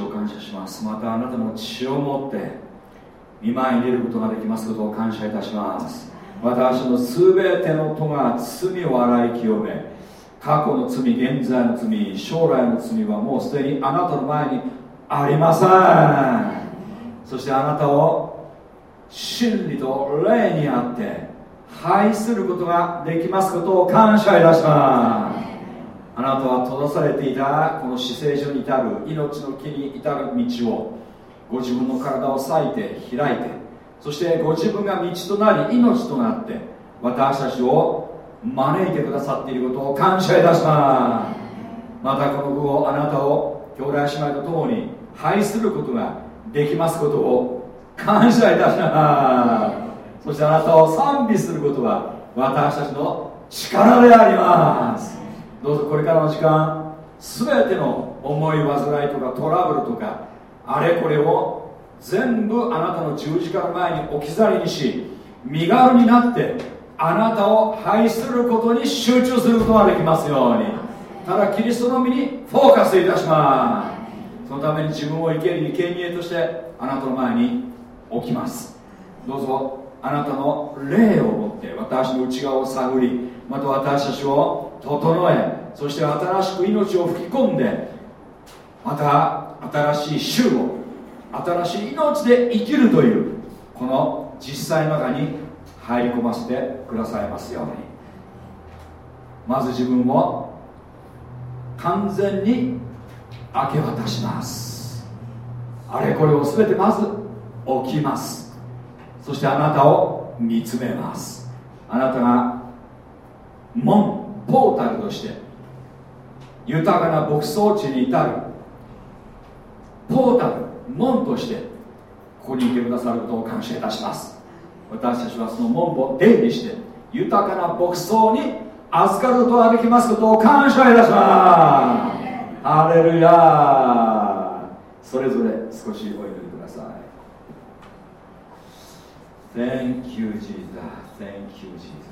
を感謝します。またあなたの血を持って見舞いに出ることができますことを感謝いたします。私の全ての戸が罪を洗い清め過去の罪現在の罪将来の罪はもうすでにあなたの前にありません。そしてあなたを真理と霊にあって拝することができますことを感謝いたします。あなたは閉ざされていたこの死聖所に至る命の木に至る道をご自分の体を裂いて開いてそしてご自分が道となり命となって私たちを招いてくださっていることを感謝いたします。またこの具をあなたを兄弟姉妹と共に拝することができますことを感謝いたします。そしてあなたを賛美することは私たちの力であります。どうぞこれからの時間全ての思い煩いとかトラブルとかあれこれを全部あなたの十字架の前に置き去りにし身軽になってあなたを拝することに集中することができますように。ただキリストの身にフォーカスいたします。そのために自分を生ける生贄としてあなたの前に置きます。どうぞあなたの霊を持って私の内側を探りまた私たちを整えそして新しく命を吹き込んでまた新しい週を新しい命で生きるというこの実際の中に入り込ませてくださいますように。まず自分を完全に明け渡します。あれこれを全てまず起きます。そしてあなたを見つめます。あなたが門ポータルとして豊かな牧草地に至るポータル門としてここにいてくださることを感謝いたします私たちはその門を出入りして豊かな牧草に預かることができますことを感謝いたしますハレルヤそれぞれ少しお祈りください Thank you, Jesus. Thank you, Jesus.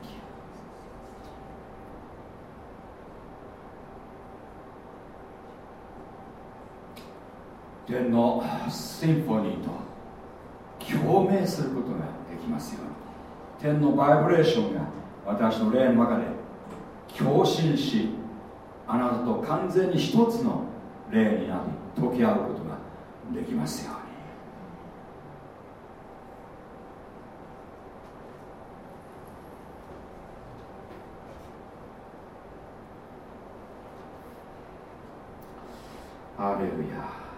天のシンフォニーと共鳴することができますように。天のバイブレーションが私の霊の中で共振しあなたと完全に一つの霊になり解き合うことができますように。ハレルヤ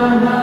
フ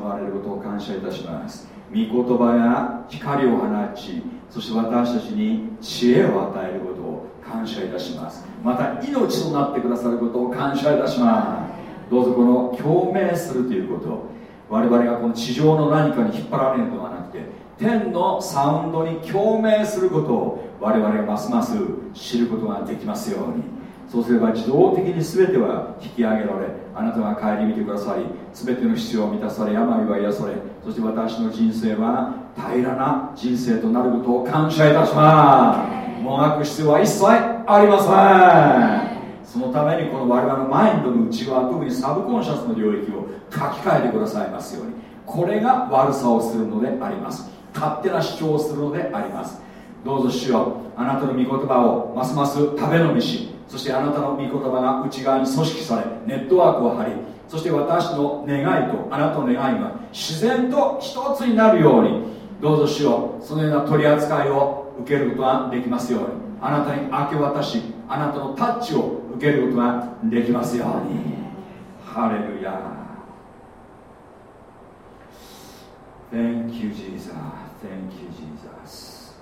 まれることを感謝いたします。御言葉が光を放ちそして私たちに知恵を与えることを感謝いたします。また命となってくださることを感謝いたします。どうぞこの共鳴するということ。我々がこの地上の何かに引っ張られるのではなくて天のサウンドに共鳴することを我々がますます知ることができますように。そうすれば自動的に全ては引き上げられあなたが顧みてくださり全ての必要を満たされ病は癒されそして私の人生は平らな人生となることを感謝いたします。もがく必要は一切ありません。そのためにこの我々のマインドの内側特にサブコンシャスの領域を書き換えてくださいますように。これが悪さをするのであります。勝手な主張をするのであります。どうぞ主よあなたの御言葉をますます食べ飲みしそしてあなたの御言葉が内側に組織されネットワークを張りそして私の願いとあなたの願いが自然と一つになるようにどうぞしようそのような取り扱いを受けることができますようにあなたに明け渡しあなたのタッチを受けることができますようにハレルヤ Thank you, Jesus. Thank you, Jesus.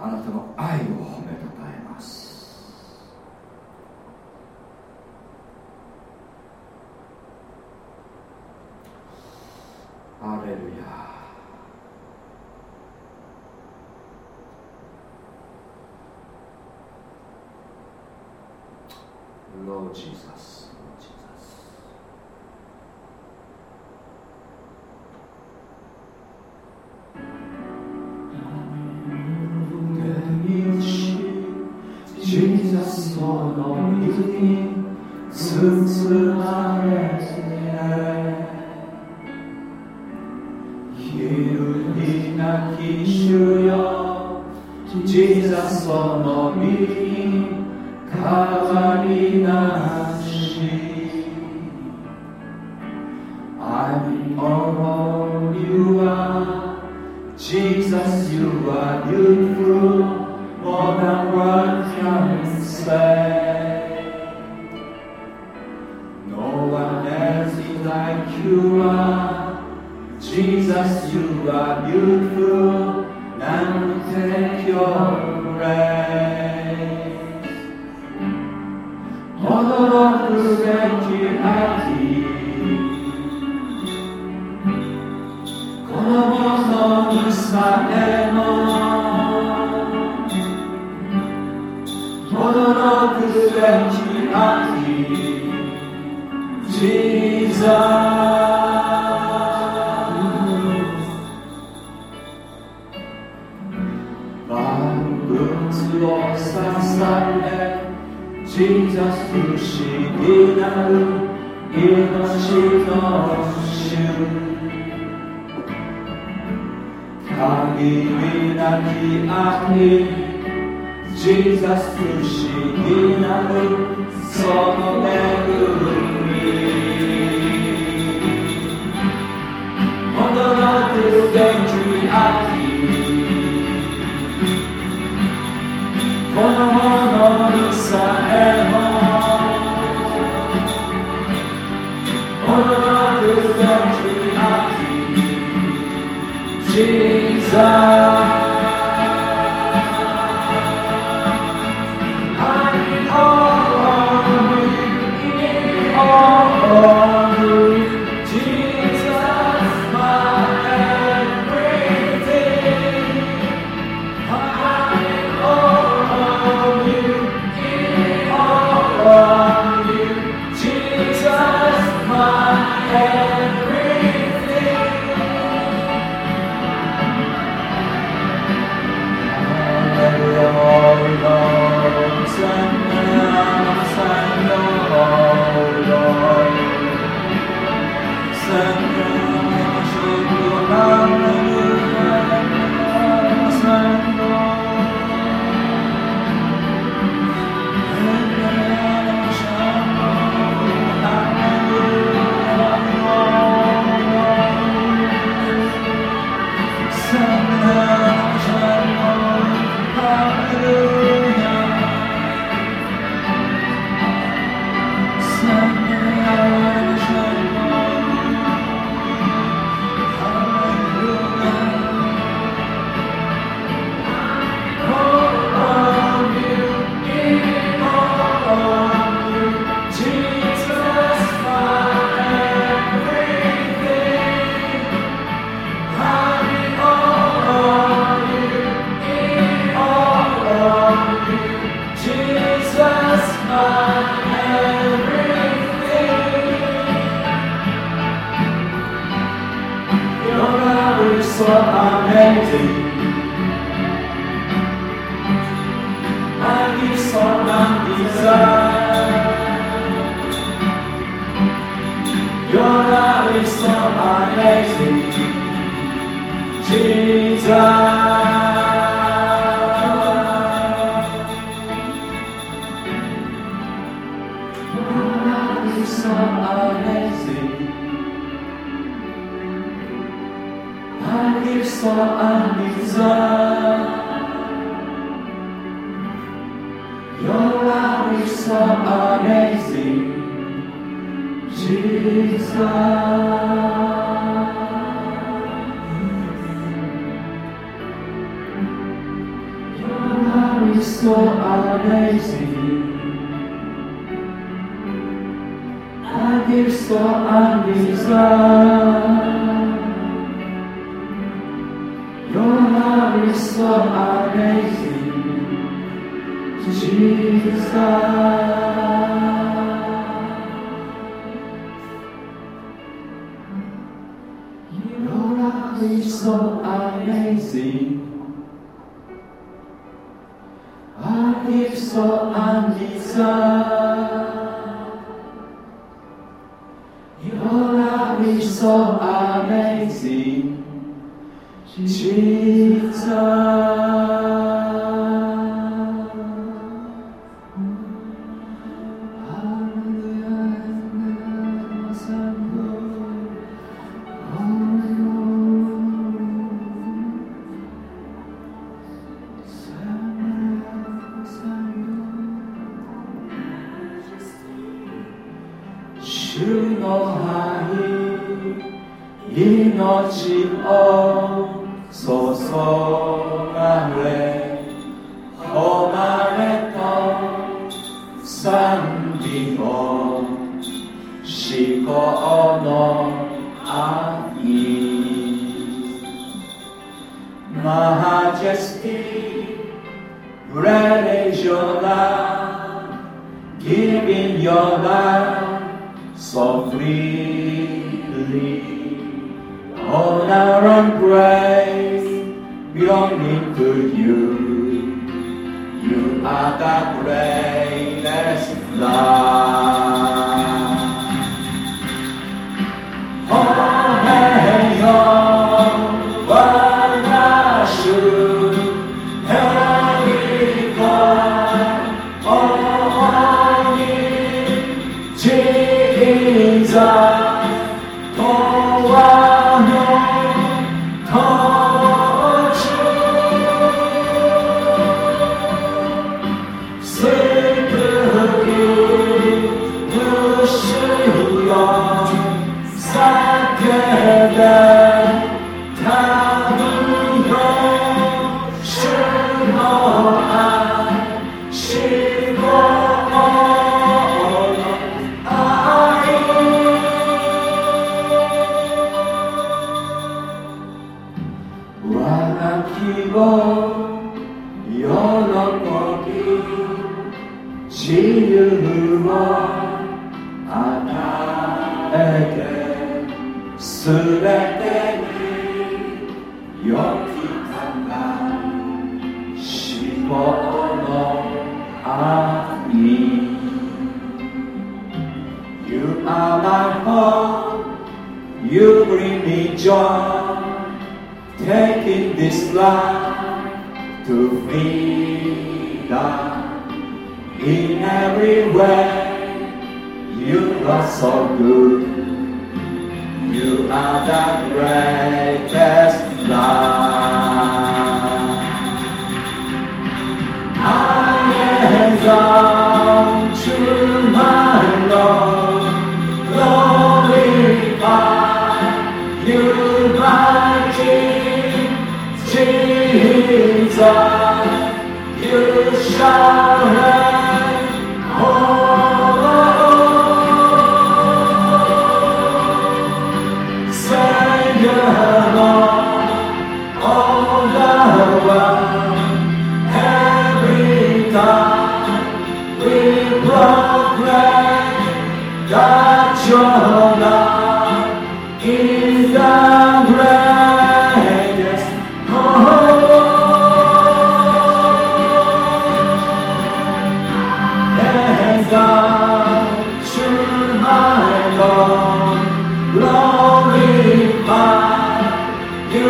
あなたの愛を褒めたたえますアレルヤ Lord Jesus. そ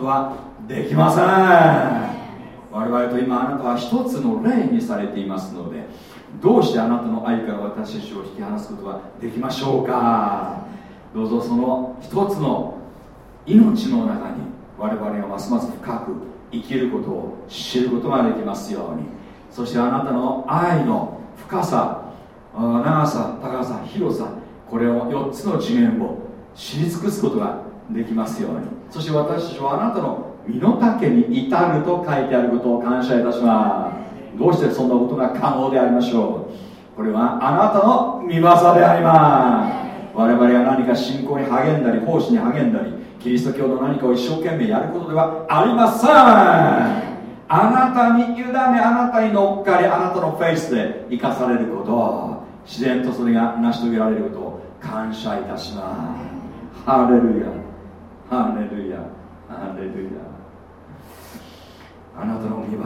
ことはできません。我々と今あなたは一つの霊にされていますのでどうしてあなたの愛から私たちを引き離すことはできましょうか。どうぞその一つの命の中に我々がますます深く生きることを知ることができますように。そしてあなたの愛の深さ長さ高さ広さこれを4つの次元を知り尽くすことができますように。そして私たちはあなたの身の丈に至ると書いてあることを感謝いたします。どうしてそんなことが可能でありましょうこれはあなたの見業であります我々が何か信仰に励んだり奉仕に励んだりキリスト教の何かを一生懸命やることではありません。あなたに委ねあなたに乗っかりあなたのフェイスで生かされること自然とそれが成し遂げられることを感謝いたします。ハレルヤ。ハレルヤ。ハレルヤ。あなたの御業褒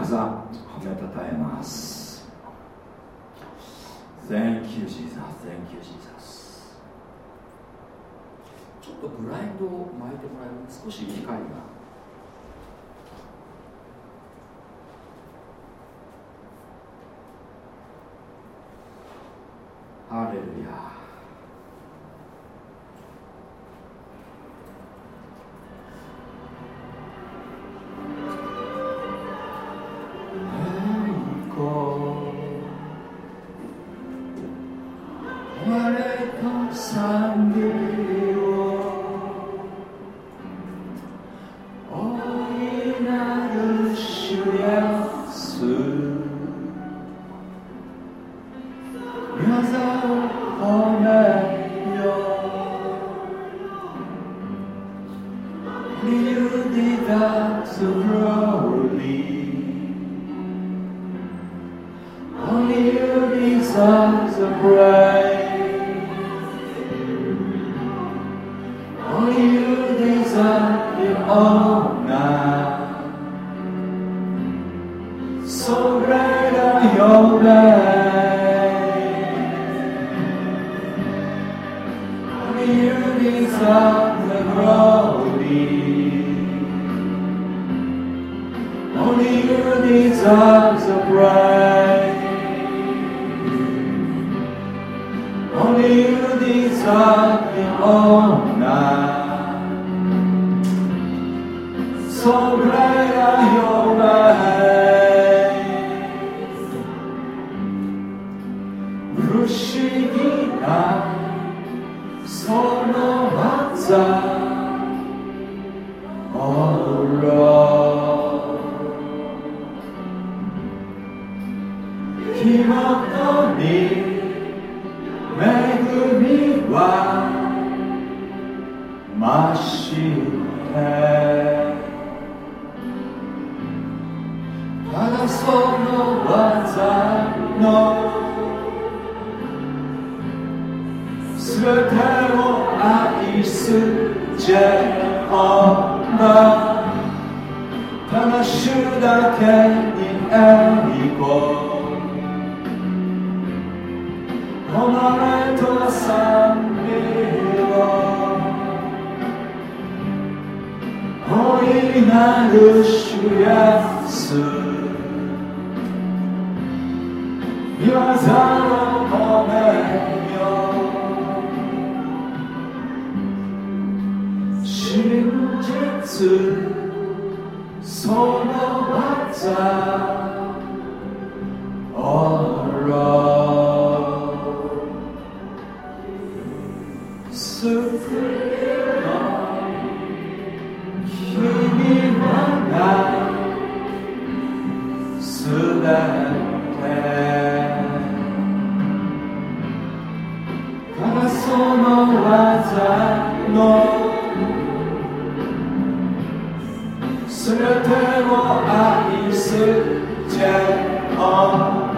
めたたえます。Thank you Jesus Thank you Jesus ちょっとブラインドを巻いてもらえる少し光が。ハレルヤ。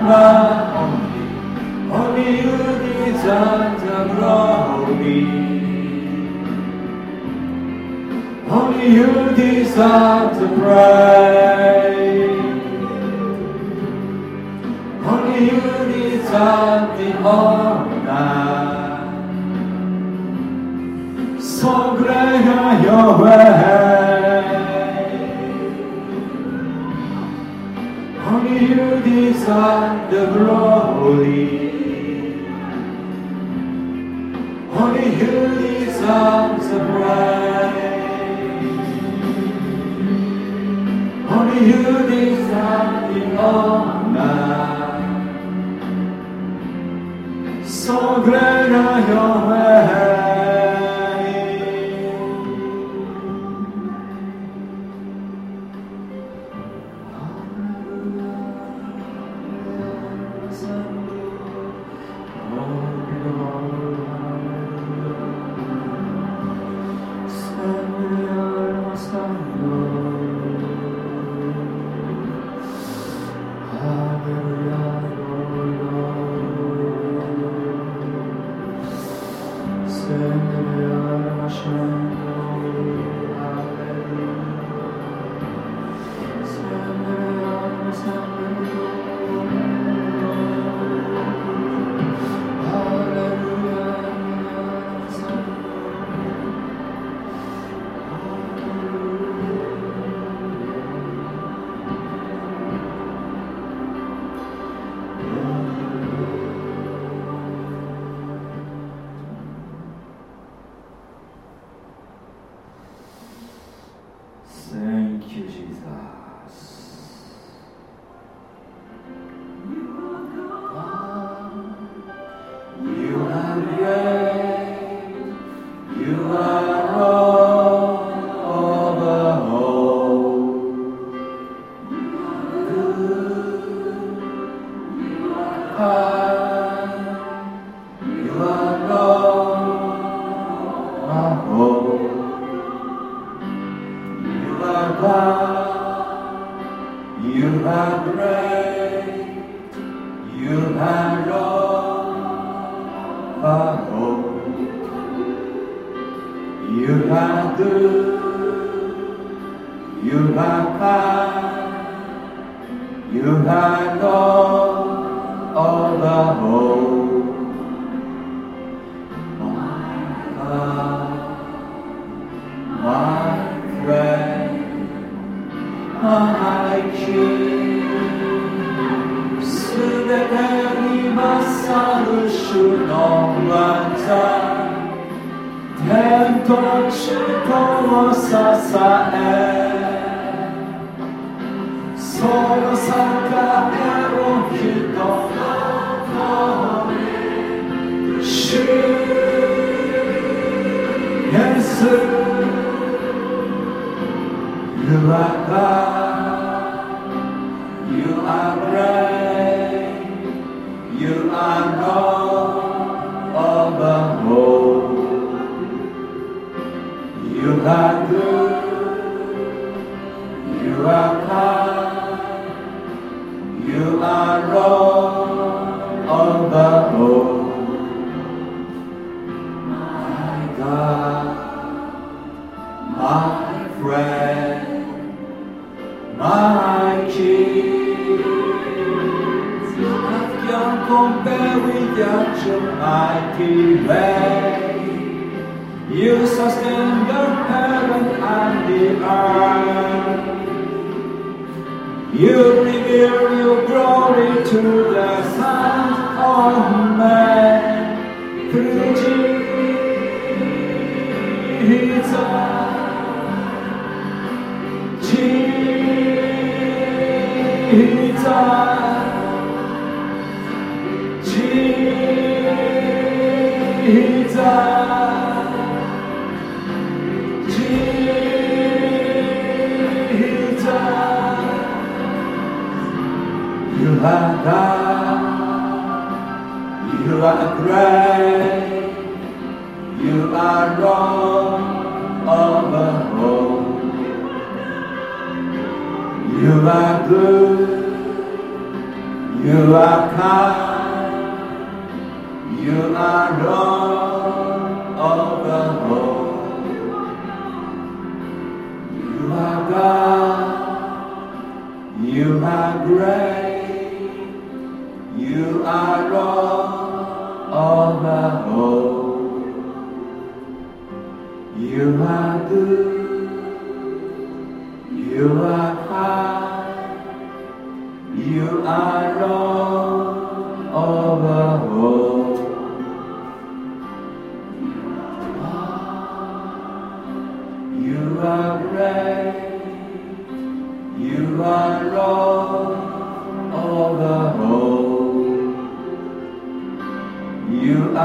only, only you deserve the glory. Only you deserve to praise. Only you deserve the honor. So great are your ways.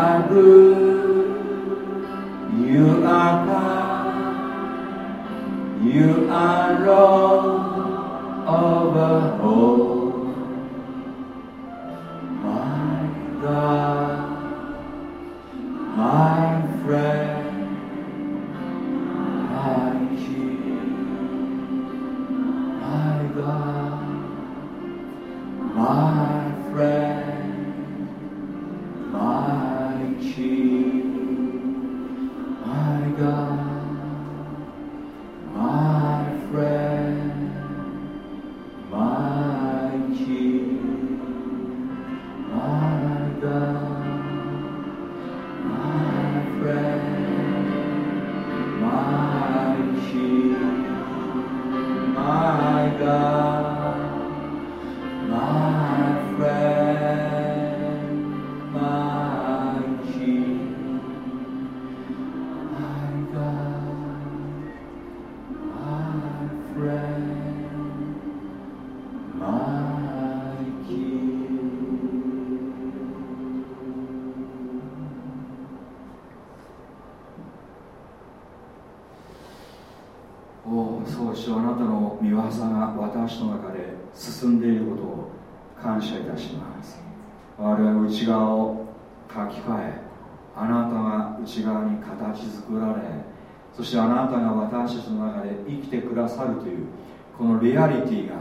my blue. さるというこのリアリティが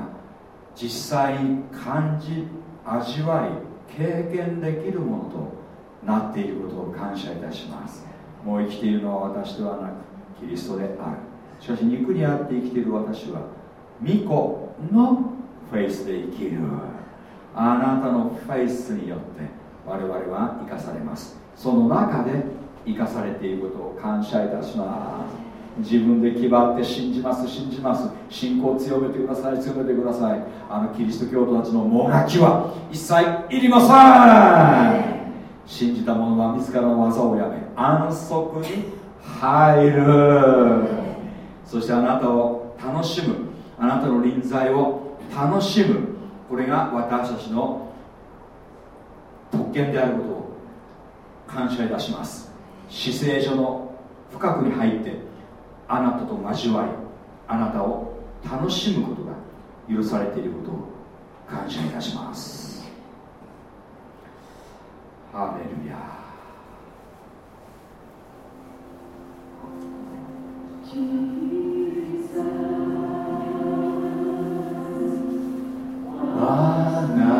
実際感じ味わい経験できるものとなっていることを感謝いたします。もう生きているのは私ではなくキリストである。しかし肉にあって生きている私は巫女のフェイスで生きる。あなたのフェイスによって我々は生かされます。その中で生かされていることを感謝いたします。自分で気張って信じます信じます。信仰を強めてください強めてください。あのキリスト教徒たちのもがきは一切いりません。信じた者は自らの技をやめ安息に入る。そしてあなたを楽しむあなたの臨在を楽しむ。これが私たちの特権であることを感謝いたします。姿勢上の深くに入ってあなたと交わりあなたを楽しむことが許されていることを感謝いたします。ハレルヤ。な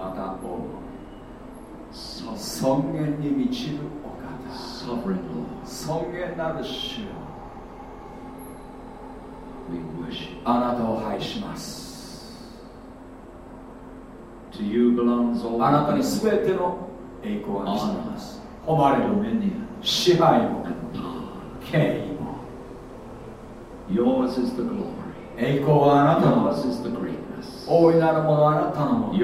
また王尊厳に満ちるお方。尊厳なる主よ。あなたを拝します。あなたにすべての栄光が来ています。誉れも支配も。権威も。栄光はあなたの。で大いなるものあなたのもの。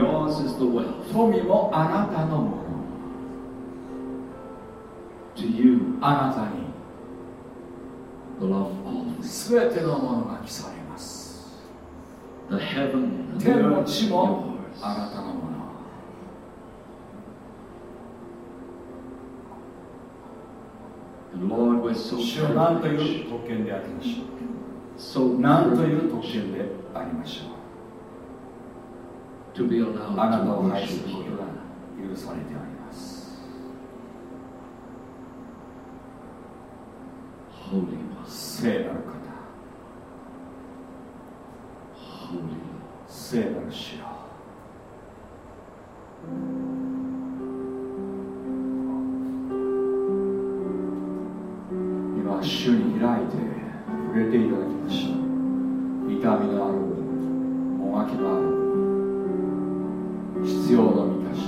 富もあなたのもの。To you. あなたに。The 全てのものが来されます。The heaven, the 天も地もあなたのもの。Lord, we're so 主よ何という特権でありましょう。何という特権でありましょう。to be allowed あなたを愛することが許されております。Holy 聖なる方。Holy 聖なる主よ。今、主に開いて触れていただきました。痛みのある、もがきのある。必要の満たし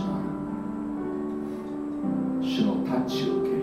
主のタッチを受け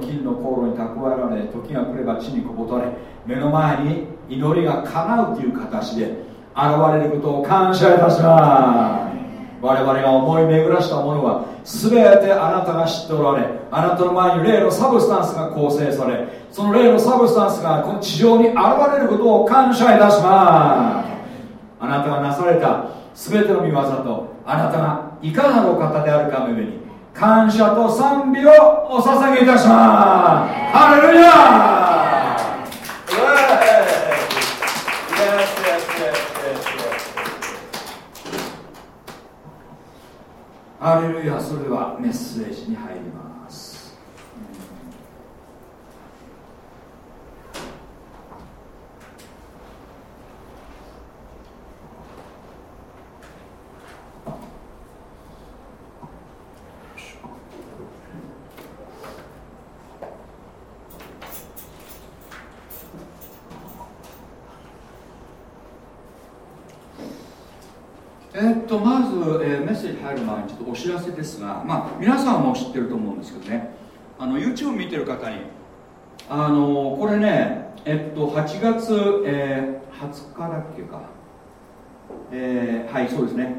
金の香炉に蓄えられ時が来れば地にこぼたれ目の前に祈りが叶うという形で現れることを感謝いたします。我々が思い巡らしたものは全てあなたが知っておられあなたの前に霊の substance が構成されその霊の substance がこの地上に現れることを感謝いたします。あなたがなされた全ての御業とあなたがいかなるお方であるかの上に感謝と賛美をお捧げいたします。ハレルヤハレルヤそれではメッセージに入りますえっとまず、えー、メッセージ入る前にちょっとお知らせですが、まあ、皆さんも知ってると思うんですけどね。あの YouTube 見てる方にあのこれねえっと8月、えー、20日だっけか、えー、はいそうですね。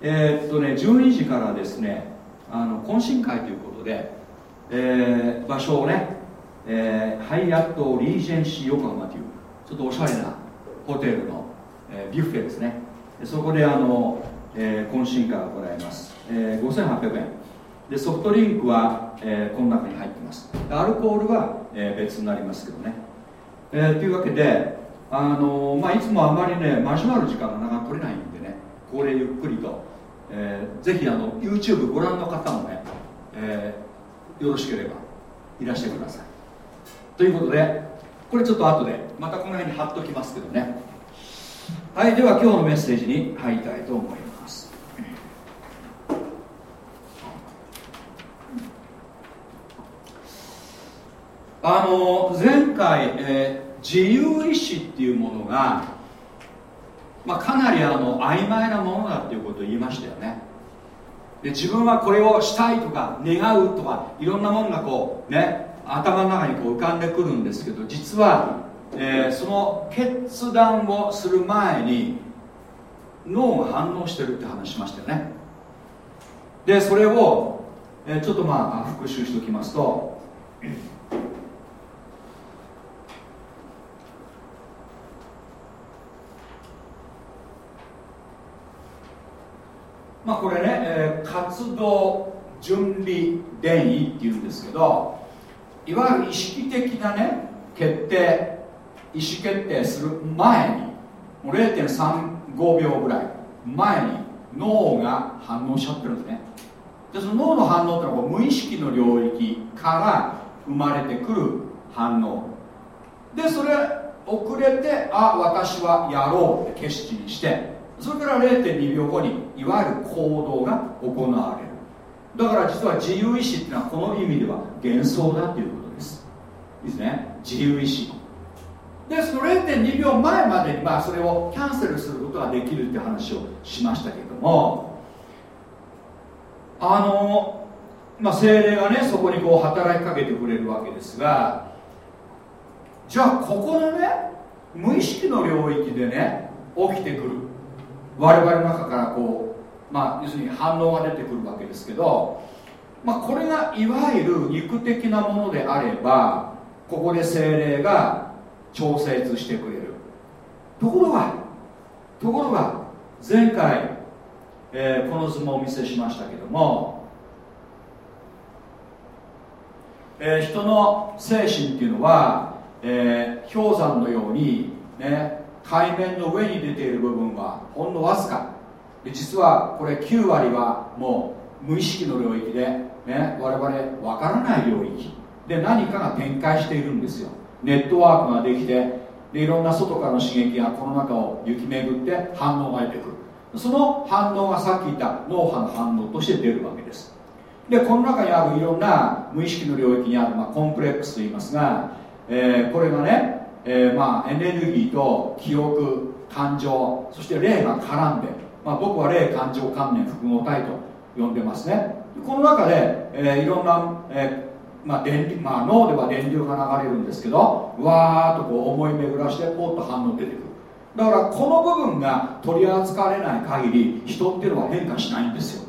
えー、っとね12時からですねあの懇親会ということで、えー、場所をね、えー、ハイアットリージェンシー横浜というちょっとおしゃれなホテルの、えー、ビュッフェですね。そこであの、えー、懇親会を行います、えー、5800円。でソフトリンクは、えー、この中に入ってます。アルコールは、えー、別になりますけどね、えー、というわけであのまあ、いつもあまりね交わる時間がなかなか取れないんでねこれゆっくりと、えー、ぜひあの YouTube ご覧の方もね、えー、よろしければいらしてください。ということでこれちょっと後でまたこの辺に貼っときますけどね。はいでは今日のメッセージに入りたいと思います。あの前回、えー、自由意志っていうものが、まあ、かなりあの曖昧なものだっていうことを言いましたよね。で自分はこれをしたいとか願うとかいろんなものがこうね頭の中にこう浮かんでくるんですけど実はえー、その決断をする前に脳が反応してるって話しましたよね。でそれを、えー、ちょっとまあ復習しておきますとまあこれね、えー、活動準備電位っていうんですけどいわゆる意識的なね決定意思決定する前にもう0.35秒ぐらい前に脳が反応しちゃってるんですね。でその脳の反応ってのはう無意識の領域から生まれてくる反応。でそれ遅れてあ私はやろうって決心してそれから0.2秒後にいわゆる行動が行われる。だから実は自由意志っていうのはこの意味では幻想だっていうことです。いいですね？自由意志。でその0.2秒前までに、まあ、それをキャンセルすることができるって話をしましたけどもあの、まあ、精霊がねそこにこう働きかけてくれるわけですがじゃあここのね無意識の領域でね起きてくる。我々の中からこう、まあ、要するに反応が出てくるわけですけど、まあ、これがいわゆる肉的なものであればここで精霊が調節してくれる。ところがところが前回、えー、この図もお見せしましたけども、えー、人の精神っていうのは、えー、氷山のように、ね、海面の上に出ている部分はほんのわずか。で実はこれ9割はもう無意識の領域で、ね、我々わからない領域。で何かが展開しているんですよ。ネットワークができてでいろんな外からの刺激がこの中を行き巡って反応が出てくる。その反応がさっき言った脳波の反応として出るわけです。でこの中にあるいろんな無意識の領域にある、まあ、コンプレックスと言いますが、えー、これがね、えー、まあエネルギーと記憶感情そして霊が絡んで、まあ、僕は霊感情観念複合体と呼んでますね。この中で、えー、いろんな、えーまあ電流まあ、脳では電流が流れるんですけどわーっとこう思い巡らしてポッと反応出てくる。だからこの部分が取り扱われない限り人っていうのは変化しないんですよ。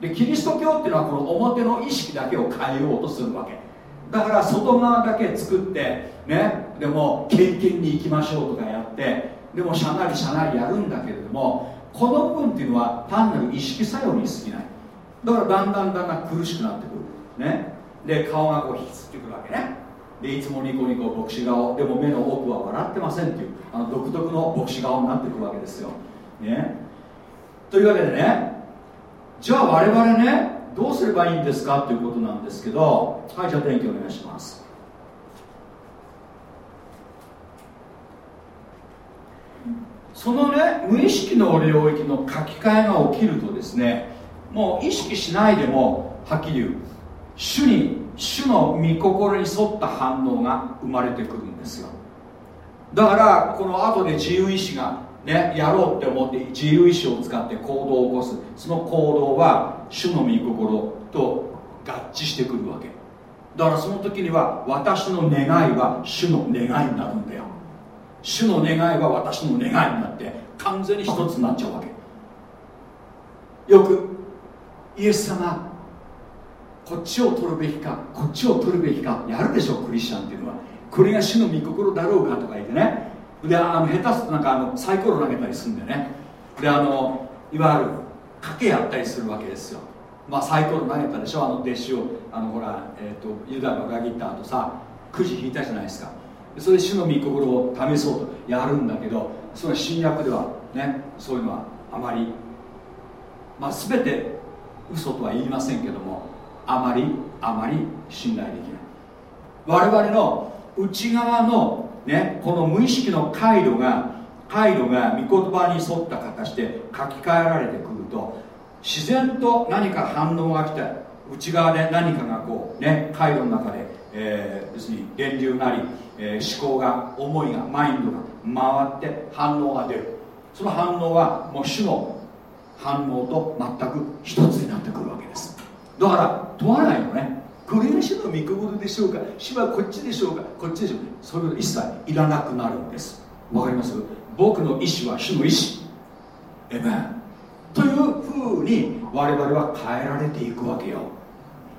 でキリスト教っていうのはこの表の意識だけを変えようとするわけ。だから外側だけ作ってねでも献金に行きましょうとかやってでもしゃなりしゃなりやるんだけれどもこの部分っていうのは単なる意識作用に過ぎない。だからだんだんだんだん苦しくなってくる。ね。で顔がこう引きつってくるわけね。でいつもニコニコ牧師顔。でも目の奥は笑ってませんっていうあの独特の牧師顔になってくるわけですよ、ね、というわけでねじゃあ我々ねどうすればいいんですかということなんですけどはいじゃあ天気お願いします。そのね無意識の領域の書き換えが起きるとですねもう意識しないでもはっきり言う主に主の御心に沿った反応が生まれてくるんですよ。だからこの後で自由意志がねやろうって思って自由意志を使って行動を起こす。その行動は主の御心と合致してくるわけ。だからその時には私の願いは主の願いになるんだよ。主の願いは私の願いになって完全に一つになっちゃうわけ。よくイエス様こっちを取るべきかこっちを取るべきかやるでしょクリスチャンっていうのは。これが主の御心だろうかとか言ってね。であの下手すとなんかあのサイコロ投げたりするんでね。であのいわゆる賭けやったりするわけですよ。まあサイコロ投げたでしょあの弟子を。あのほら、えーと、ユダが裏切った後さくじ引いたじゃないですか。それで主の御心を試そうとやるんだけどその新約ではねそういうのはあまりまあ全て嘘とは言いませんけどもあまりあまり信頼できない。我々の内側のねこの無意識の回路が回路が御言葉に沿った形で書き換えられてくると自然と何か反応が来て内側で何かがこうね回路の中で、えー、要するに電流なり、えー、思考が思いがマインドが回って反応が出る。その反応はもう主の反応と全く一つになってくるわけです。だから問わないのね。これが主の御心でしょうか？主はこっちでしょうか？こっちでしょうか？そういうこと一切いらなくなるんです。わかります？僕の意志は主の意志。エメンというふうに我々は変えられていくわけよ。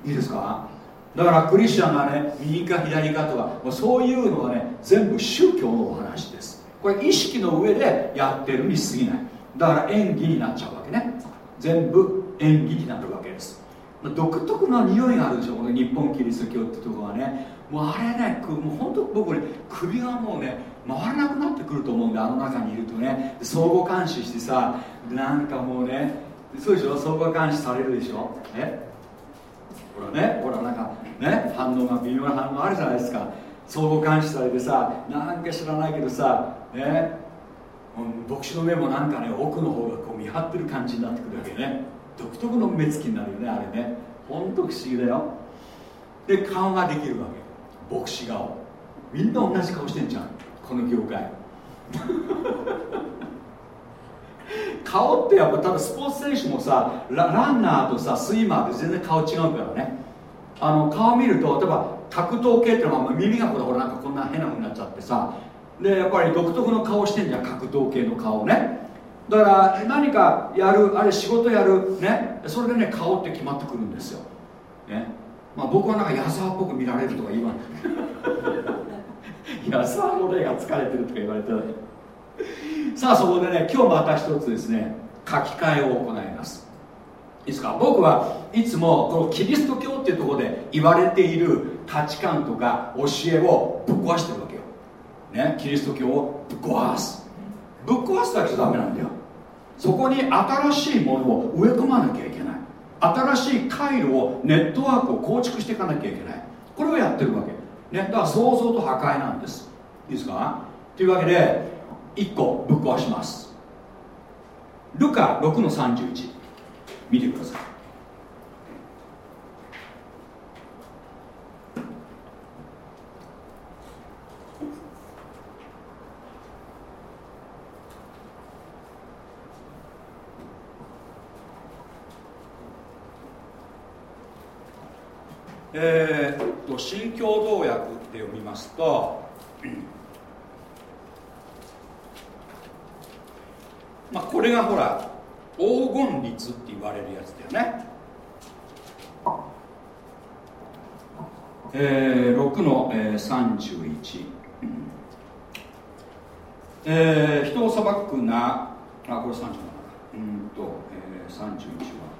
いいですか？だからクリスチャンがね右か左かとかもうそういうのはね全部宗教のお話です。これ意識の上でやってるに過ぎない。だから演技になっちゃうわけね。全部演技になるわけです。独特な匂いがあるでしょこの日本キリスト教ってとこはね。もうあれねもう本当僕ね首がもうね回らなくなってくると思うんであの中にいるとね。相互監視してさなんかもうねそうでしょ？相互監視されるでしょ？え？ほらねほらなんかね反応が微妙な反応あるじゃないですか。相互監視されてさなんか知らないけどさね牧師の目もなんかね奥の方がこう見張ってる感じになってくるわけね。独特の目つきになるよねあれね。ほんと不思議だよ。で顔ができるわけ。牧師顔。みんな同じ顔してんじゃん。この業界。顔ってやっぱただスポーツ選手もさランナーとさスイマーって全然顔違うからね。あの顔見ると例えば格闘系っていうのは耳がほらほらなんかこんな変なふうになっちゃってさ。でやっぱり独特の顔してんじゃん格闘系の顔ね。だから何かやるあれ仕事やるね。それでね顔って決まってくるんですよ、ね。まあ、僕はなんか矢沢っぽく見られるとか言わない 矢沢の霊が疲れてるとか言われてない さあそこでね今日また一つですね書き換えを行います。いいですか？僕はいつもこのキリスト教っていうところで言われている価値観とか教えをぶっ壊してるわけよ、ね、キリスト教をぶっ壊す。ぶっ壊すだけじゃダメなんだよ。そこに新しいものを植え込まなきゃいけない。新しい回路をネットワークを構築していかなきゃいけない。これをやってるわけ、ね、だから創造と破壊なんです。いいですか？というわけで1個ぶっ壊します。ルカ6の31見てください。えー、っと新共同訳って読みますと、まあこれがほら黄金律って言われるやつだよね。えー、6の、えー、31、えー、人を裁くな。あこれ37かうんと、えー、31は。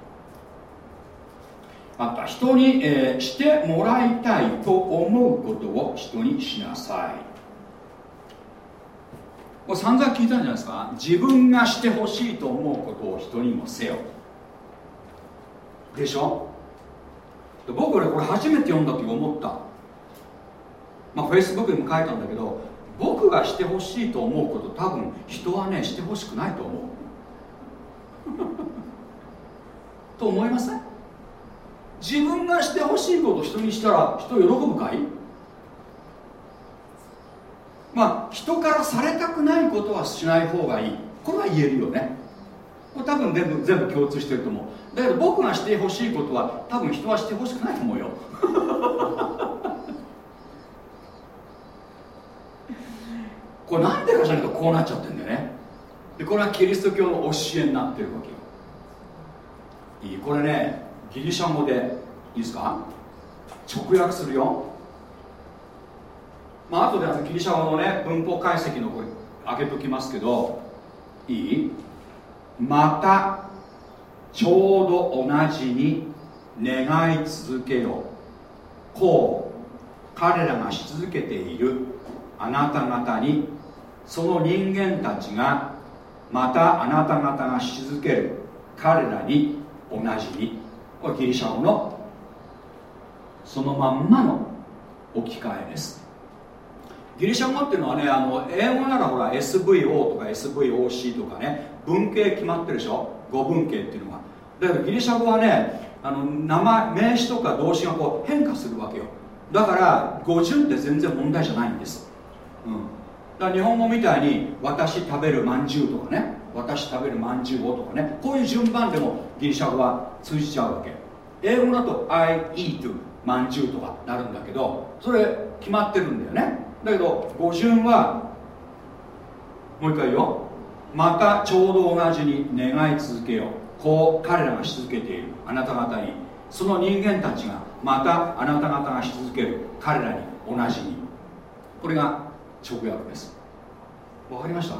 また人に、えー、してもらいたいと思うことを人にしなさい。これ散々聞いたんじゃないですか？自分がしてほしいと思うことを人にもせよ。でしょ？僕ねこれ初めて読んだ時思った。まあフェイスブックにも書いたんだけど僕がしてほしいと思うこと多分人はねしてほしくないと思う。と思いません？自分がしてほしいこと人にしたら人喜ぶかい？まあ人からされたくないことはしない方がいい。これは言えるよね。これ多分全部全部共通してると思う。だけど僕がしてほしいことは多分人はしてほしくないと思うよ。これなんでかじゃないとこうなっちゃってるんだよね。でこれはキリスト教の教えになってるわけよ。いいこれねギリシャ語でいいですか？直訳するよ。まあ後であのギリシャ語のね文法解析のこれ開けときますけどいい？またちょうど同じに願い続けよこう彼らがし続けている。あなた方にその人間たちがまたあなた方がし続ける。彼らに同じに。これギリシャ語のそのまんまの置き換えです。ギリシャ語っていうのはねあの英語ならほら SVO とか SVOC とかね文系決まってるでしょ？語文系っていうのがだけどギリシャ語はねあの名前名詞とか動詞がこう変化するわけよ。だから語順って全然問題じゃないんです、うん、だから日本語みたいに私食べるまんじゅうとかね私食べるまんじゅうをとかねこういう順番でもギリシャ語は通じちゃうわけ。英語だと I eat まんじゅうとかなるんだけどそれ決まってるんだよね。だけど語順はもう一回言う。よまたちょうど同じに願い続けよう。こう彼らがし続けている。あなた方に。その人間たちがまたあなた方がし続ける。彼らに同じに。これが直訳です。わかりました？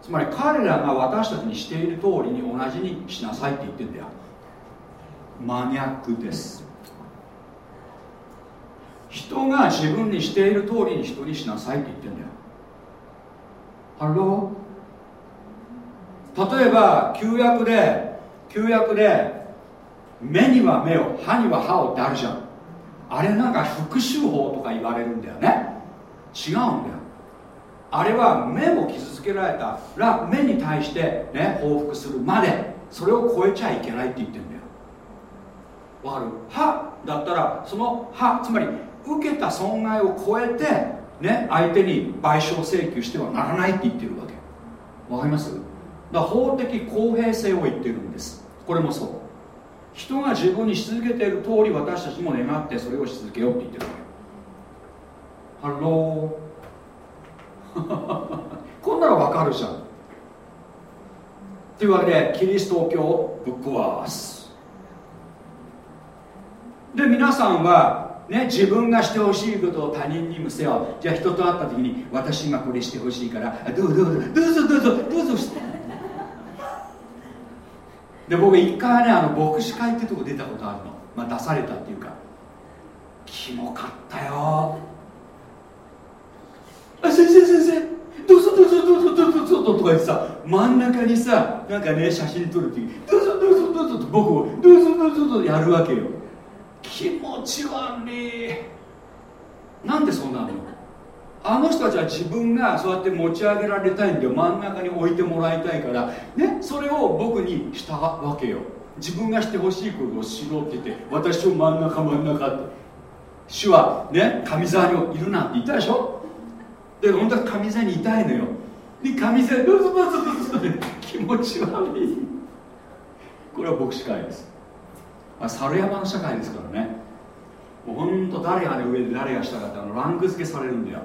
つまり彼らが私たちにしている通りに同じにしなさいって言ってんだよ。真逆です。人が自分にしている通りに人にしなさいって言ってんだよ。ハロー例えば旧約で旧約で目には目を歯には歯をってあるじゃん。あれなんか復讐法とか言われるんだよね。違うんだよ。あれは目を傷つけられたら目に対してね報復するまでそれを超えちゃいけないって言ってんだよ。わかる？歯だったらその歯つまり受けた損害を超えてね相手に賠償請求してはならないって言ってるわけ。わかります？だから法的公平性を言ってるんです。これもそう。人が自分にし続けている通り私たちも願ってそれをし続けようって言ってるわけ。 Hello。こんなの分かるじゃん。というわけでキリスト教をぶっ壊す。で皆さんはね、自分がしてほしいことを他人に見せよう。じゃあ人と会った時に私がこれしてほしいからどうぞどうぞどうぞどうぞどうぞして。で僕一回ねあの牧師会ってとこ出たことあるの、まあ、出されたっていうか。キモかったよ。あ先生先生。どうぞどうぞどうぞどうぞどうぞとか言ってさ真ん中にさなんかね写真撮る時どうぞどうぞどうぞと僕をどうぞどうぞとやるわけよ。気持ち悪い。なんでそうなの？あの人たちは自分がそうやって持ち上げられたいんで真ん中に置いてもらいたいから。ね？それを僕にしたわけよ。自分がしてほしいことをしろって言って私を真ん中真ん中って。主はね？上座にいるなんて言ったでしょ？で本当は上座にいたいのよ。で上座どうぞどうぞどうぞ気持ち悪い。これは牧師会です。あ猿山の社会ですからね。ほんと誰が上で誰が下かってあのランク付けされるんだよ。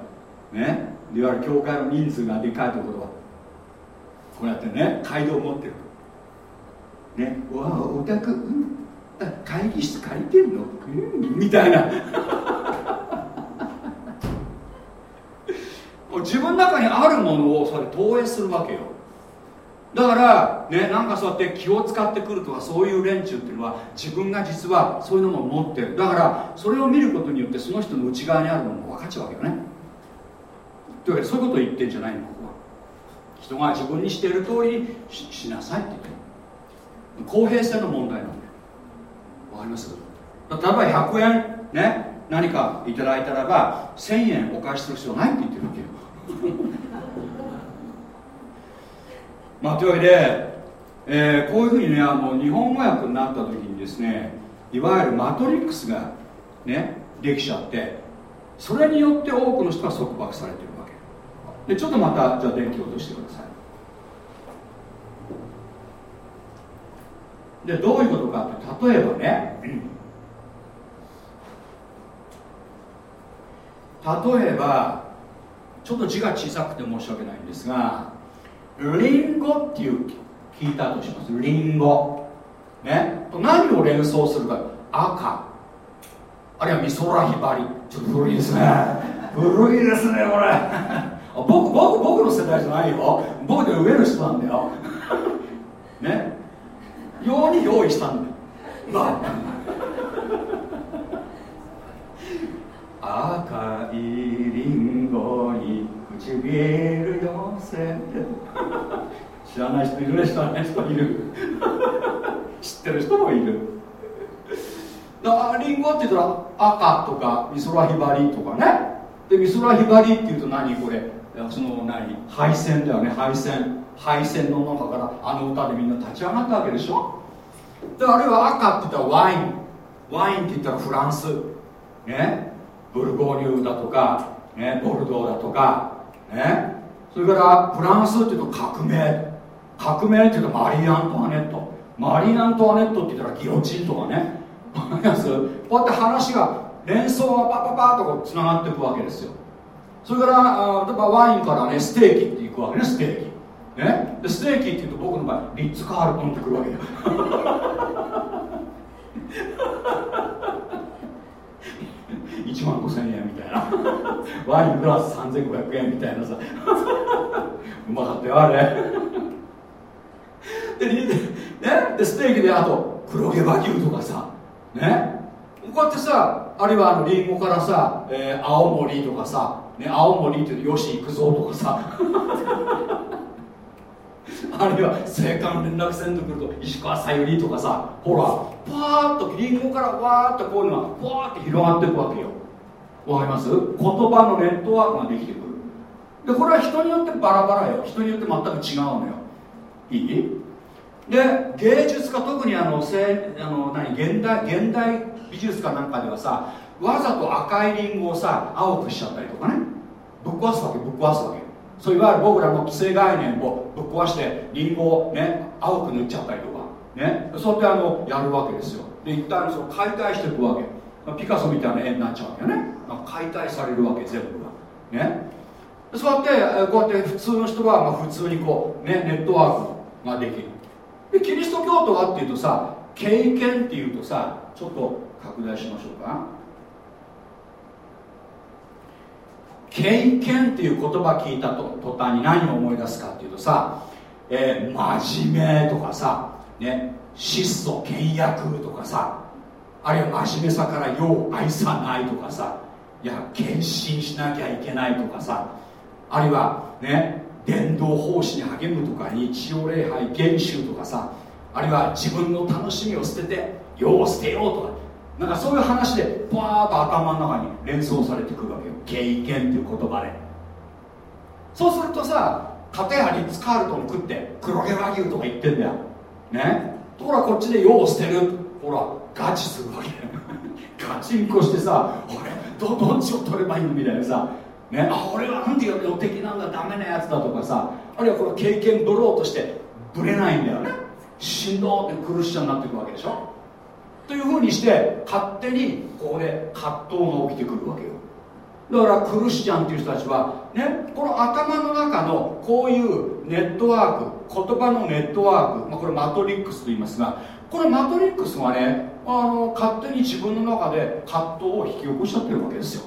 ね。いわゆる教会の人数がでかいところは。こうやってね街道を持ってる。ね。わあお宅、うん、会議室借りてんの、うん、みたいな。自分の中にあるものをそれ投影するわけよ。だからねなんかそうやって気を使ってくるとかそういう連中っていうのは自分が実はそういうのも持ってる。だからそれを見ることによってその人の内側にあるものが分かっちゃうわけよね。というわけでそういうことを言ってんじゃないのここは。人が自分にしている通りにしなさいって言ってる。公平性の問題なんだよ。わかります？例えば100円ね何かいただいたらば1000円お返しする必要ないって言ってるわけよ。まあというわけで、えー、こういうふうにねあの日本語訳になった時にですねいわゆるマトリックスがねできちゃってそれによって多くの人が束縛されてるわけ。でちょっとまたじゃあ電気を落としてください。でどういうことかって例えばね例えばちょっと字が小さくて申し訳ないんですがリンゴっていう聞いたとします。リンゴ。ね。何を連想するか。赤。あるいは美空ひばり。ちょっと古いですね。古いですねこれ。僕僕僕の世代じゃないよ。僕で上の人なんだよ。ね。用に用意したんだ。よまあ。赤いリンゴに唇寄せて知らない人いるね知らない人いる知ってる人もいる。だからリンゴって言ったら赤とか美空ひばりとかね。で美空ひばりっていうと何これ？その何？配線だよね配線。配線の中からあの歌でみんな立ち上がったわけでしょ？であるいは赤って言ったらワイン。ワインって言ったらフランス。ね？ブルゴーニュだとか、ね、ボルドーだとかね？それからフランスっていうと革命。革命っていうとマリー・アントワネット。マリー・アントワネットって言ったらギロチンとかね。こうやって話が連想がパパパッとこうつながっていくわけですよ。それからあ例えばワインからねステーキっていくわけねステーキ。ね？でステーキっていうと僕の場合リッツ・カールトンってくるわけよ。1万5000円みたいな。ワイングラス3500円みたいなさ。うまかったよあれ。でね？でステーキであと黒毛和牛とかさ。ね？こうやってさあるいはあのリンゴからさ、えー、青森とかさ、ね、青森っていうと吉行くぞとかさ。あるいは青函連絡船と来ると石川さゆりとかさほらパーッとリンゴからわーっとこういうのがわーって広がっていくわけよ。わかります？言葉のネットワークができてくる。でこれは人によってバラバラよ。人によって全く違うのよ。いい？で芸術家特にあのせあの何現代現代美術家なんかではさわざと赤いリンゴをさ青くしちゃったりとかね。ぶっ壊すわけぶっ壊すわけ。そういわゆる僕らの既成概念をぶっ壊してリンゴをね青く塗っちゃったりとかね。そうやってあのやるわけですよ。で一旦その解体していくわけ。ピカソみたいな絵になっちゃうわけよね。解体されるわけ全部が。ね。そうやってこうやって普通の人はまあ普通にこう、ね、ネットワークができる。でキリスト教徒はっていうとさ経験っていうとさちょっと拡大しましょうか。経験っていう言葉聞いたと途端に何を思い出すかっていうとさ、えー、真面目とかさ、ね、質素倹約とかさあるいは真面目さから世を愛さないとかさいや献身しなきゃいけないとかさあるいはね伝道奉仕に励むとか日曜礼拝厳守とかさあるいは自分の楽しみを捨てて世を捨てようとかなんかそういう話でバーッと頭の中に連想されてくるわけよ。経験っていう言葉で。そうするとさ片やリッツ・カールトン食って黒毛和牛とか言ってんだよ。ね？ところがこっちで世を捨てる。ほらガチするわけ。ガチンコしてさ俺どどっちを取ればいいのみたいなさ。ね、あ俺はなんていう予的なんだダメなやつだとかさ。あるいはこの経験ぶろうとしてぶれないんだよね。しんどってクリスチャンになっていくわけでしょ。というふうにして勝手にここで葛藤が起きてくるわけよ。だからクルシチャンっていう人たちはねこの頭の中のこういうネットワーク言葉のネットワーク、まあ、これマトリックスと言いますがこのマトリックスがねあの勝手に自分の中で葛藤を引き起こしちゃってるわけですよ。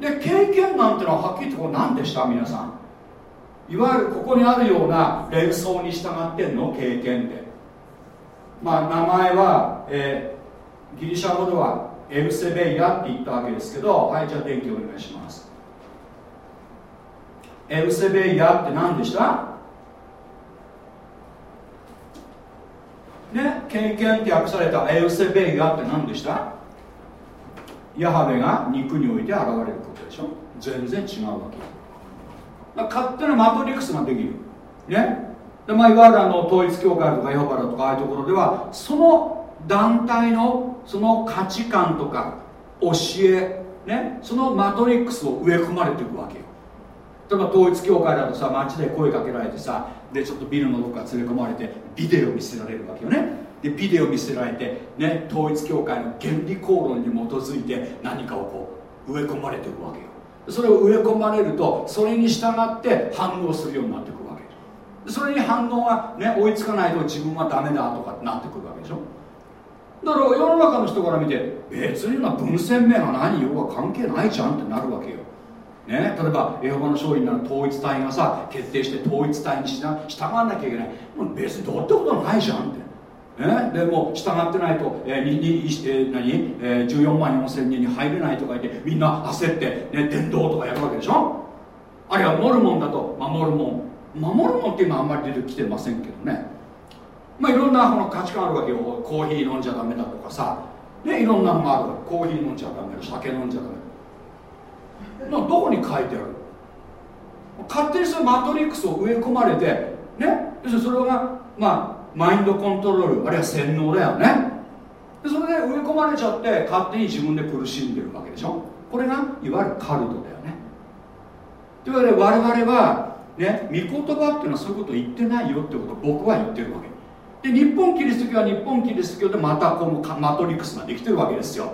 で経験なんてのははっきり言ってこれ何でした？皆さん。いわゆるここにあるような連想に従ってんの？経験で。まあ名前は、えー、ギリシャ語ではエルセベイヤって言ったわけですけどはいじゃあ電気お願いします。エルセベイヤって何でした？ね経験って訳されたエルセベイヤって何でした？ヤハベが肉において現れることでしょ。全然違うわけ。勝手なマトリックスができる。ね。でまあ、いわゆるあの統一教会とかエホバラとかああいうところではその団体のその価値観とか教え、ね、そのマトリックスを植え込まれていくわけよ。例えば統一教会だとさ街で声かけられてさでちょっとビルのどこか連れ込まれてビデオ見せられるわけよね。でビデオ見せられて、ね、統一教会の原理公論に基づいて何かをこう植え込まれていくわけよ。それを植え込まれるとそれに従って反応するようになっていくわけそれに反応が、ね、追いつかないと自分はダメだとかってなってくるわけでしょ？だから世の中の人から見て別に分鮮明が何よが関係ないじゃんってなるわけよ。ね、例えばエホバの勝利なら統一体がさ決定して統一体にしな従わなきゃいけない。もう別にどうってことないじゃんって。ね、でも従ってないと、えーににえー、何？えー、14万4千人に入れないとか言ってみんな焦って、ね、伝道とかやるわけでしょ？あるいはモルモンだと守るもん守るもんって今あんまり出てきてませんけどね。まあいろんなこの価値観あるわけよ。コーヒー飲んじゃダメだとかさ。ねいろんなのがあるコーヒー飲んじゃダメ酒飲んじゃダメだ。どこに書いてある？勝手にそのマトリックスを植え込まれてね要するにそれがまあマインドコントロールあるいは洗脳だよね。でそれで植え込まれちゃって勝手に自分で苦しんでるわけでしょ。これがいわゆるカルトだよね。というわけで我々はね御言葉っていうのはそういうこと言ってないよってことを僕は言ってるわけ。で日本キリスト教は日本キリスト教でまたこのマトリックスができてるわけですよ。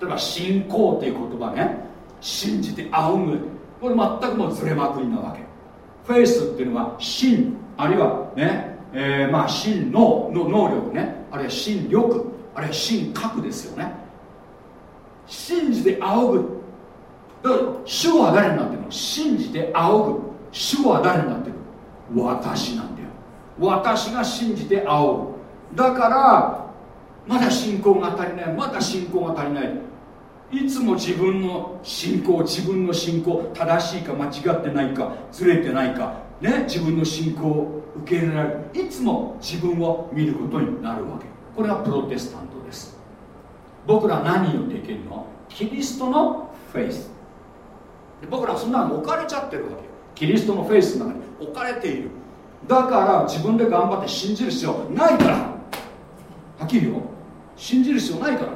例えば信仰っていう言葉ね信じて仰ぐ。これ全くもうずれまくりなわけ。フェイスっていうのは信。あるいはねえー、まあ真のの能力ね。あるいは真力。あるいは真核ですよね。信じて仰ぐ。だから主語は誰になってるの？信じて仰ぐ。主は誰になってる？私なんだよ。私が信じて仰ぐだからまだ信仰が足りない。まだ信仰が足りない。いつも自分の信仰自分の信仰正しいか間違ってないかずれてないかね自分の信仰を受け入れられる。いつも自分を見ることになるわけ。これがプロテスタントです。僕ら何をできるの？キリストのフェイス。僕らそんなの置かれちゃってるわけ。キリストのフェイスの中に置かれている。だから自分で頑張って信じる必要ないから。はっきり言うよ。信じる必要ないから。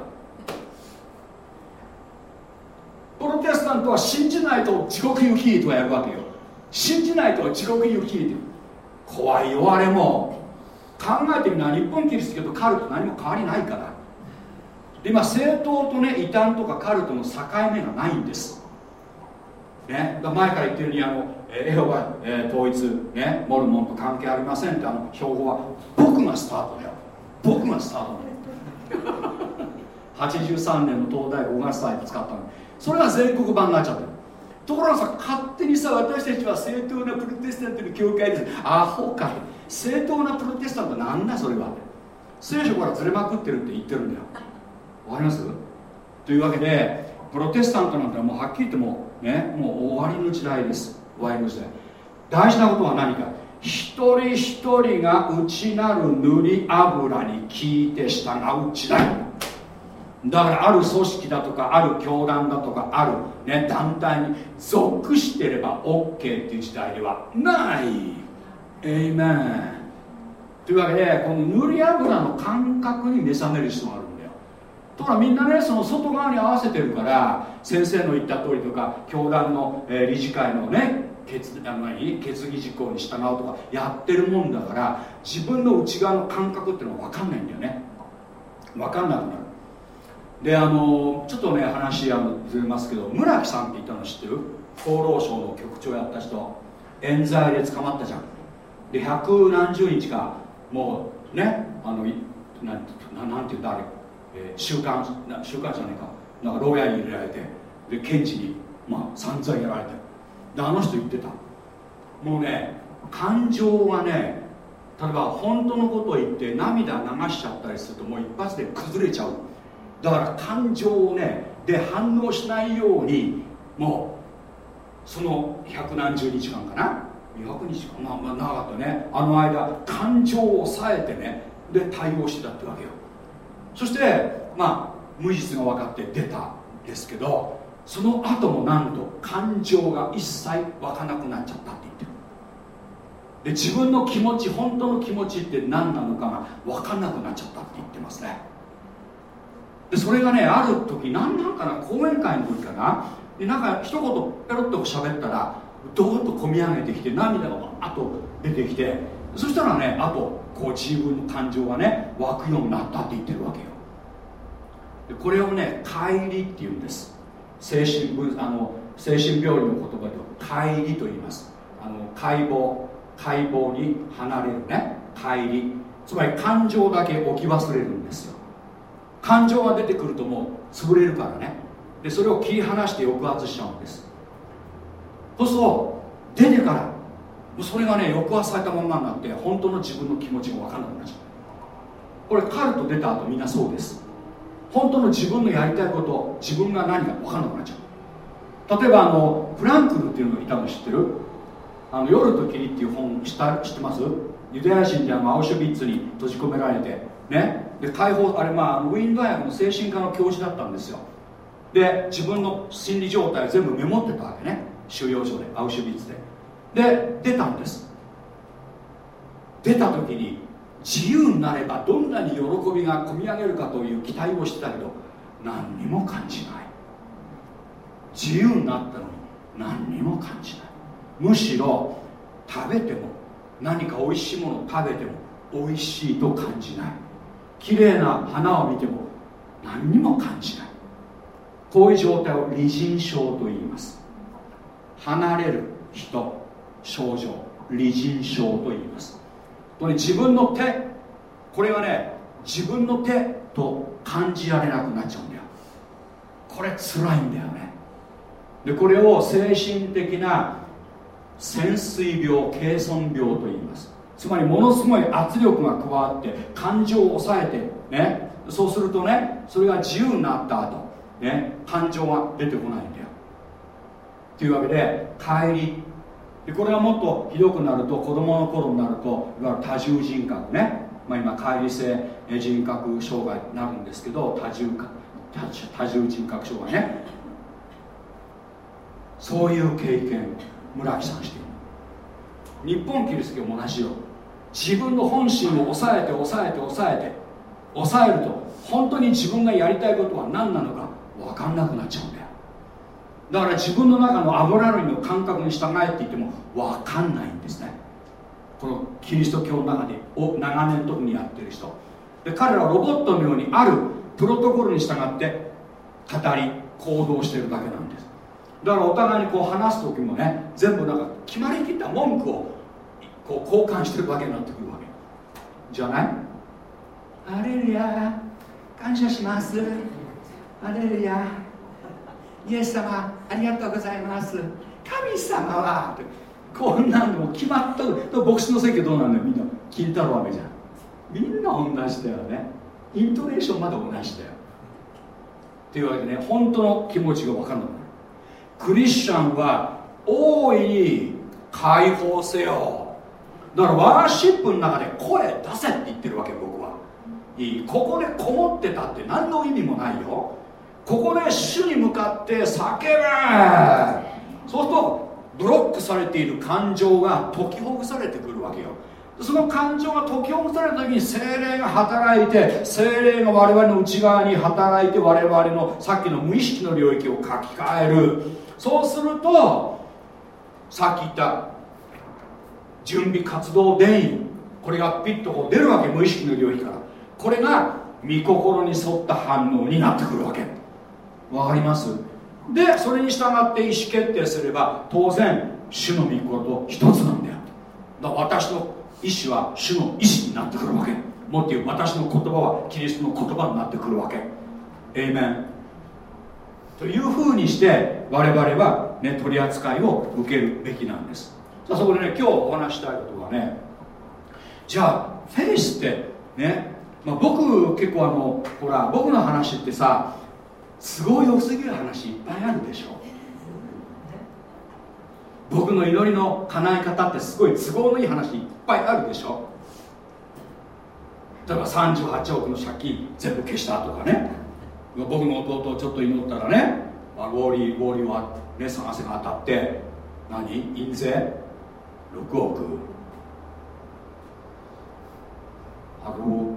プロテスタントは信じないと地獄行きとかやるわけよ。信じないと地獄行きって怖いよあれも。考えてみな日本キリスト教とカルト何も変わりないから。で今政党とね異端とかカルトの境目がないんです。ね、前から言ってるようにあのエホバ、えー、統一、ね、モルモンと関係ありませんってあの標語は僕がスタートだよ。僕がスタートだよ。83年の東大5月祭で使ったのそれが全国版になっちゃってるところがさ勝手にさ私たちは正当なプロテスタントの教会です。アホかい。正当なプロテスタントなんだそれは。聖書からずれまくってるって言ってるんだよ。わかります？というわけでプロテスタントなんてもうはっきり言ってもねもう終わりの時代です。終わりの時代大事なことは何か。一人一人が内なる塗り油に聞いて従う時代。だからある組織だとかある教団だとかある、ね、団体に属してれば OK っていう時代ではない。エイメンというわけでこの塗り油の感覚に目覚める必要がある。ところがみんなねその外側に合わせてるから先生の言った通りとか教団の、えー、理事会のね決あの決議事項に従うとかやってるもんだから自分の内側の感覚っていうのは分かんないんだよね。分かんなくなる。であのちょっとね話あのずれますけど村木さんって言ったの知ってる？厚労省の局長やった人。冤罪で捕まったじゃん。で百何十日かもうねあのななんていうんだあれ、えー、週刊週刊じゃないか。なんか牢屋に入れられてで検事にまあ散々やられて。であの人言ってた。もうね感情はね例えば本当のことを言って涙流しちゃったりするともう一発で崩れちゃう。だから感情をねで反応しないようにもうその百何十日間かな？200日かまあまあ長かったね。あの間感情を抑えてねで対応してたってわけよ。そしてまあ無実が分かって出たんですけどその後もなんと感情が一切湧かなくなっちゃったって言ってる。で自分の気持ち本当の気持ちって何なのかが分かんなくなっちゃったって言ってますね。でそれがねある時何なんかな講演会の時かな。でなんか一言ペロッと喋ったらドーッと込み上げてきて涙があと出てきてそしたらねあとこう自分の感情がね湧くようになったって言ってるわけよ。でこれをね乖離っていうんです。精神分あの精神病院の言葉では乖離と言います。あの解剖解剖に離れるね。乖離つまり感情だけ置き忘れるんですよ。感情が出てくるともう潰れるからね。でそれを切り離して抑圧しちゃうんです。そうすると出てからそれがね抑圧されたままになって本当の自分の気持ちが分からなくなっちゃう。これカルト出た後みんなそうです。本当の自分のやりたいこと自分が何か分からなくなっちゃう。例えばあのフランクルっていうのがいたの知ってる？あの夜と霧っていう本知った知ってます？ユダヤ人であのアウシュビッツに閉じ込められてね？で解放あれまあウィーン大学の精神科の教授だったんですよ。で自分の心理状態を全部メモってたわけね。収容所でアウシュビッツで。で出たんです。出た時に自由になればどんなに喜びが込み上げるかという期待をしてたけど何にも感じない。自由になったのに何にも感じない。むしろ食べても何か美味しいものを食べても美味しいと感じない。綺麗な花を見ても何にも感じない。こういう状態を離人症と言います。離れる人。症状離人症と言います。とに自分の手これがね自分の手と感じられなくなっちゃうんだよ。これ辛いんだよね。でこれを精神的な潜水病軽損病と言います。つまりものすごい圧力が加わって感情を抑えてね。そうするとねそれが自由になった後ね感情が出てこないんだよ。というわけで帰りでこれがもっとひどくなると子供の頃になるといわゆる多重人格ね、まあ、今乖離性人格障害になるんですけど多重か多重人格障害ね。そういう経験村木さんしている。日本キリスト教も同じよ。自分の本心を抑えて抑えて抑えて抑えると本当に自分がやりたいことは何なのか分かんなくなっちゃう。だから自分の中の油類の感覚に従えって言っても分かんないんですね。このキリスト教の中でお長年特にやってる人。で彼らはロボットのようにあるプロトコルに従って語り行動してるだけなんです。だからお互いにこう話す時もね全部なんか決まりきった文句をこう交換してるわけになってくるわけ。じゃない？アレルヤ感謝します。アレルヤ。イエス様ありがとうございます。神様はこんなんでも決まった牧師の席どうなんだよ。みんな聞いたるわけじゃん。みんな同じだよね。イントネーションまで同じだよ。というわけでね本当の気持ちが分かんなくなるクリスチャンは大いに解放せよ。だからワーシップの中で声出せって言ってるわけ僕は。いいここでこもってたって何の意味もないよ。ここで主に向かって叫べ。そうするとブロックされている感情が解きほぐされてくるわけよ。その感情が解きほぐされた時に精霊が働いて精霊が我々の内側に働いて我々のさっきの無意識の領域を書き換える。そうするとさっき言った準備活動電位。これがピッとこう出るわけ無意識の領域から。これが御心に沿った反応になってくるわけ。わかります。でそれに従って意思決定すれば当然主の御心と一つなんだよ。だから私の意思は主の意志になってくるわけ。もっと言う私の言葉はキリストの言葉になってくるわけ。エイメン。というふうにして我々は、ね、取り扱いを受けるべきなんです。さあそこでね今日お話したいことはねじゃあフェイスってね、まあ、僕結構あのほら僕の話ってさ都合良すぎる話いっぱいあるでしょ。僕の祈りの叶え方ってすごい都合のいい話いっぱいあるでしょ。例えば38億の借金全部消したとかね。僕の弟ちょっと祈ったらねウォーリーウォーリーは、ね、探せが当たって何？印税？6億。あの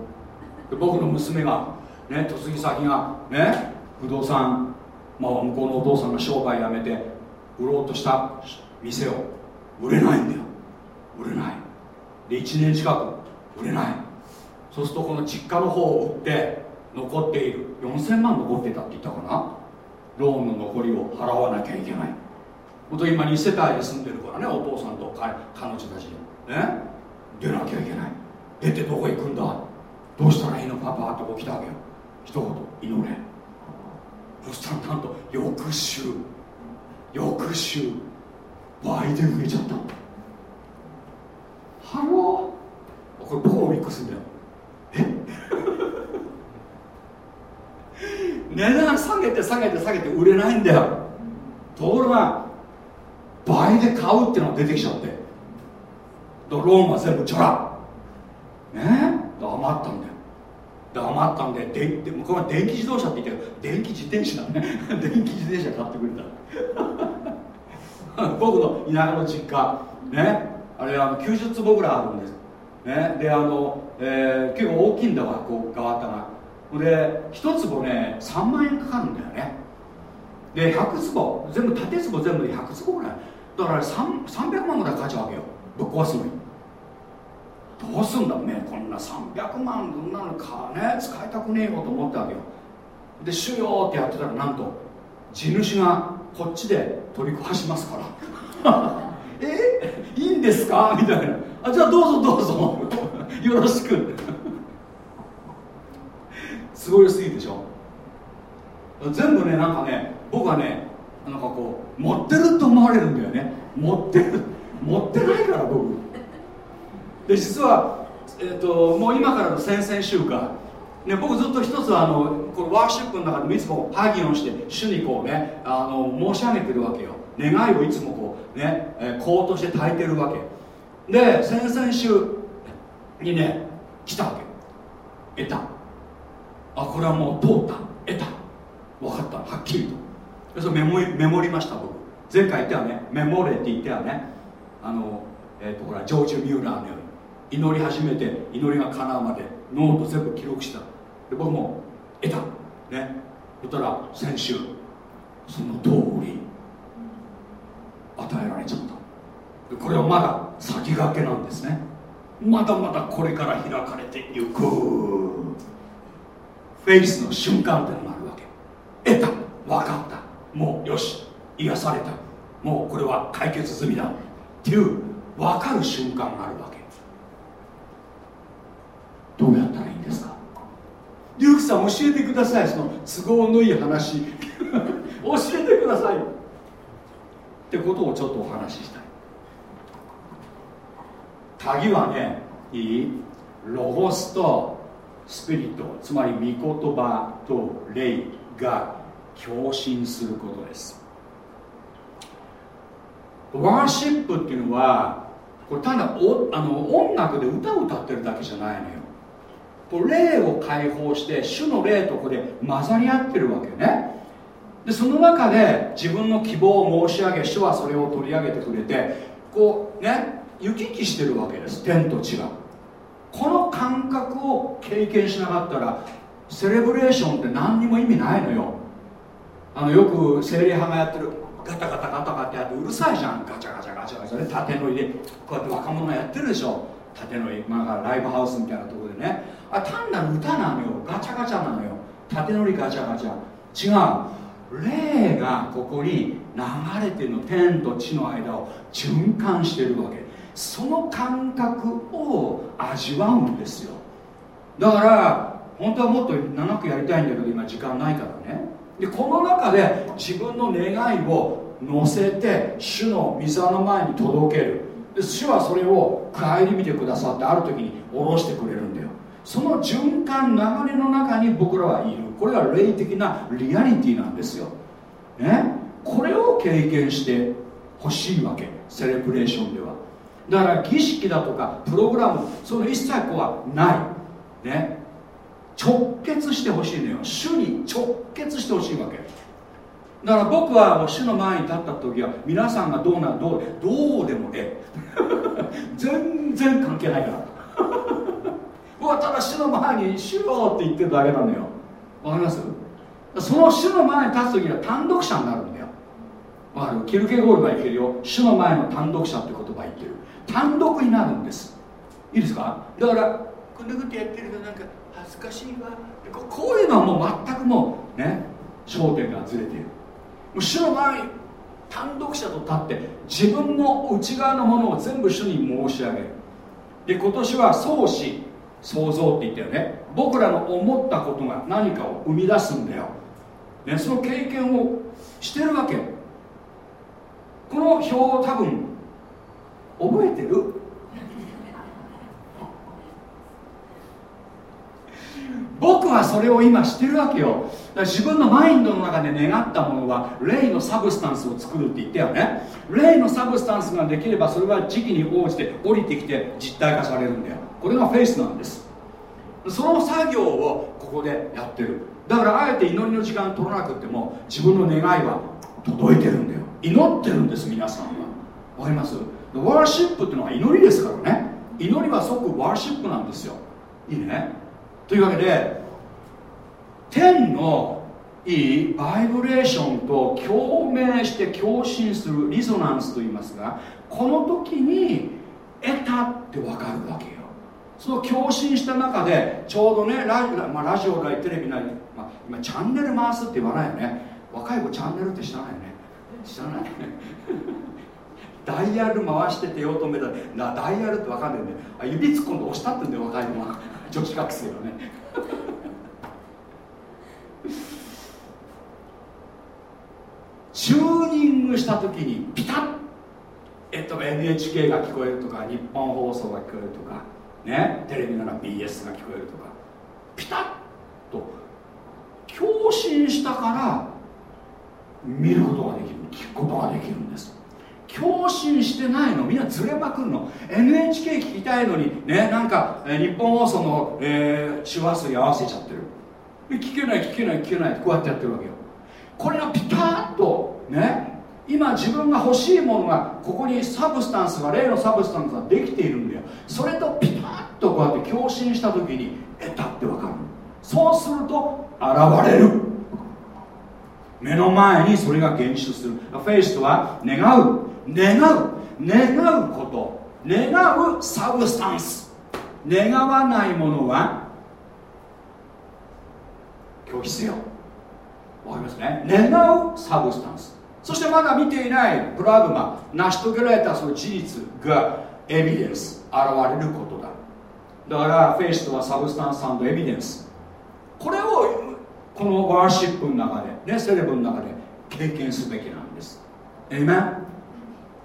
僕の娘がね嫁ぎ先がね不動産まあ向こうのお父さんが商売辞めて売ろうとした店を売れないんだよ。売れない。で1年近く売れない。そうするとこの実家の方を売って残っている。4000万残ってたって言ったかな？ローンの残りを払わなきゃいけない。本当今2世帯で住んでるからねお父さんと彼女たちね出なきゃいけない。出てどこ行くんだ？どうしたらいいの？パパって起きたわけよ。一言祈れ。そしたらなんと翌週翌週倍で増えちゃった。 Hello？これ僕もびっくりするんだよ。え？値段下げて下げて下げて売れないんだよ。ところが倍で買うっていうのが出てきちゃって。ローンは全部チョラ。ね余ったんだよで余ったんででで向こうは電気自動車って言ってる電気自転車だね。電気自転車買ってくれた。僕の田舎の実家ね。あれあの90坪ぐらいあるんです。ね。であの、えー、結構大きいんだわこう側田が。で1坪ね3万円かかるんだよね。で100坪。全部縦坪全部で100坪ぐらい。だから300万ぐらいかかっちゃうわけよ。ぶっ壊すのに。どうすんだねこんな300万どんなのかね使いたくねえよと思ったわけよで「主よ」ってやってたらなんと地主がこっちで取り壊しますから。え？いいんですか？みたいな。あじゃあどうぞどうぞ。よろしく。すごいすぎでしょ？全部ねなんかね僕はねなんかこう持ってると思われるんだよね。持ってる持ってないから僕。で実は、えーと、もう今からの先々週間、ね、僕ずっと一つあのこのワーシップの中でもいつもハギをして主にこうねあの申し上げてるわけよ。願いをいつもこうね、え、こうとして炊いてるわけ。で先々週にね来たわけ。得た。あこれはもう通った。得た。分かった。はっきりと。それメモメモりました僕。前回言ってはね。メモレって言ってはね。あの、えーと、ほらジョージ・ミューラーのよ祈り始めて祈りが叶うまでノート全部記録した。で僕も得た。ね。そしたら先週その通り与えられちゃった。これはまだ先駆けなんですね。まだまだこれから開かれていく。フェイスの瞬間ってのがあるわけ。得た。分かった。もうよし。癒された。もうこれは解決済みだ。っていう分かる瞬間があるわけ。どうやったらいいんですか？リュウクさん教えてください。その都合のいい話。教えてください。ってことをちょっとお話ししたい。鍵はねいいロゴスとスピリットつまり御言葉と霊が共振することです。ワーシップっていうのはこれ単なるあの音楽で歌を歌ってるだけじゃないのよ霊を解放して主の霊とここで混ざり合ってるわけね。でその中で自分の希望を申し上げ主はそれを取り上げてくれてこうね行き来してるわけです天と地が。この感覚を経験しなかったらセレブレーションって何にも意味ないのよ。あのよく精霊派がやってるガタガタガタガタやってうるさいじゃん。ガチャガチャガチャガチャ。ね縦の入れこうやって若者やってるでしょ。縦の、まあ、ライブハウスみたいなところでね。あ単なる歌なのよ。ガチャガチャなのよ。縦乗りガチャガチャ。違う。霊がここに流れてるの天と地の間を循環してるわけ。その感覚を味わうんですよ。だから本当はもっと長くやりたいんだけど今時間ないからね。でこの中で自分の願いを乗せて主の御座の前に届ける。で主はそれを顧みてくださってある時に下ろしてくれるんだよ。その循環流れの中に僕らはいる。これが霊的なリアリティなんですよ。ねこれを経験してほしいわけ。セレブレーションでは。だから儀式だとかプログラムその一切こはない。ね？直結してほしいのよ。主に直結してほしいわけ。だから僕はもう主の前に立った時は皆さんがどうなどうどうでもええ。全然関係ないから。僕はただ主の前に「主よ」って言ってるだけなのよ。わかります？その主の前に立つ時には単独者になるんだよ。わかる？キルケゴールが言ってるよ。主の前の単独者って言葉言ってる。単独になるんです。いいですか？だからこんなことやってるとなんか恥ずかしいわ。こういうのはもう全くもうね焦点がずれている。主の前に単独者と立って自分の内側のものを全部主に申し上げる。で今年は創始創造って言ったよね。僕らの思ったことが何かを生み出すんだよ、ね、その経験をしてるわけ。この表を多分覚えてる？僕はそれを今してるわけよ。だから自分のマインドの中で願ったものは霊の substance を作るって言ったよね。霊の substance ができればそれは時期に応じて降りてきて実体化されるんだよ。これがフェイスなんです。その作業をここでやってる。だからあえて祈りの時間取らなくても自分の願いは届いてるんだよ。祈ってるんです皆さんは。わかります？ worship っていうのは祈りですからね。祈りは即ワーシップなんですよ。いいね？というわけで天のいいバイブレーションと共鳴して共振するリゾナンスと言いますがこの時に得たって分かるわけよ。その共振した中でちょうどねラ,、まあ、ラジオなりテレビなり、まあ、今チャンネル回すって言わないよね。若い子チャンネルって知らないよね。知らない？ダイヤル回して手を止めた。なダイヤルって分かんないよね。あ指突っ込んで押したってんだよ若い子は女子学生はね。チューニングした時にピタッ。えっと NHK が聞こえるとか日本放送が聞こえるとかねテレビなら BS が聞こえるとかピタッと共振したから見ることができる聞くことができるんです。共振してないの？みんなずれまくるの？NHK 聞きたいのに？ねなんか、え日本放送の、えー、周波数に合わせちゃってる。聞けない聞けない聞けない。こうやってやってるわけよ。これがピタッとね今自分が欲しいものがここにサブスタンスが例のサブスタンスができているんだよ。それとピタッとこうやって共振した時に得たって分かる。そうすると現れる。目の前にそれが現出する。フェイスとは願う。願う。願うこと。願うサブスタンス。願わないものは？拒否せよわかりますね？願うサブスタンス。そしてまだ見ていない。プラグマ。成し遂げられたその事実が evidence。現れることだ。だから faith とは substance evidence。これをこのワーシップの中でねセレブの中で経験すべきなんです。エメン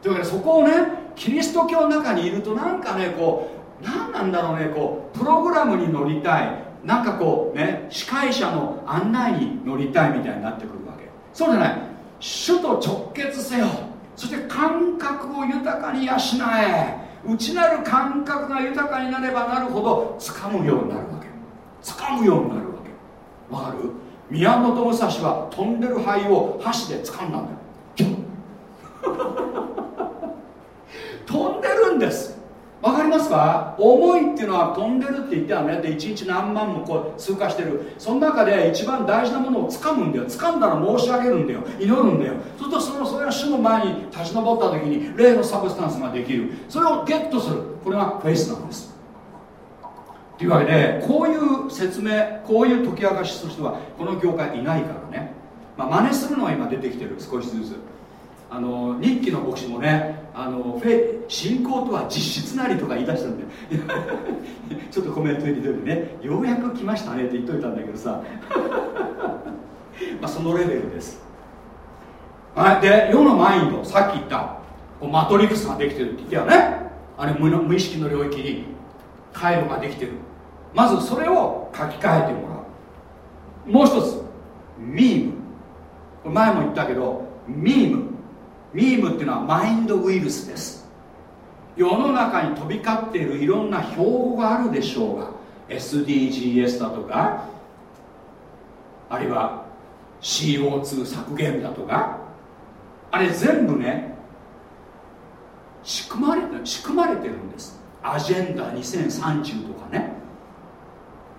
というわけでそこをねキリスト教の中にいるとなんかねこう何なんだろうねこうプログラムに乗りたい。なんかこうね司会者の案内に乗りたいみたいになってくるわけ。そうじゃない。主と直結せよ。そして感覚を豊かに養え。内なる感覚が豊かになればなるほど掴むようになるわけ。掴むようになるわけ。わかる？宮本武蔵は飛んでる灰を箸で掴んだんだよ。飛んでるんです。わかりますか？思いっていうのは飛んでるって言ってはねで1日何万もこう通過してる。その中で一番大事なものを掴むんだよ。掴んだら申し上げるんだよ。祈るんだよ。そうするとそのそれが主の前に立ち上った時に霊のサブスタンスができる。それをゲットする。これがフェイスなんです。というわけでこういう説明こういう解き明かしする人はこの業界いないからね、まあ、真似するのは今出てきてる。少しずつ。あの日記の牧師もねあのフェ信仰とは実質なりとか言い出したんで。ちょっとコメント入れてるね。ようやく来ましたねって言っといたんだけどさ。まあそのレベルです。はい。で世のマインドさっき言ったこうマトリックスができてるって言ったよね。あれ無意識の領域に回路ができてる。まずそれを書き換えてもらう。もう一つミーム。前も言ったけどミーム。ミームっていうのはマインドウイルスです。世の中に飛び交っているいろんな標語があるでしょうが SDGs だとかあるいは CO2 削減だとかあれ全部ね仕組まれ仕組まれてるんです。アジェンダ2030とかね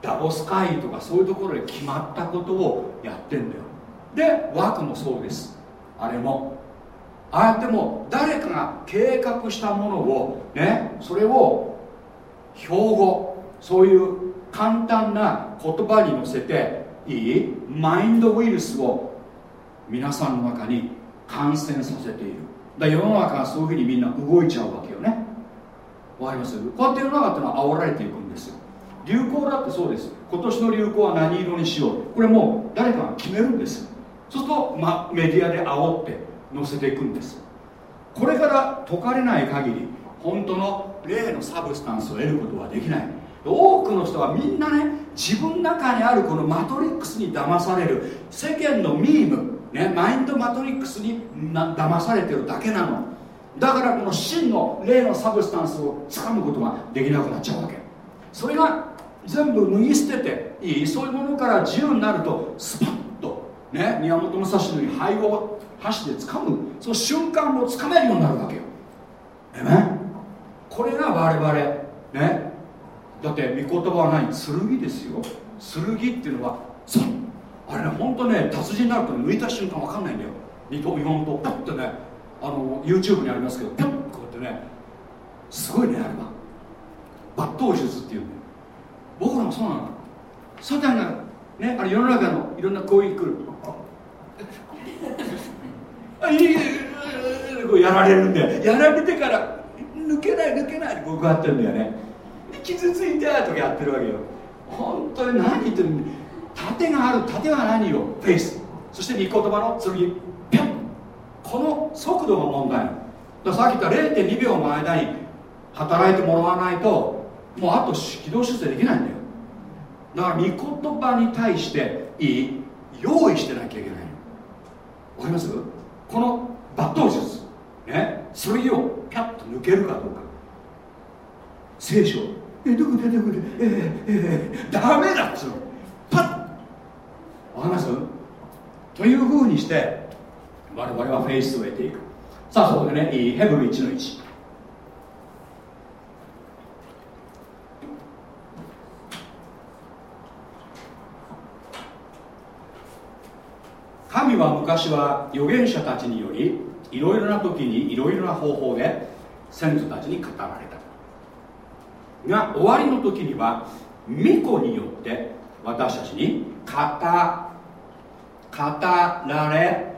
ダボス会議とかそういうところで決まったことをやってんだよ。で枠もそうです。あれも。ああやっても誰かが計画したものをねそれを標語そういう簡単な言葉に乗せていい？マインドウイルスを皆さんの中に感染させている。だ世の中がそういうふうにみんな動いちゃうわけよね。わかります？こうやって世の中っていうのは煽られていくんですよ。流行だってそうです。今年の流行は何色にしよう。これもう誰かが決めるんです。そうすると、ま、メディアで煽って載せていくんです。これから解かれない限り本当の霊のサブスタンスを得ることはできない。多くの人はみんなね自分の中にあるこのマトリックスに騙される。世間のミーム、ね、マインドマトリックスにな騙されてるだけなの。だからこの真の霊のサブスタンスをつかむことができなくなっちゃうわけ。それが全部脱ぎ捨てていい。そういうものから自由になるとスパッとね宮本武蔵のように肺を箸で掴む。その瞬間をつかめるようになるわけよ。え？これが我々。ね？だって御言葉は何剣ですよ。剣っていうのはそう。あれね本当ね達人になると抜いた瞬間分かんないんだよ。2と4とパッてねあの YouTube にありますけどピョッこうやってねすごいねあれは。抜刀術っていうね僕らもそうなの。サタンがねあれ世の中のいろんな攻撃来る。こうやられるんだよ。やられてから抜けない抜けない。ってこうやってるんだよね。傷ついたとかやってるわけよ。本当に何言ってる盾がある盾は何よ。フェイス。そして御言葉の剣。ピョン。この速度が問題。さっき言った0.2秒の間に働いてもらわないともうあと軌道修正できないんだよ。だから御言葉に対していい。用意してなきゃいけないわかります？この抜刀術ねそれをピャッと抜けるかどうか。聖書えどこでどこでえー、えー、ダメだっつうの。パッ。わかりますというふうにして我々はフェイスを得ていく。さあそこでねヘブル1の1神は昔は預言者たちによりいろいろな時にいろいろな方法で先祖たちに語られた。が終わりの時には巫女によって私たちに語語られ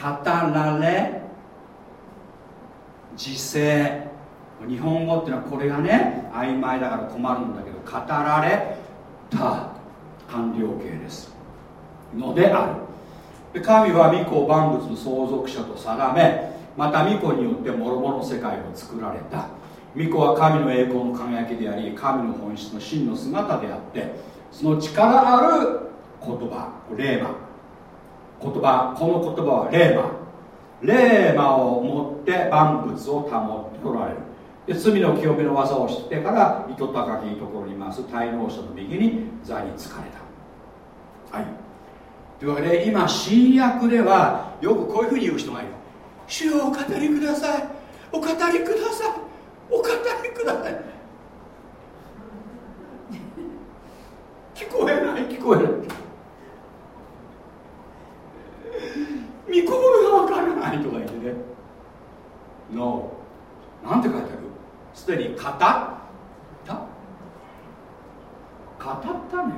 語られ時世日本語っていうのはこれがね曖昧だから困るんだけど語られた完了形です。のである。で神は御子を万物の相続者と定めまた御子によって諸々の世界を作られた。御子は神の栄光の輝きであり神の本質の真の姿であってその力ある言葉霊魔言葉この言葉は霊魔霊魔をもって万物を保っておられる。で罪の清めの技を知ってから糸高きところに回す滞納者の右に座につかれた。はい。というわけで今新約ではよくこういうふうに言う人がいる。主よお語りください。お語りください。お語りください。聞こえない。聞こえない見こぶがわからないとか言ってね。No なんて書いてある？すでに語った？語ったのよ。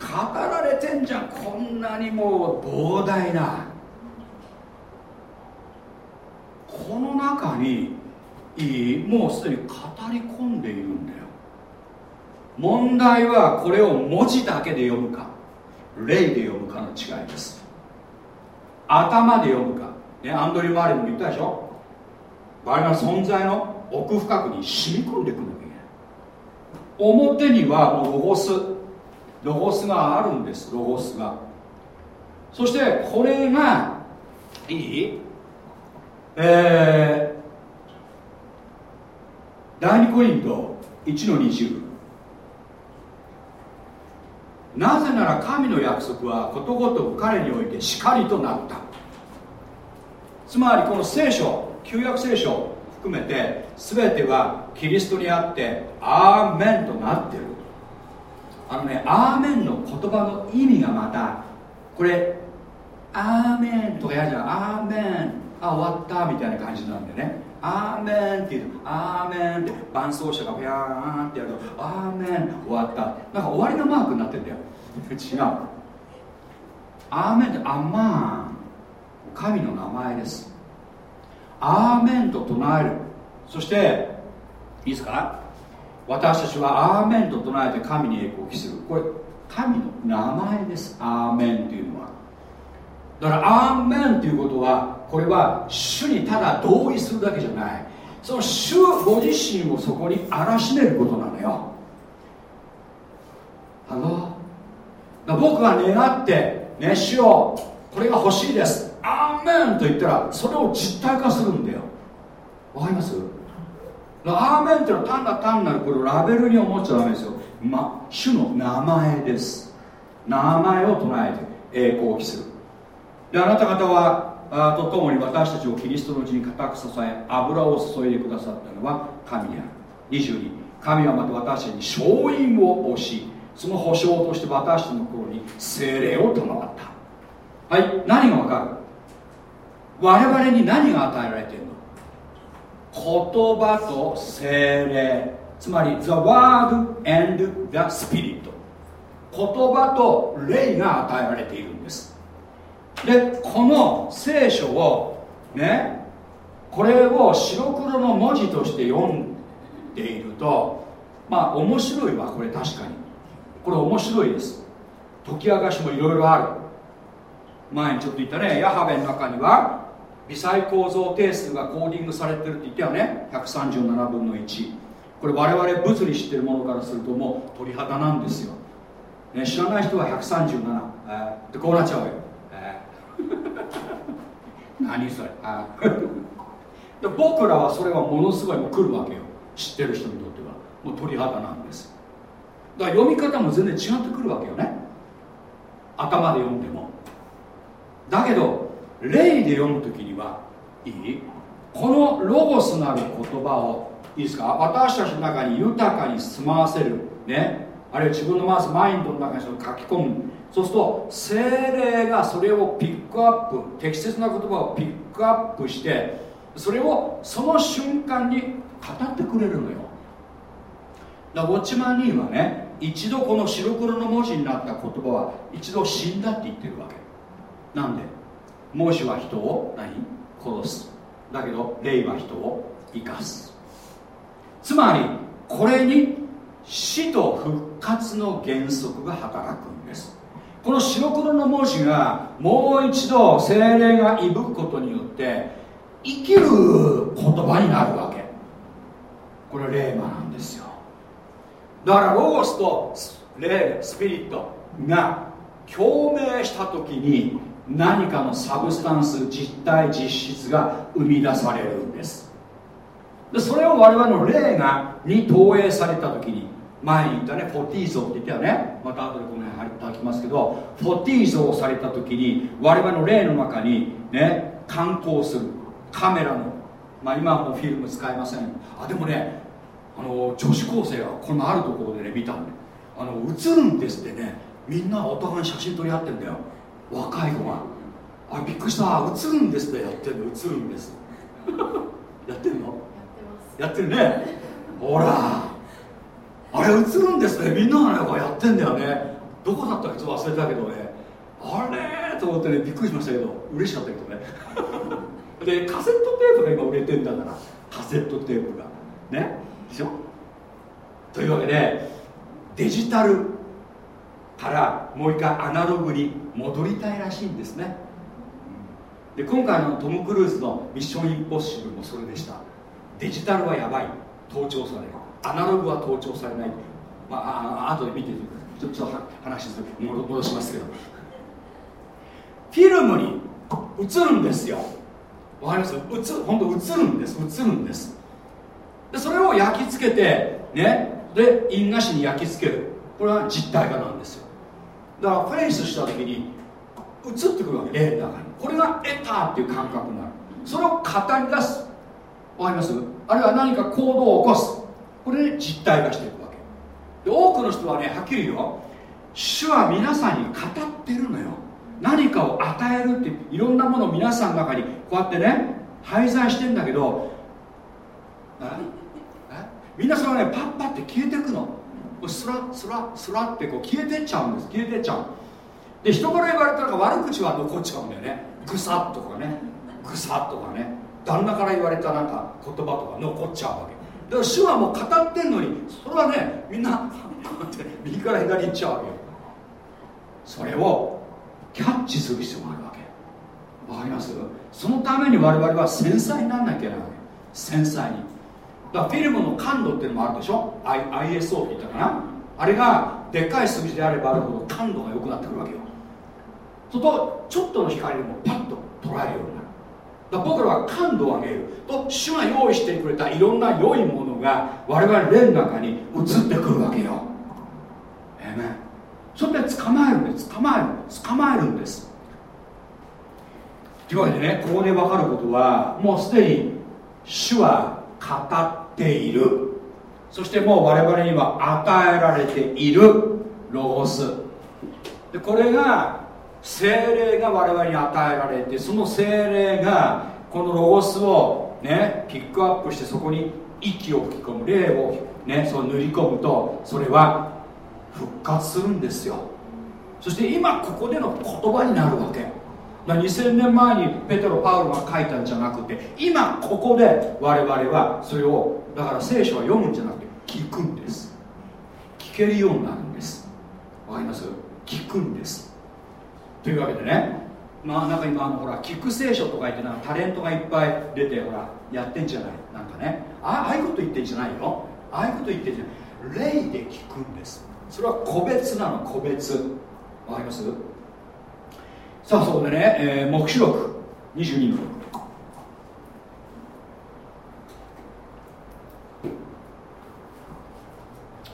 語られてんじゃん。こんなにもう膨大な。この中にいいもうすでに語り込んでいるんだよ。問題はこれを文字だけで読むか霊で読むかの違いです。頭で読むか、ね、アンドリュー・マーレも言ったでしょ。我々の存在の奥深くに染み込んでくるわけ。表にはもうロゴスロゴスがあるんですロゴスが。そしてこれがいい？えー、第2コリント1の20なぜなら神の約束はことごとく彼においてしかりとなった。つまりこの聖書旧約聖書含めて全てはキリストにあってアーメンとなってるあのねアーメンの言葉の意味がまたこれアーメンとかやるじゃん。アーメン。あ終わったみたいな感じなんでね。アーメンって言うとアーメンって伴奏者がピャーンってやるとアーメン終わった。なんか終わりのマークになってんだよ。違う。アーメンってアンマン神の名前です。アーメンと唱える。そしていいですか？私たちはアーメンと唱えて神に栄光を期する。これ神の名前です。アーメンっていうのは。だからアーメンっていうことはこれは主にただ同意するだけじゃない。その主ご自身をそこにあらしめることなのよ。ハロー僕が願ってね主をこれが欲しいです。アーメンと言ったらそれを実体化するんだよ。わかります？アーメンっていうのは単なる単なるこれをラベルに思っちゃダメですよ、ま、主の名前です。名前を唱えて栄光を帰する。であなた方はあとともに私たちをキリストのうちに固く支え油を注いでくださったのは神である。22神はまた私たちに勝因を押しその保証として私たちの心に精霊を賜った。はい何がわかる？我々に何が与えられているの？言葉と精霊。つまり The Word and the Spirit 言葉と霊が与えられているんです。でこの聖書をねこれを白黒の文字として読んでいるとまあ面白いわこれ確かに。これ面白いです。解き明かしもいろいろある。前にちょっと言ったねヤハベの中には微細構造定数がコーディングされてるって言ったよね。137分の1これ我々物理知ってるものからするともう鳥肌なんですよ、ね、知らない人は137、えー、でこうなっちゃうよ、えー、何それ。あ で僕らはそれはものすごいもう来るわけよ。知ってる人にとっては。もう鳥肌なんです。だから読み方も全然違ってくるわけよね。頭で読んでも。だけど霊で読む時にはいい？このロゴスなる言葉をいいですか？私たちの中に豊かに住まわせるね。あるいは自分のママインドの中にそれを書き込む。そうすると精霊がそれをピックアップ適切な言葉をピックアップしてそれをその瞬間に語ってくれるのよ。だからウォッチマン・ニーはね一度この白黒の文字になった言葉は一度死んだって言ってるわけ。なんで？モーシは人を何？殺す。だけど霊は人を生かす。つまりこれに死と復活の原則が働くんです。この白黒の文字がもう一度精霊がいぶくことによって生きる言葉になるわけ。これ霊魔なんですよ。だからロゴスと霊スピリットが共鳴した時に何かのサブスタンス実体実質が生み出されるんです。でそれを我々の霊がに投影された時に前に言ったねフォティー像って言ったよね。また後でこの辺貼りたきますけどフォティー像をされた時に我々の霊の中にね観光するカメラのまあ今はもうフィルム使いません。あでもねあの女子高生がこのあるところでね見たんであの映るんですってね。みんなお互いに写真撮り合ってんだよ。若い子があびっくりした。映るんですって。やってるの。映るんです。やってるの？やってるね。ほら。あれ映るんですねみんながねやってんだよね。どこだったかちょっと忘れたけどね。あれと思ってねびっくりしましたけど嬉しかったけどね。でカセットテープが今売れてんだから。カセットテープが。ね？でしょ？というわけでデジタルからもう一回アナログに戻りたいらしいんですね。で今回のトム・クルーズの「ミッション・インポッシブル」もそれでした。デジタルはやばい。盗聴される。アナログは盗聴されない。まああ後で見てちょっと話戻しますけど。フィルムに映るんですよ。わかります？映る本当映るんです。映るんです。でそれを焼き付けてね。で印画紙に焼き付ける。これは実体化なんですよ。だからフェイスした時に映ってくるわけ霊の中にこれが得たっていう感覚になる。それを語り出すわかります？あるいは何か行動を起こす。これで実体化していくわけ。で多くの人はねはっきり言うよ。主は皆さんに語ってるのよ。何かを与えるっていろんなものを皆さんの中にこうやってね配在してんだけどみんなそれはねパッパって消えてくの。スラスラスラってこう消えてっちゃうんです。消えてっちゃう。で人から言われたら悪口は残っちゃうんだよね。ぐさっとかね。ぐさっとかね。旦那から言われたなんか言葉とか残っちゃうわけ。だから主はもう語ってんのにそれはねみんなこうやって右から左行っちゃうわけよ。それをキャッチする必要があるわけ。わかります？そのために我々は繊細にならなきゃいけないわけ。繊細に。だフィルムの感度っていうのもあるでしょ？ISO って言ったかな？あれがでっかい数字であればあるほど感度が良くなってくるわけよ。そうとちょっとの光でもパッと捉えるようになる。だら僕らは感度を上げる。と主が用意してくれたいろんな良いものが我々霊の中に移ってくるわけよ。えめそれで捕まえるんです。捕まえる捕まえるんです。というわけでねここで分かることはもうすでに主は語っている。そしてもう我々には与えられている。ロゴス。でこれが精霊が我々に与えられてその精霊がこのロゴスをねピックアップしてそこに息を吹き込む霊をねそう塗り込むとそれは復活するんですよ。そして今ここでの言葉になるわけ。2000年前にペテロ・パウロが書いたんじゃなくて今ここで我々はそれをだから聖書は読むんじゃなくて聞くんです。聞けるようになるんです。わかります？聞くんです。というわけでねまあなんか今あのほら聞く聖書とか言ってなんかタレントがいっぱい出てほらやってんじゃない？なんかね。あああいうこと言ってんじゃないよ。ああいうこと言ってんじゃない。霊で聞くんです。それは個別なの個別。わかります？さあそこでね、えー、黙示録22の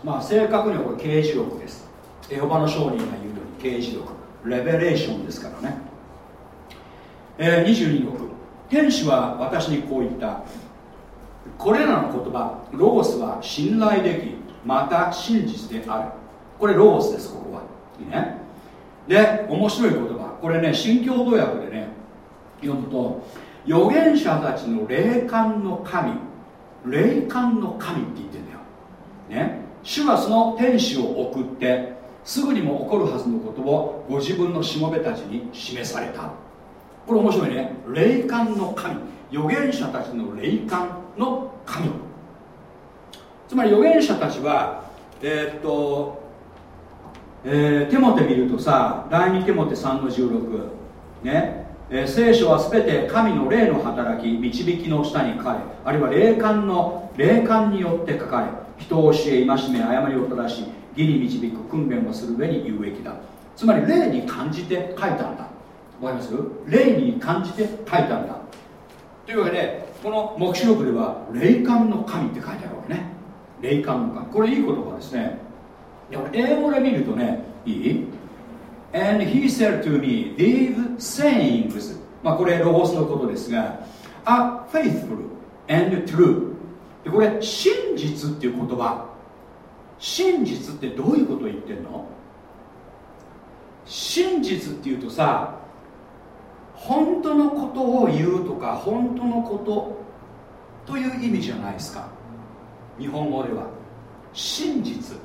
まあ正確にはこれ刑事録です。エホバの商人が言うように刑事録レベレーションですからね、えー、22の6天使は私にこう言った。これらの言葉ロゴスは信頼できまた真実である。これロゴスですここは。いいね。で面白い言葉。これね新共同訳でね読むと預言者たちの霊感の神。霊感の神って言ってんだよ。ね。主はその天使を送ってすぐにも起こるはずのことをご自分のしもべたちに示された。これ面白いね。霊感の神。預言者たちの霊感の神。つまり預言者たちはえー、っとえー、テモテ見るとさ第2テモテ3の16ね、えー、聖書は全て神の霊の働き導きの下に書かれあるいは霊感の霊感によって書かれ人を教え戒め誤りを正し義に導く訓練をする上に有益だ。つまり霊に感じて書いたんだ。わかります？霊に感じて書いたんだ。というわけでこの黙示録では霊感の神って書いてあるわけね。霊感の神。これいい言葉ですね。英語で見るとねいい？And he said to me these sayings まあこれロゴスのことですが are faithful and true. でこれ真実っていう言葉。真実ってどういうことを言ってんの？真実っていうとさ本当のことを言うとか本当のことという意味じゃないですか。日本語では。真実。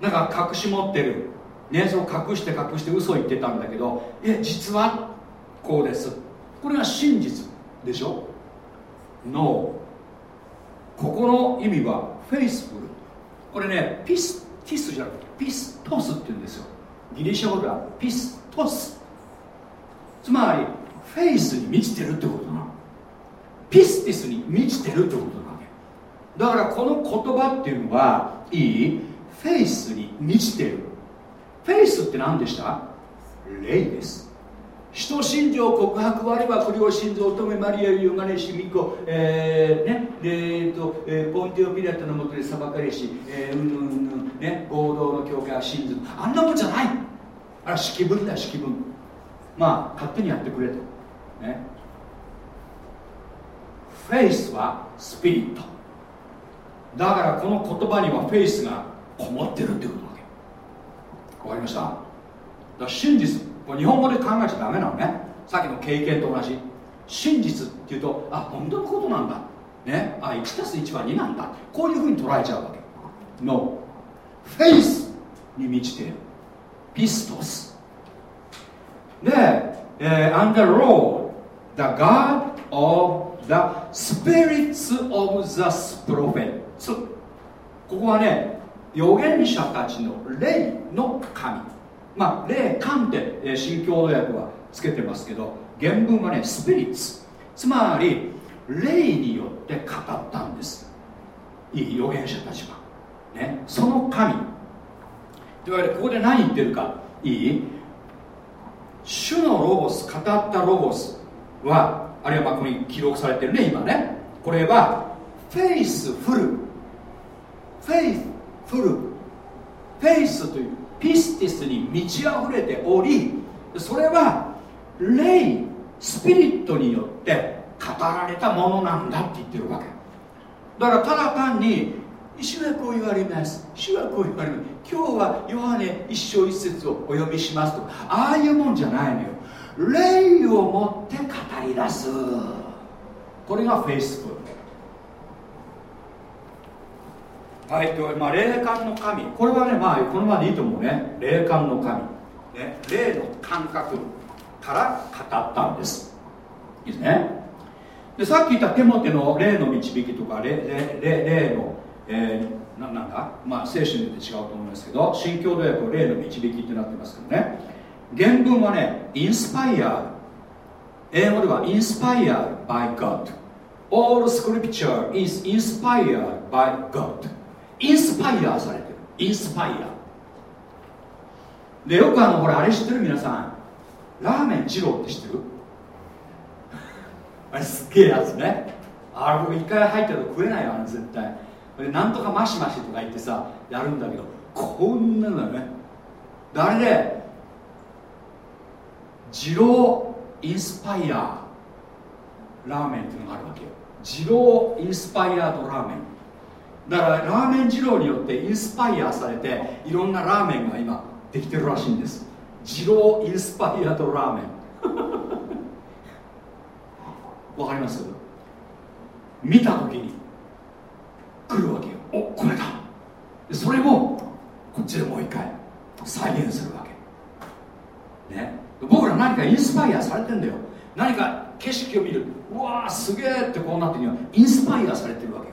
なんか隠し持ってる。ねそう隠して隠して嘘言ってたんだけどえ実は？こうですこれが真実でしょ？No ここの意味はフェイスフルこれねピスティスじゃなくてピストスって言うんですよ。ギリシャ語ではピストス。つまりフェイスに満ちてるってことなの。ピスティスに満ちてるってことなわけ。だからこの言葉っていうのはいい？ faith に満ちてる。 faith って何でした？霊です。使徒信条告白あればこれを信ず乙女マリアユマネシミコ、えー、ねえーとえー、ポンティオ・ピラトのもとで裁かれし、えー、うんうんうんね合同の教会は信ずあんなもんじゃない。あれ式文だよ式文。まあ勝手にやってくれと。ね。フェイスはスピリット。だからこの言葉にはフェイスがこもってるってことわけ。わかりました。だから真実これ日本語で考えちゃダメなのね。さっきの経験と同じ。真実っていうとあ本当のことなんだ。ね。あ1たす1は2なんだ。こういうふうに捉えちゃうわけ。No フェイスに満ちている。ピストス。で、えー、and the Lord the God of the spirits of the prophets ここはね預言者たちの霊の神。まあ霊神って、え、新共同訳はつけてますけど原文はねスピリッツつまり霊によって語ったんです。いい預言者たちは、ね、その神。というわけでここで何言ってるか。いい？主のロゴス語ったロゴスはあるいはまあここに記録されてるね今ね。これはフェイスフル。フェイスフルフェイスというピスティスに満ち溢れておりそれは霊 spirit によって語られたものなんだって言ってるわけ。だからただ単に主はこう言われます。主はこう言われます今日はヨハネ一章一節をお読みしますと。かああいうもんじゃないのよ。霊を持って語り出す。これがフェイスブック。はい、まあ、霊感の神。これはねまあこのままでいいと思うね。霊感の神、ね、霊の感覚から語ったんです。いいですね。でさっき言ったテモテの霊の導きとか霊霊霊の、えー、ななんだ、まあ、聖書によって違うと思いますけど新共同訳は霊の導きってなってますけどね。原文はねインスパイア英語ではインスパイア by God all scripture is inspired by God インスパイアされてる。インスパイア。でよくあのこれあれ知ってる？皆さん。ラーメン二郎って知ってる？あれすっげえやつね。あれ僕一回入ったら食えないよあれ絶対。でなんとかマシマシとか言ってさやるんだけどこんなのね。であれで？二郎インスパイアラーメンっていうのがあるわけよ。二郎インスパイアドラーメン。だからラーメン二郎によってインスパイアされていろんなラーメンが今できてるらしいんです。二郎インスパイアドラーメン。わかります？見た時に来るわけよ。おこれだそれをこっちでもう一回再現するわけ。ね？僕ら何かインスパイアされてんだよ。何か景色を見る。うわーすげえってこうなってにはインスパイアされてるわけ。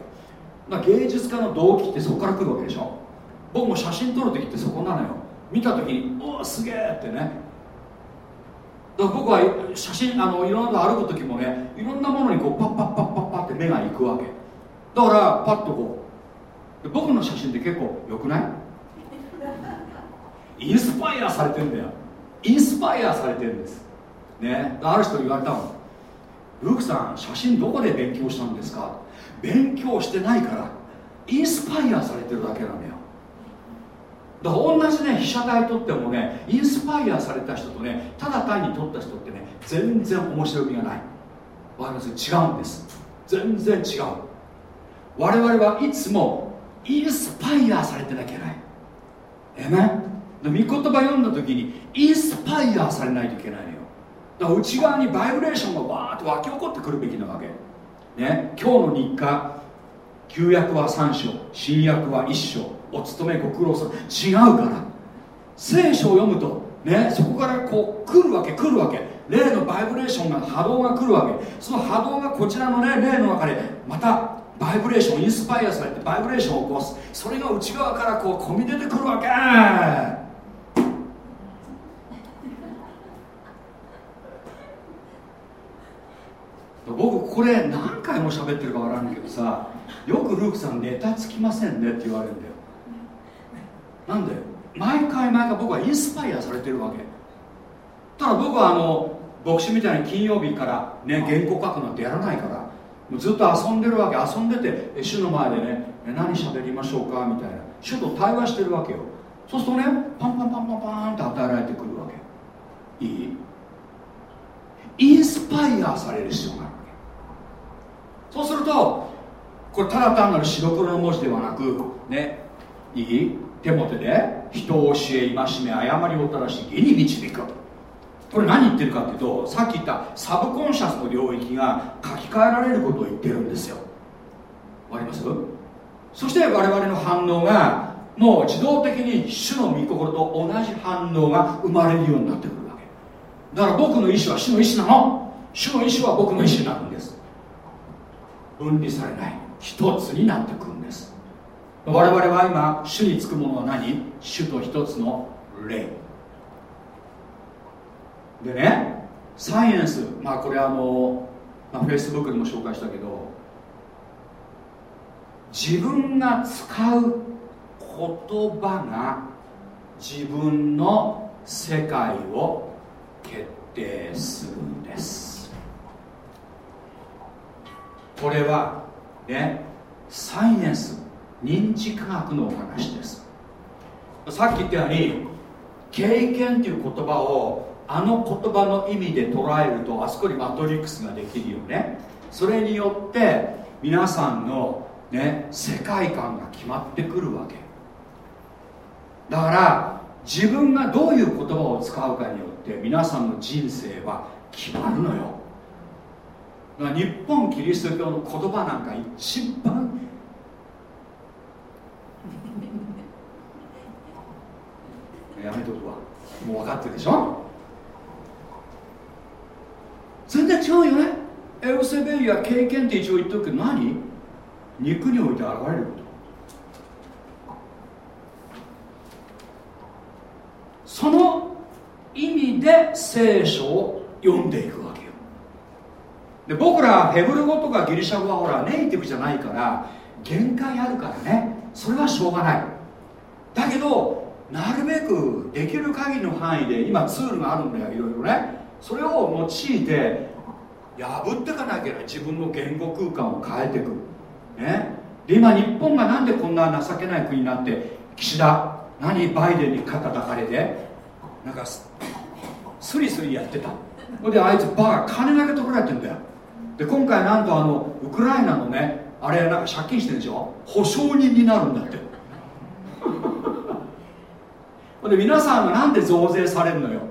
だから芸術家の動機ってそこから来るわけでしょ。僕も写真撮る時ってそこなのよ。見た時にうわすげえってね。だから僕は写真あのいろんなと歩く時もねいろんなものにこうパッパッパッパッパッって目が行くわけ。だからパッとこう僕の写真って結構よくない？インスパイアされてんだよ。インスパイアされてるんです。ね。ある人言われたのルークさん写真どこで勉強したんですか？勉強してないからインスパイアされてるだけなのよ。だから同じね被写体撮ってもねインスパイアされた人とねただ単に撮った人ってね全然面白みがない。わかります？違うんです。全然違う。我々はいつもインスパイアされてなきゃいけない。えめ御言葉読んだ時にインスパイアされないといけないのよ。だから内側にバイブレーションがわーっと湧き起こってくるべきなわけ。ね今日の日課旧約は3章新約は1章お勤めご苦労さん違うから。聖書を読むとねそこからこう来るわけ来るわけ。霊のバイブレーションが波動が来るわけ。その波動がこちらのね霊の中でまたバイブレーションインスパイアされてバイブレーションを起こす。それが内側からこう込み出てくるわけ。僕これ何回も喋ってるかわからんけどさよくルークさんネタつきませんねって言われるんだよ。なんで？毎回毎回僕はインスパイアされてるわけ。ただ僕はあの牧師みたいに金曜日からね原稿書くなんてやらないからもうずっと遊んでるわけ。遊んでて主の前でね何喋りましょうか？みたいな。主と対話してるわけよ。そうするとねパンパンパンパンパンって与えられてくるわけ。いい？インスパイアされる必要があるそうするとこれただ単なる白黒の文字ではなくねいい？手も手で人を教え戒め誤りを正し義に導く。これ何言ってるかっていうとさっき言ったサブコンシャスの領域が書き換えられることを言ってるんですよ。わかります？そして我々の反応がもう自動的に主の御心と同じ反応が生まれるようになってくるわけ。だから僕の意思は主の意思なの。主の意思は僕の意思になるんです。分離されない。一つになってくるんです。我々は今主につくものは何？主と一つの霊。でねサイエンス。まあこれあの、まあ、フェイスブックでも紹介したけど自分が使う言葉が自分の世界を決定するんです。これはねサイエンス認知科学のお話です。さっき言ったように経験という言葉をあの言葉の意味で捉えるとあそこにマトリックスができるよね。それによって皆さんの、ね、世界観が決まってくるわけ。だから自分がどういう言葉を使うかによって皆さんの人生は決まるのよ。日本キリスト教の言葉なんか一番やめとくわ。もう分かってるでしょ？全然違うよね。エルセベリア経験って一応言っとくけど何？肉において現れること。その意味で聖書を読んでいく。で僕らヘブル語とかギリシャ語はほらネイティブじゃないから限界あるからね。それはしょうがない。だけどなるべくできる限りの範囲で今ツールがあるんだよいろいろね。それを用いて破っていかなきゃいけない。自分の言語空間を変えていく、ね、で今日本がなんでこんな情けない国になって岸田何バイデンに肩抱かれてなんかスリスリやってた。ほんであいつバカ金だけ取られてんだよ。で今回なんとあのウクライナのねあれなんか借金してるでしょ？保証人になるんだって。ほんで皆さんがなんで増税されるのよ？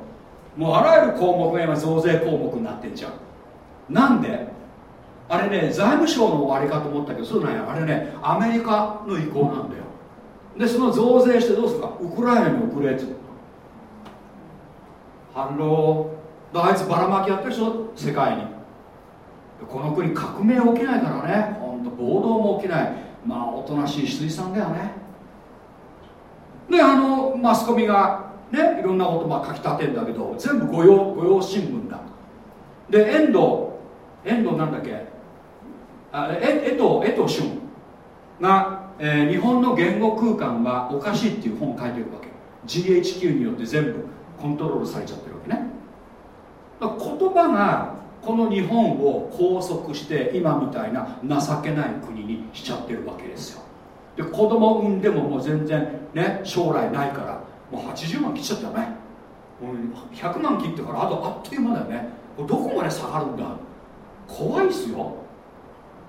もうあらゆる項目が今増税項目になってんじゃん。なんで？あれね財務省の終わりかと思ったけどそうなんやあれねアメリカの意向なんだよ。でその増税してどうするか？ウクライナに送れって反論あいつばらまきやってるでしょ？世界に。この国革命起きないからね。本当暴動も起きない。まあおとなしい水産だよね。であのマスコミがねいろんなことまあ書き立てるんだけど全部御用御用新聞だ。で遠藤遠藤なんだっけ？あえ江藤江藤俊が、えー、日本の言語空間はおかしいっていう本を書いてるわけ。GHQ によって全部コントロールされちゃってるわけね。言葉がこの日本を拘束して今みたいな情けない国にしちゃってるわけですよ。で子供産んでももう全然ね将来ないからもう80万切っちゃったよねもう100万切ってからあとあっという間だよね。どこまで下がるんだ。怖いっすよ。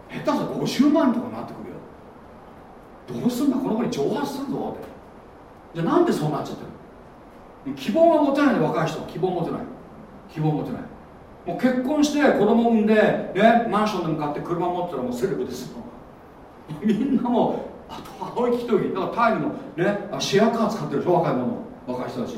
下手すと50万とかなってくるよ。どうすんだ？この子に蒸発するぞって。じゃあなんでそうなっちゃってる希望が持てないで若い人は。希望持てない。希望持てない。もう結婚して子供産んで、ね、マンションでも買って車持ってたらもうセレブですよ。みんなもあと青いきときだからタイムのねシェアカー使ってるでしょ若い者若い人たち。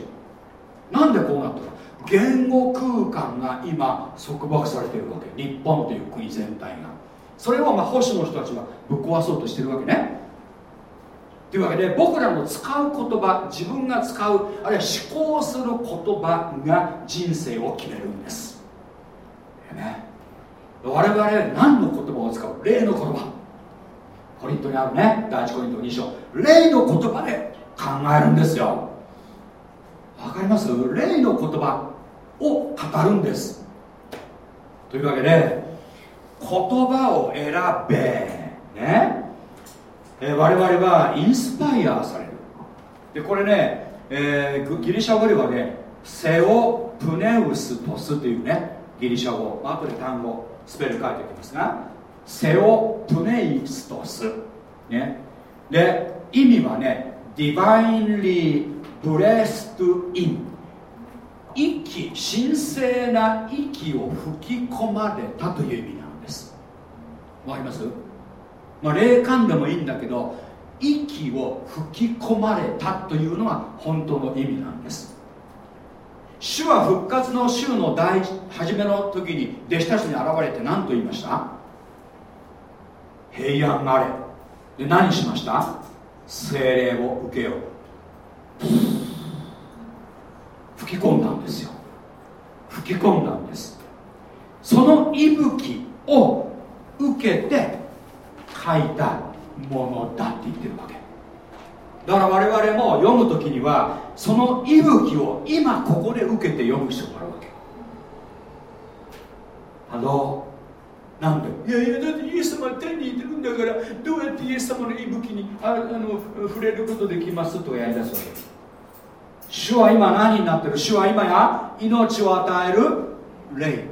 なんでこうなったか言語空間が今束縛されてるわけ。日本という国全体が。それをまあ保守の人たちはぶっ壊そうとしてるわけね。というわけで僕らの使う言葉自分が使うあるいは思考する言葉が人生を決めるんです、ね、我々何の言葉を使う？霊の言葉。コリントにあるね。第一コリント2章。霊の言葉で考えるんですよ。わかります？霊の言葉を語るんです。というわけで言葉を選べ。ね。え、我々はインスパイアされる。でこれね、えー、ギリシャ語ではねセオプネウストスというね。ギリシャ語後で単語スペル書いておきますがセオプネイストス、ね、で意味はね divinely blessed in 息神聖な息を吹き込まれたという意味なんです。わかります？まあ、霊感でもいいんだけど息を吹き込まれたというのが本当の意味なんです。主は復活の週の第初めの時に弟子たちに現れて何と言いました？平安あれ。で何しました？精霊を受けよう。吹き込んだんですよ。吹き込んだんです。その息吹を受けて書いたものだって言ってるわけ。だから我々も読む時にはその息吹を今ここで受けて読む必要があるわけ。あのなんで？いやいやだってイエス様は天にいてるんだからどうやってイエス様の息吹にああの触れることできますとやりだすわけ。主は今何になってる？主は今や命を与える霊。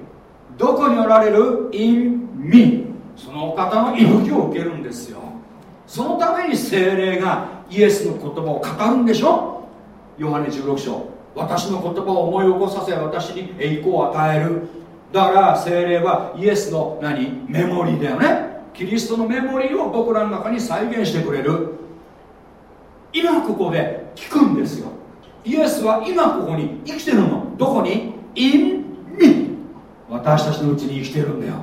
どこにおられる？in me そのお方の息吹を受けるんですよ。そのために精霊がイエスの言葉を語るんでしょ？ヨハネ16章。私の言葉を思い起こさせ私に栄光を与える。だから精霊はイエスの何？メモリーだよね。キリストのメモリーを僕らの中に再現してくれる。今ここで聞くんですよ。イエスは今ここに生きてるの。どこに ?in me 私たちのうちに生きてるんだよ。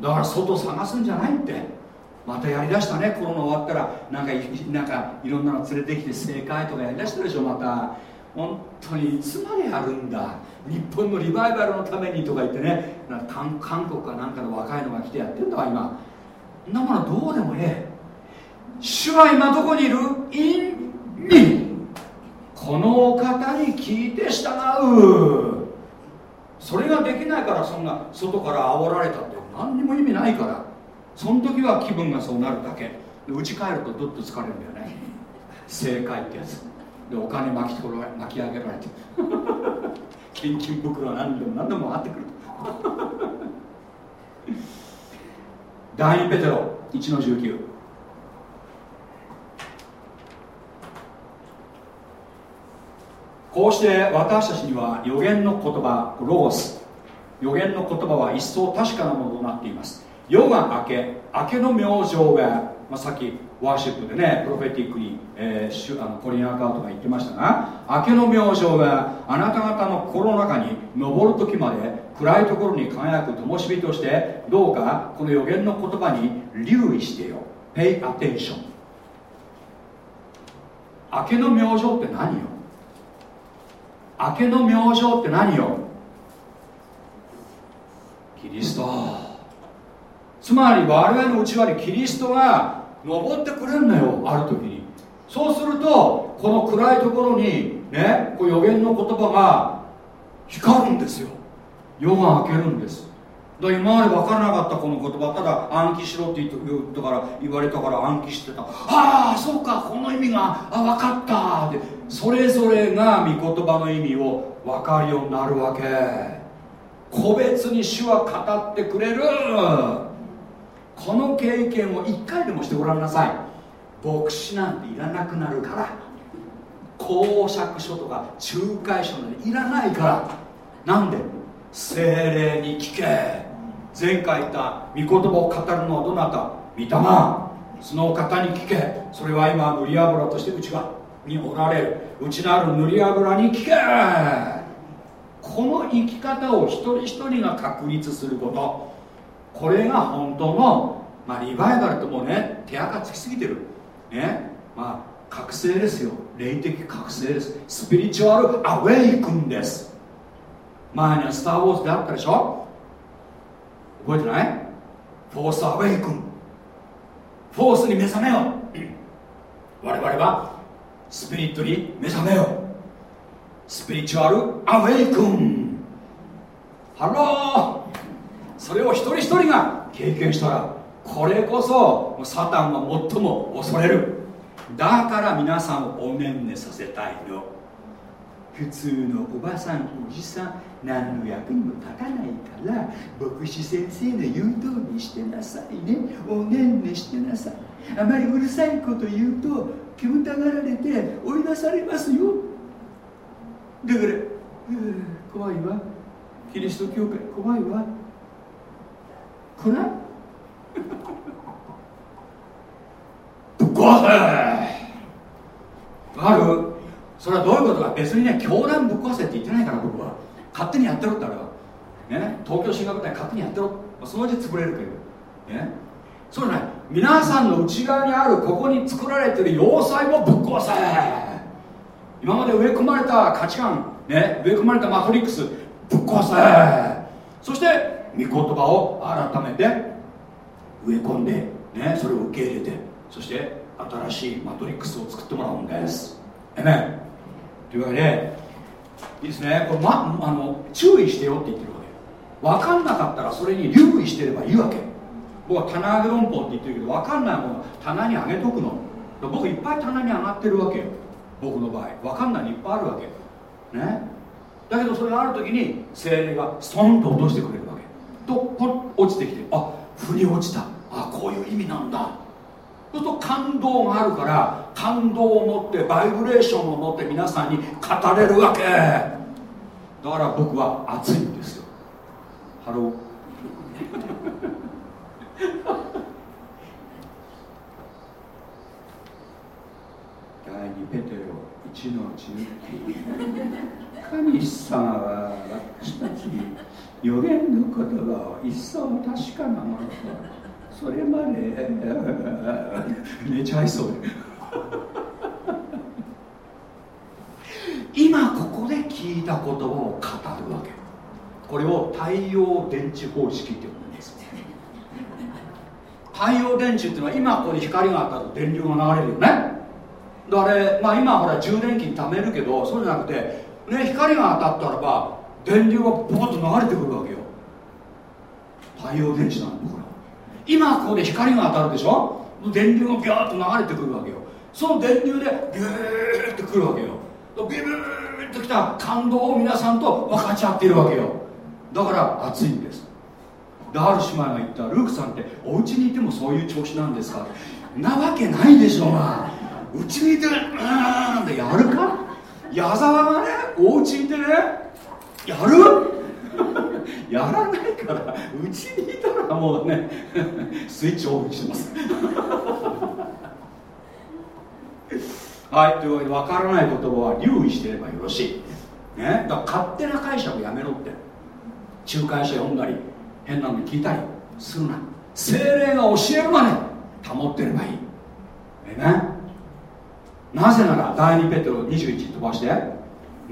だから外探すんじゃないって。またやりだしたねコロナ終わったら。なんかなんかいろんなの連れてきて正解とかやりだしたでしょまた。本当にいつまでやるんだ。日本のリバイバルのためにとか言ってね。韓国かなんかの若いのが来てやってんだわ今。そんなものどうでもええ。主は今どこにいる？in me このお方に聞いて従う。それができないからそんな外から煽られたって何にも意味ないから。その時は気分がそうなるだけ。打ち帰るとどっと疲れるんだよね。正解ってやつ。でお金巻き取ら巻き上げられて。献金袋は何でも何でも回ってくる。第2ペテロ1の19こうして私たちには予言の言葉ロース。予言の言葉は一層確かなものとなっています。夜が明け明けの明星が、まあ、さっきワーシップでねプロフェティックに、えー、あのコリン・アカウントが言ってましたが明けの明星があなた方の心の中に昇る時まで暗いところに輝く灯火としてどうかこの予言の言葉に留意してよ。Pay attention 明けの明星って何よ？明けの明星って何よ？キリスト。つまり我々の内側にキリストが登ってくれるのよある時に。そうするとこの暗いところにねこう予言の言葉が光るんですよ。夜が明けるんです。だ今まで分からなかったこの言葉。ただ暗記しろって言ったから言われたから暗記してた。ああそうかこの意味があ分かった。でそれぞれが御言葉の意味を分かるようになるわけ。個別に主は語ってくれる。この経験を1回でもしてごらんなさい。牧師なんていらなくなるから。公爵書とか仲介書なんていらないから。なんで？精霊に聞け。前回言った御言葉を語るのはどなた？御霊。その方に聞け。それは今塗り油として内側におられる。内なる塗り油に聞け。この生き方を一人一人が確立すること。これが本当の、まあ、リバイバルともね手垢つきすぎてる。ね。まあ覚醒ですよ。霊的覚醒です。 spiritual awaken です。前にはスター・ウォーズであったでしょ？覚えてない？ Force Awaken フォースに目覚めよ。我々はスピリットに目覚めよ。 spiritual awaken ハロー！それを一人一人が経験したらこれこそサタンは最も恐れる。だから皆さんをおねんねさせたいの。普通のおばさんおじさん何の役にも立たないから牧師先生の言う通りにしてなさいね。おねんねしてなさい。あまりうるさいこと言うと煙たがられて追い出されますよ。だから怖いわ。キリスト教会怖いわ。暗い。ぶっ壊せある。それはどういうことか。別にね教団ぶっ壊せって言ってないから僕は。勝手にやってろってあれは。ね？東京進学大勝手にやってろ。そのうち潰れるけど。ね？そうじゃない。皆さんの内側にあるここに作られてる要塞をぶっ壊せ今まで植え込まれた価値観。ね？植え込まれたマトリックス。ぶっ壊せそして御言葉を改めて植え込んで、ね、それを受け入れてそして新しいマトリックスを作ってもらうんです。えめというわけでいいですね。これ、ま、あの注意してよって言ってるわけ。分かんなかったらそれに留意してればいいわけ。僕は棚上げ論法って言ってるけど分かんないもの棚に上げとくの。僕いっぱい棚に上がってるわけ。僕の場合。分かんないのいっぱいあるわけ。ね。だけどそれがある時に精霊がストンと落としてくれる。とポ落ちてきてあ腑に落ちた。あこういう意味なんだ。そうすると感動があるから感動を持ってバイブレーションを持って皆さんに語れるわけ。だから僕は熱いんですよ。ハロー。第2ペテロ1の19神様は私たちに予言の言葉を一層確かなものとそれまで。寝ちゃいそう。今ここで聞いた言葉を語るわけ。これを太陽電池方式って呼ぶんです。太陽電池っていうのは今ここに光があったら電流が流れるよね。だから、まあ、今ほら充電器に貯めるけどそうじゃなくて、ね、光が当たったらば電流がボーッと流れてくるわけよ。太陽電池なんだこれ今ここで光が当たるでしょ？電流がビャーッと流れてくるわけよ。その電流でビューッとくるわけよ。ビューッときた感動を皆さんと分かち合っているわけよ。だから熱いんです。である姉妹が言ったルークさんってお家にいてもそういう調子なんですか？なわけないでしょうが。うちにいてうーんってやるか？矢沢がねお家にいてねやる？やらないからうちにいたらもうね スイッチオフにしてます。はいというわけで分からない言葉は留意してればよろしい、ね、だから勝手な解釈やめろって。仲介者読んだり変なの聞いたりするな。精霊が教えるまで保ってればいい。えね？なぜなら第2ペテロ21飛ばして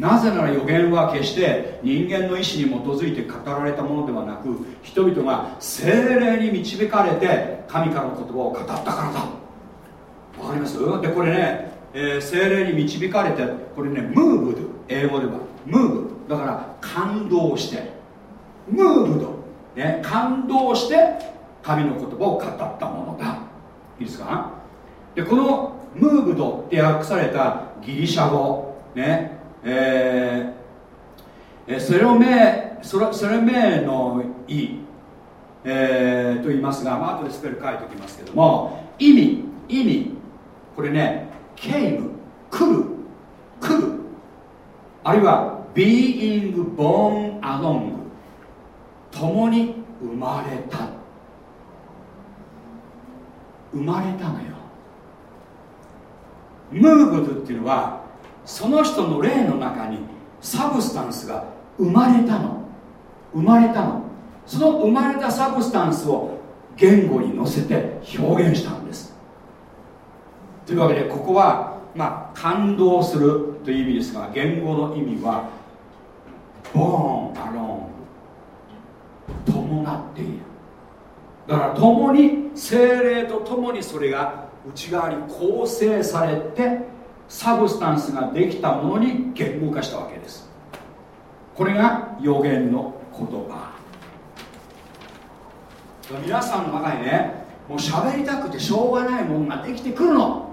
なぜなら予言は決して人間の意志に基づいて語られたものではなく人々が精霊に導かれて神からの言葉を語ったからだ。わかります？でこれね、えー、精霊に導かれてこれねムーブド英語ではムーブ。だから感動して。ムーブド、ね、感動して神の言葉を語ったものだ。いいですか？でこのムーブドって訳されたギリシャ語。ね。えー、セロメセロメの意、えー、と言いますが、まあ後でスペル書いておきますけども意味意味これね came 来る来るあるいは being born along 共に生まれた。生まれたのよ。ムーブルっていうのはその人の霊の中に substance が生まれたの。生まれたの。その生まれた substance を言語に乗せて表現したんです。というわけでここはまあ感動するという意味ですが言語の意味はボーンアローン伴っている。だから共に精霊と共にそれが内側に構成されてサブスタンスができたものに言語化したわけです。これが予言の言葉。皆さんの中にねもう喋りたくてしょうがないものができてくるの。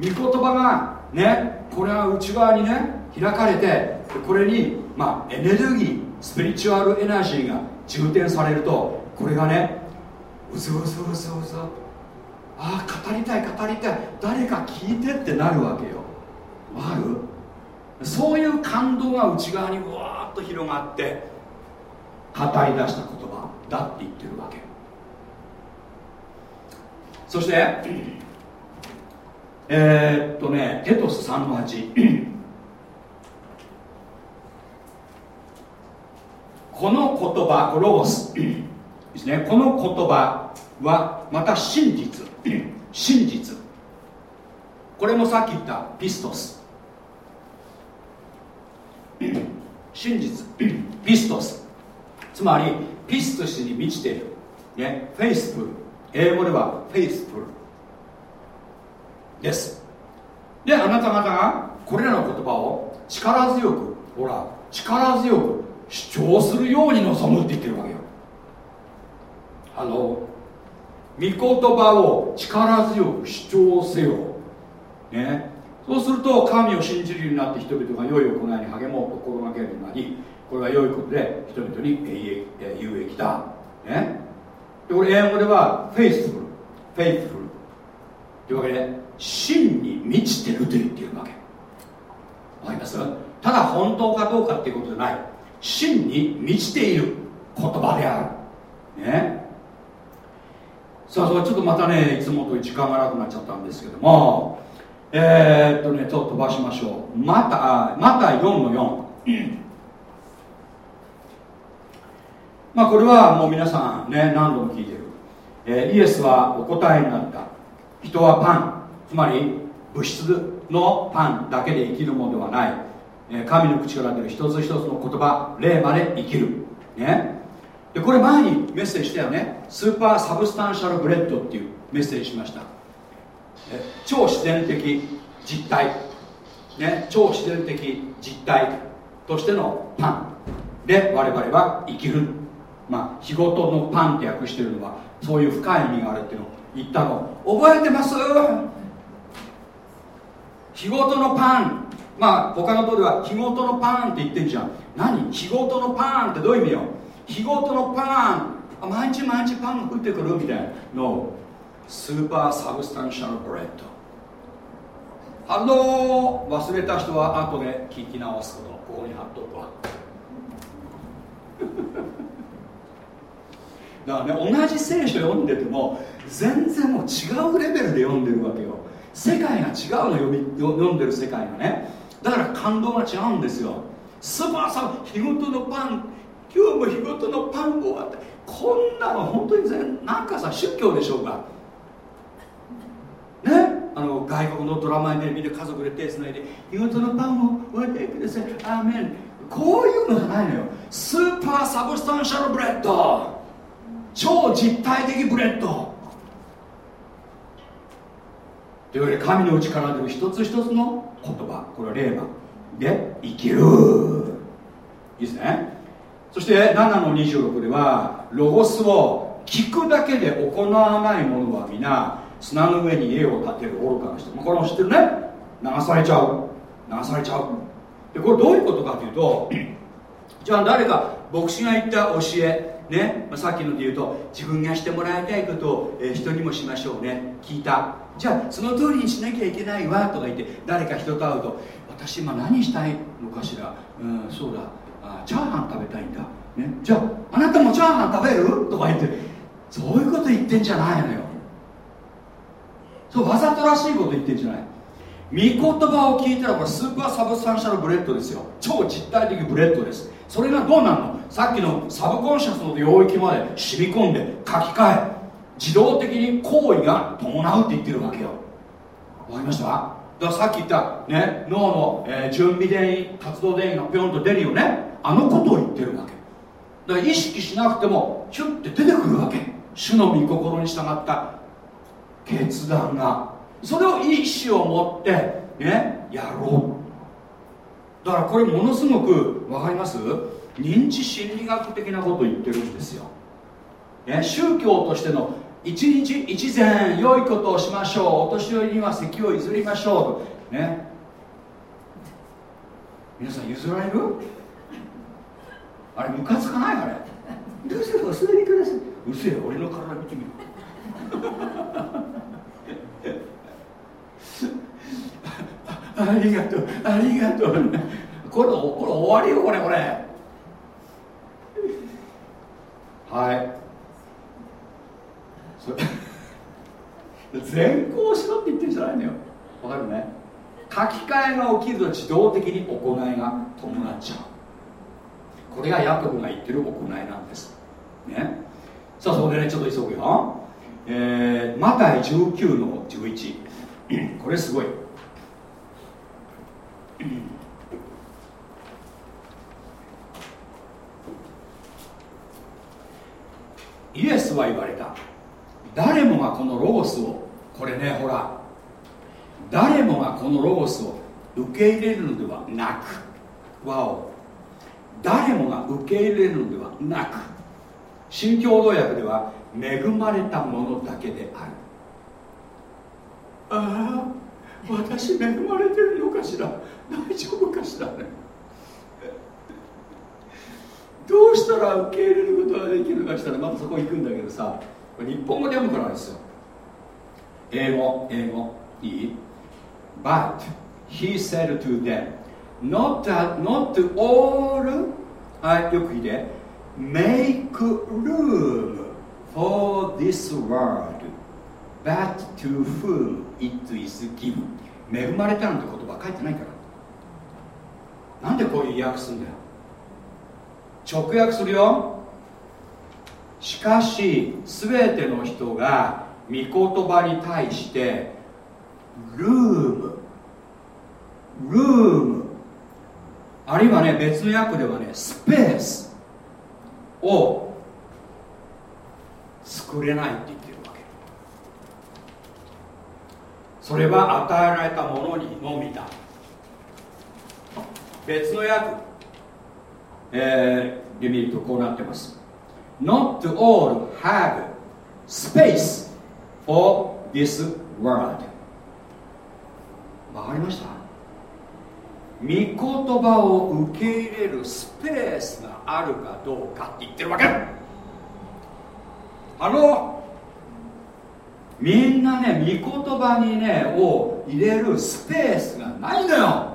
御言葉がねこれが内側にね開かれてこれにまあエネルギースピリチュアルエナジーが充填されるとこれがねうずうずうずうず。ああ語りたい語りたい。誰か聞いてってなるわけよ。ある？そういう感動が内側にわーっと広がって語り出した言葉だって言ってるわけ。そしてえー、っとねテトス3の8 この言葉ロゴス。ですね。この言葉はまた真実。真実。これもさっき言ったピストス。真実。πιστός。つまり πιστός に満ちている、ね、フェイスフル。英語ではフェイスフル。です。であなた方がこれらの言葉を力強くほら力強く主張するように望むって言ってるわけよ。あの御言葉を力強く主張せよ、ね、そうすると神を信じるようになって人々が良い行いに励もうと心がけるようになりこれは良いことで人々に有益だ、ね、でこれ英語ではフェイスフルフェイスフルというわけで真に満ちてると言っているわけ。わかります？ただ本当かどうかっていうことじゃない。真に満ちている言葉である。ね。さあそれちょっとまたねいつもと時間がなくなっちゃったんですけども。えー、っとねちょっと飛ばしましょう。またまた4の4まあこれはもう皆さんね何度も聞いてる、えー、イエスはお答えになった。人はパン。つまり物質のパンだけで生きるものではない。神の口から出る一つ一つの言葉霊まで生きる。ね。でこれ前にメッセージしたよね。スーパーサブスタンシャルブレッドっていうメッセージしました。超自然的実体ね超自然的実体としてのパンで我々は生きる。まあ日ごとのパンって訳してるのはそういう深い意味があるっていうのを言ったの。覚えてます？日ごとのパン。まあ他のとでは日ごとのパンって言ってんじゃん。何？日ごとのパンってどういう意味よ？日ごとのパン。毎日毎日パンが降ってくるみたいな。のスーパーサブスタンシャルブレッド。反応忘れた人は後で聞き直すこと。ここに貼っとくわ。だからね同じ聖書読んでても全然もう違うレベルで読んでるわけよ。世界が違うの読み読んでる世界がね。だから感動が違うんですよ。スーパーさん日ごとのパン。今日も日ごとのパンをあってこんなの本当に全なんかさ宗教でしょうかね？あの外国のドラマに見て家族で手つないで日ごとのパンをおいてくださいアーメン。こういうのじゃないのよ。スーパーサブスタンシャルブレッド。超実体的 bread。というわけで神の内から出る一つ一つの言葉。これはレーマで生きる。いいですね？そして7の26ではロゴスを聞くだけで行わない者は皆砂の上に家を建てる愚かな人。これも知ってるね流されちゃう。流されちゃう。でこれどういうことかというとじゃあ誰か牧師が言った教えね、まあ、さっきので言うと自分がしてもらいたいことを、えー、人にもしましょうね聞いた。じゃあその通りにしなきゃいけないわとか言って誰か人と会うと私今何したいのかしら。うんそうだ。あチャーハン食べたいんだ、ね、じゃああなたもチャーハン食べる？とか言ってそういうこと言ってんじゃないのよ。そうわざとらしいこと言ってんじゃない。御言葉を聞いたらこれスーパーサブスタンシャルブレッドですよ。超実体的 bread です。それがどうなるの？さっきの subconscious の領域まで染み込んで書き換え。自動的に行為が伴うって言ってるわけよ。わかりました？だからさっき言ったね脳の、えー、準備電位活動電位がぴょんと出るよね。あのことを言ってるわけ。だから意識しなくてもヒュッて出てくるわけ。主の御心に従った決断が。それを意思を持ってねやろう。だからこれものすごく分かります？認知心理学的なことを言ってるんですよ、ね、宗教としての一日一善良いことをしましょう。お年寄りには席を譲りましょうね。皆さん譲られる？あれムカつかない？あれ。どうせお座りください。うせえ俺の体見てみるありがとうありがとう。これこれ終わりよこれこれ。はい。全行しろって言ってるんじゃないのよ。わかるね。書き換えが起きると自動的に行いが伴っちゃうこれがヤコブが言ってる行いなんですね。さあそこでねちょっと急ぐよ。えー、マタイ19の11 これすごい。イエスは言われた。誰もがこのロゴスをこれねほら。誰もがこのロゴスを受け入れるのではなくわお誰もが受け入れるのではなく新共同訳では恵まれたものだけである。ああ私恵まれてるのかしら？大丈夫かしらね？どうしたら受け入れることができるかしたらまたそこ行くんだけどさ日本語で読むからですよ。英語英語いい？But he said to them not, that, not to all はいよく聞いて。Make room for this world but to whom it is given 恵まれたなんて言葉書いてないから。なんでこういう訳すんだよ。直訳するよ。しかし全ての人が御言葉に対してルームルームあるいはね別の訳ではねスペースを作れないって言ってるわけ。それは与えられたものにのみだ。別の訳、えー、で見るとこうなってます。Not all have space for this world. わかりました？御言葉を受け入れるスペースがあるかどうかって言ってるわけ。あのみんなね御言葉にねを入れるスペースがないのよ。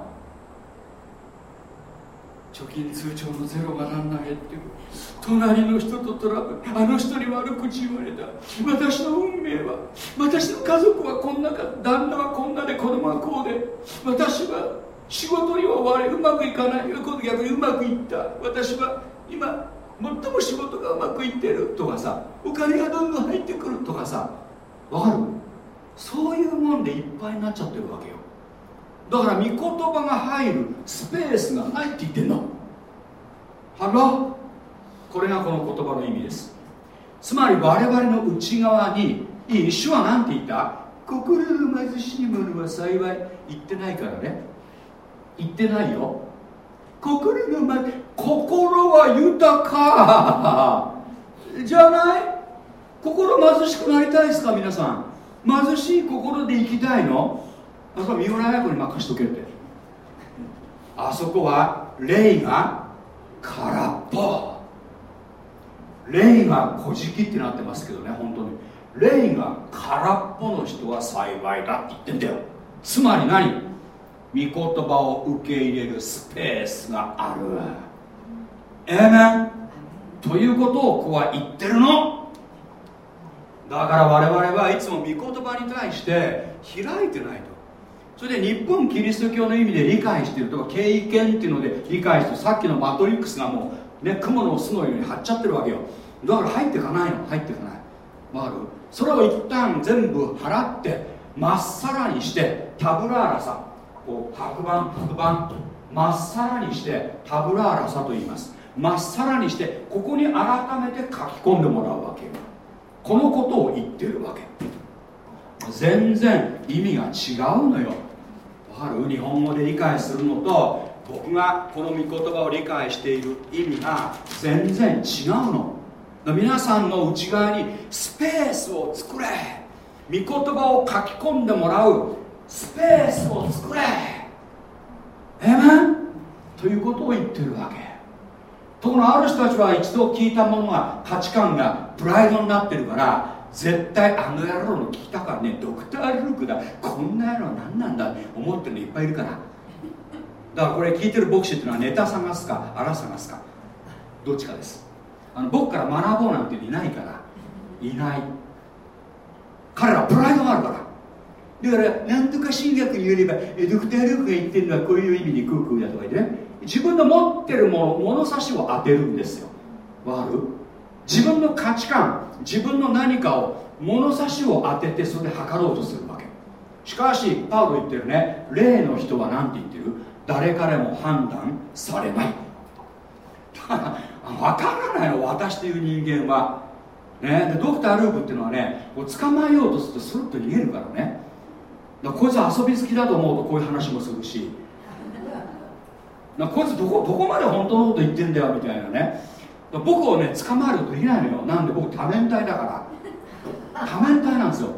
貯金通帳のゼロがなんな減って隣の人とトラブルあの人に悪口言われた。私の運命は私の家族はこんなか旦那はこんなで子供はこうで。私は仕事には悪いうまくいかない。今度逆にうまくいった。私は今最も仕事がうまくいってる。とかさ。お金がどんどん入ってくるとかさ。わかる？そういうもんでいっぱいになっちゃってるわけよ。だから御言葉が入る。スペースがないって言ってんの。はらこれがこの言葉の意味です。つまり我々の内側にいい主は何て言った？心の貧しい者は幸い言ってないからね。言ってないよ。心のま心は豊か。じゃない？心貧しくなりたいですか皆さん？貧しい心で生きたいの？あそこ三浦綾子に任しとけって。あそこは霊が空っぽ。霊が小じきってなってますけどね本当に。霊が空っぽの人は幸いだって言ってんだよ。つまり何？御言葉を受け入れるスペースがある。ええねということをここは言ってるの。だから我々はいつも御言葉に対して開いてないと。それで日本キリスト教の意味で理解してるとか経験っていうので理解してさっきのマトリックスがもうね雲の巣のように張っちゃってるわけよ。だから入っていかないの入っていかない。わかる？それを一旦全部払ってまっさらにしてタブラーラさんこう白板白板まっさらにしてタブラーラさと言います。まっさらにしてここに改めて書き込んでもらうわけよ。このことを言ってるわけ。全然意味が違うのよ。わかる？日本語で理解するのと僕がこの御言葉を理解している意味が全然違うの。皆さんの内側にスペースを作れ。御言葉を書き込んでもらう。スペースを作れ。えめということを言ってるわけ。ところがある人たちは一度聞いたものが価値観がプライドになってるから絶対あの野郎の聞きたからねドクター・ルークだ。こんな野郎何なんだ思ってるのいっぱいいるから。だからこれ聞いてる牧師っていうのはネタ探すかあら探すか。どっちかです。あの僕から学ぼうなんていないから。いない。彼らプライドがあるから。だから何とか神学によればドクター・ルークが言ってるのはこういう意味にクークーだとか言ってね。自分の持ってるもの物差しを当てるんですよ。わかる？自分の価値観自分の何かを物差しを当ててそれで測ろうとするわけ。しかしパウロ言ってるね。例の人は何て言ってる？誰彼も判断されない。分からないの。私という人間は。ね、ドクター・ルークっていうのはねう捕まえようとするとスルッと逃げるからね。だこいつ遊び好きだと思うとこういう話もするし。なこいつどこどこまで本当のこと言ってんだよみたいなね。僕をね捕まえるとできないのよ。なんで僕多面体だから。多面体なんですよ。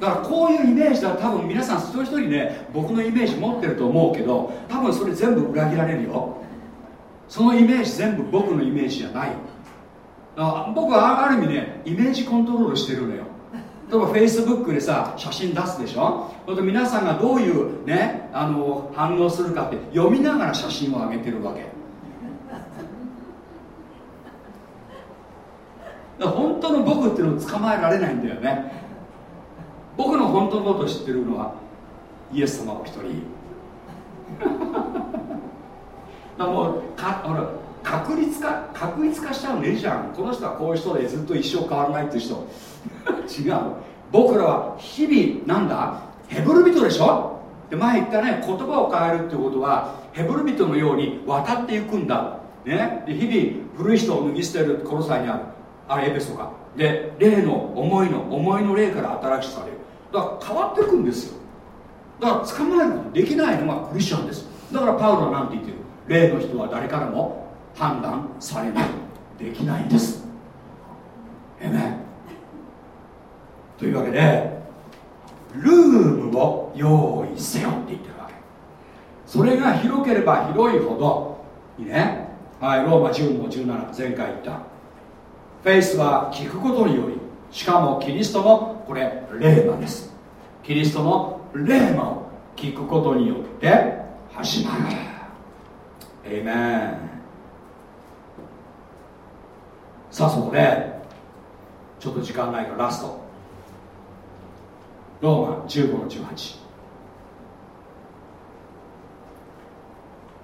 だからこういうイメージだ多分皆さん一人一人ね僕のイメージ持ってると思うけど多分それ全部裏切られるよ。そのイメージ全部僕のイメージじゃない。あ僕はある意味ねイメージコントロールしてるのよ。例えばフェイスブックでさ写真出すでしょ？そと皆さんがどういうねあの反応するかって読みながら写真を上げてるわけ。本当の僕っていうのを捕まえられないんだよね。僕の本当のことを知ってるのはイエス様お一人。だもうかほら確率化確率化しちゃうねじゃん。この人はこういう人でずっと一生変わらないっていう人。違う。僕らは日々なんだ？ヘブル人でしょ？で前言ったね言葉を変えるってことはヘブル人のように渡っていくんだ、ね、で日々古い人を脱ぎ捨てるコロサイにあるあれエペソかで霊の思いの思いの霊から新しくされる。だから変わっていくんですよ。だから捕まえることできないのがクリスチャンです。だからパウロは何て言ってる？霊の人は誰からも判断されない。できないんです。えめというわけでルームを用意せよって言ってるわけ。それが広ければ広いほどいいね。はいローマ10の17前回言った。フェイスは聞くことによりしかもキリストのこれ霊魔です。キリストの霊魔を聞くことによって始まる。エイメンさあそこでちょっと時間ないからラスト。ローマ15の18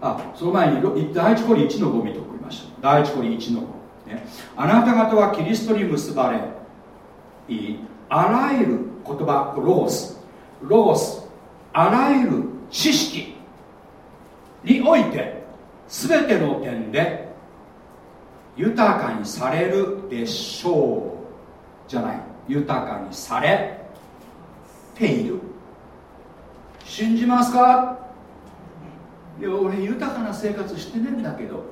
あその前に第一コリ1の5見ておきましょう。第一コリ1の5ね、あなた方はキリストに結ばれあらゆる言葉ロゴス。ロゴスあらゆる知識において全ての点で豊かにされるでしょう。じゃない。豊かにされている。信じますか？いや俺豊かな生活してねえんだけど。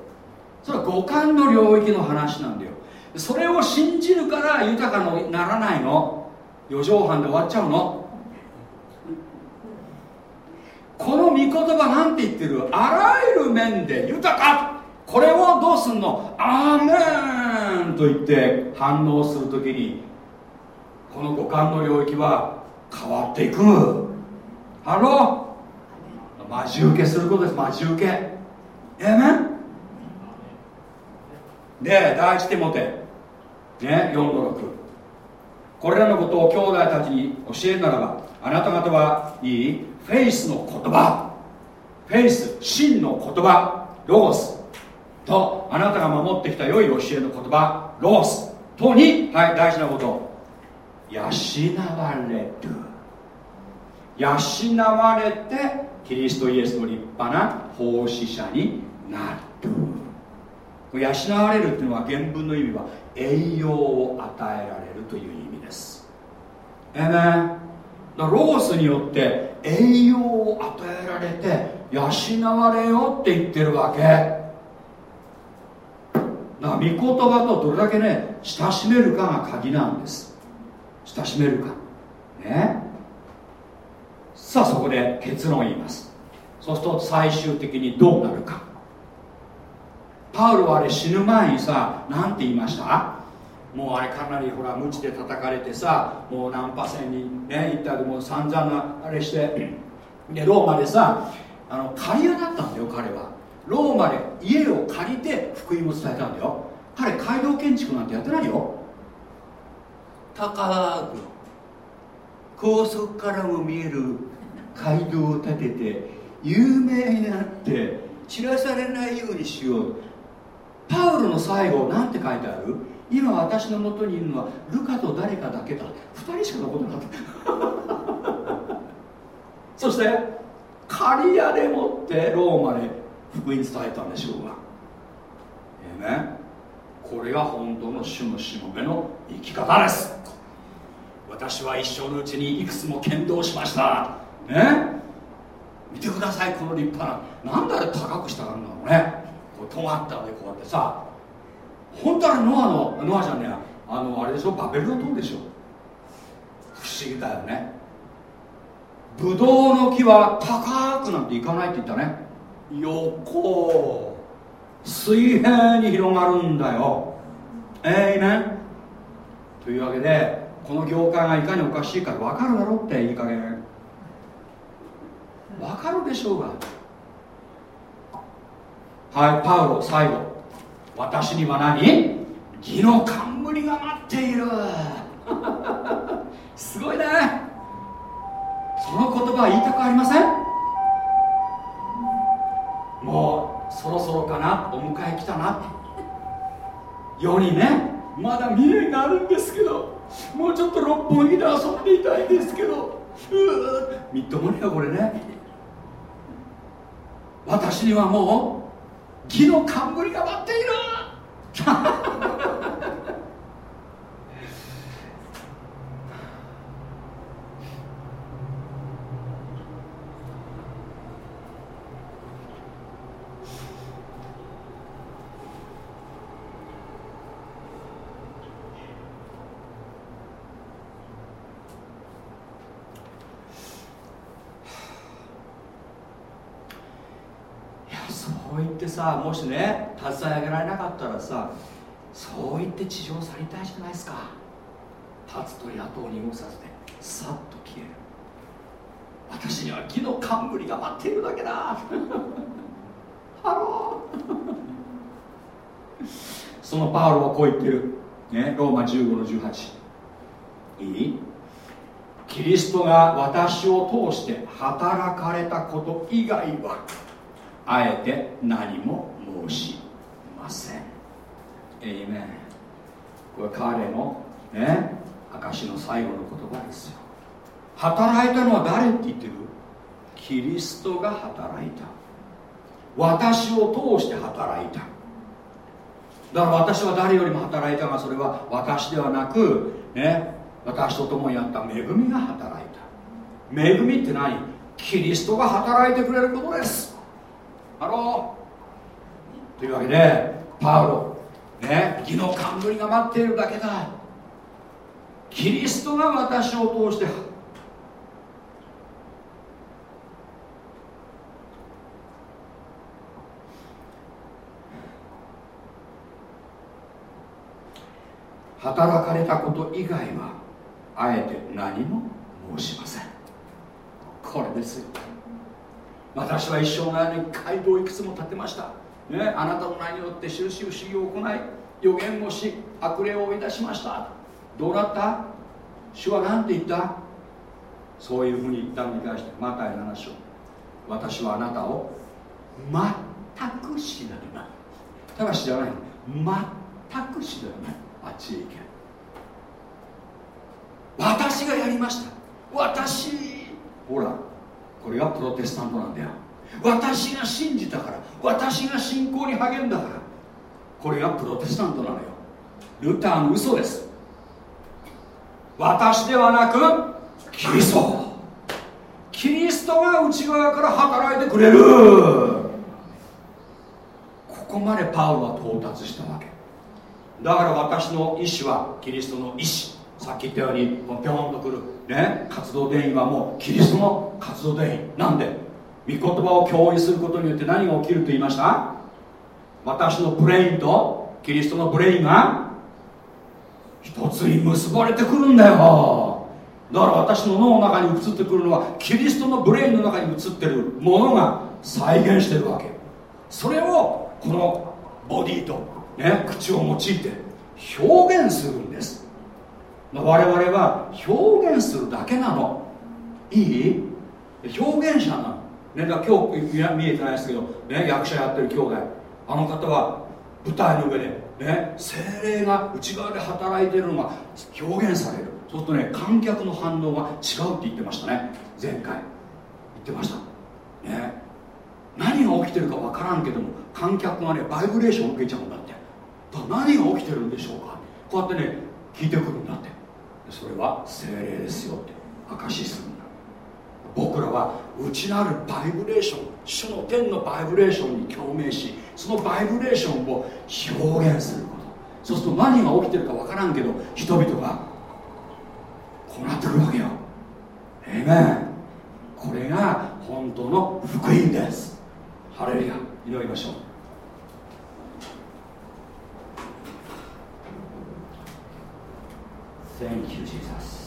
それは五感の領域の話なんだよ。それを信じるから豊かにならないの？四畳半で終わっちゃうの？この御言葉なんて言ってる？あらゆる面で豊か。これをどうすんの？アーアーメンと言って反応するときにこの五感の領域は変わっていく。ハロー。待ち受けすることです待ち受けえめんで第一手モテね4の6これらのことを兄弟たちに教えるならばあなた方はいいフェイスの言葉フェイス真の言葉ロゴスとあなたが守ってきた良い教えの言葉ロゴスとに、はい、大事なこと養われる養われてキリストイエスの立派な奉仕者になる。養われるっていうのは原文の意味は栄養を与えられるという意味です。えめ、ね、ロゴスによって栄養を与えられて養われよって言ってるわけ。だから御言葉とどれだけね親しめるかが鍵なんです。親しめるか。ね。さあそこで結論を言います。そうすると最終的にどうなるか。パウロはあれ死ぬ前にさ何て言いました？もうあれかなりほら無知で叩かれてさもうナンパ船にね行ったりもう散々なあれしてでローマでさあの借り屋だったんだよ彼は。ローマで家を借りて福音を伝えたんだよ。彼街道建築なんてやってないよ。高く高速からも見える街道を建てて有名になって知らされないようにしよう。パウロの最後何て書いてある？今私のもとにいるのはルカと誰かだけだ。2人しか残ってなかった。そして刈谷でもってローマで福音伝えたんでしょうが。ええね。これが本当の主のしもべの生き方です。私は一生のうちにいくつも剣道しました。ね。見てくださいこの立派な。なんであれ高くしたかんだろうね。こう尖ったのでこうやってさ。本当はノアのノアじゃねえあのあれでしょバベルの塔でしょ。不思議だよね。ブドウの木は高くなんていかないって言ったね。横水平に広がるんだよ。えいめんというわけでこの業界がいかにおかしいか分かるだろっていい加減分かるでしょうが。はいパウロ最後。私には何？義の冠が待っている。すごいね。その言葉は言いたくありません？もうそろそろかな？お迎え来たな？世にねまだ未練があるんですけど。もうちょっと六本木で遊んでいたいんですけど。うみっともねえよこれね。私にはもう義の冠が待っているってさもしね携え上げられなかったらさそう言って地上を去りたいじゃないですか。立つと野党に動させてさっと消える。私には義の冠が待っているだけだ。ハロー。そのパウロはこう言ってる、ね、ローマ15の18いい？キリストが私を通して働かれたこと以外はあえて何も申しません。えいめこれ彼のね証の最後の言葉ですよ。働いたのは誰って言ってる？キリストが働いた。私を通して働いた。だから私は誰よりも働いたがそれは私ではなくね私と共にあった恵みが働いた。恵みって何？キリストが働いてくれることです。ハローというわけでパウロね義の冠が待っているだけだ。キリストが私を通して働かれたこと以外はあえて何も申しません。これですよ。私は一生の間に街道をいくつも建てました、ね、あなたの名によって印不思議を行い予言をし悪霊を追い出しました。どうなった？主は何て言った？そういうふうに言ったのに対してマタイ7章私はあなたを全く知らない。ただ知らない。全く知らない。あっちへ行け。私がやりました。私。ほら。これがプロテスタントなんだよ。私が信じたから私が信仰に励んだからこれがプロテスタントなのよ。ルターの嘘です。私ではなくキリスト。キリストが内側から働いてくれる。ここまでパウロは到達したわけ。だから私の意志はキリストの意志。さっき言ったようにぴょんとくる、ね、活動電位はもうキリストの活動電位なんで？御言葉を共有することによって何が起きると言いました？私の brain とキリストの brain が一つに結ばれてくるんだよ。だから私の脳の中に移ってくるのはキリストのブレインの中に移ってるものが再現してるわけ。それをこのボディと、ね、口を用いて表現するんです。我々は表現するだけなの。いい？表現者なの、ね、だ今日見えてないですけど、ね、役者やってる兄弟。あの方は舞台の上で、ね、精霊が内側で働いてるのが表現される。そうするとね観客の反応が違うって言ってましたね。前回。言ってました。ね。何が起きてるか分からんけども観客がねバイブレーションを受けちゃうんだって。だ何が起きてるんでしょうか。こうやってね聞いてくるんだって。それは精霊ですよって証しするんだ。僕らは内なるバイブレーション主の天のバイブレーションに共鳴しそのバイブレーションを表現すること。そうすると何が起きてるか分からんけど人々がこうなってくるわけよ。えめんこれが本当の福音です。ハレルヤ。祈りましょう。Thank you, Jesus.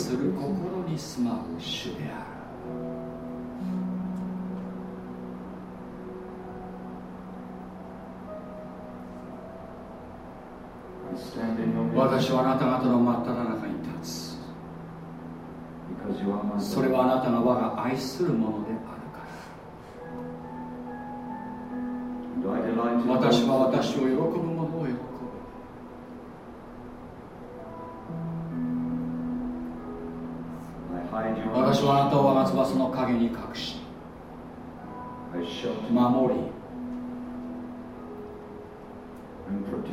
する心に住まう主である。私はあなた方の真っ只中に立つ。それはあなたが我が愛するものであるから。私は私を喜ぶ者を喜ぶ私はあなたを我が翼の陰に隠し守り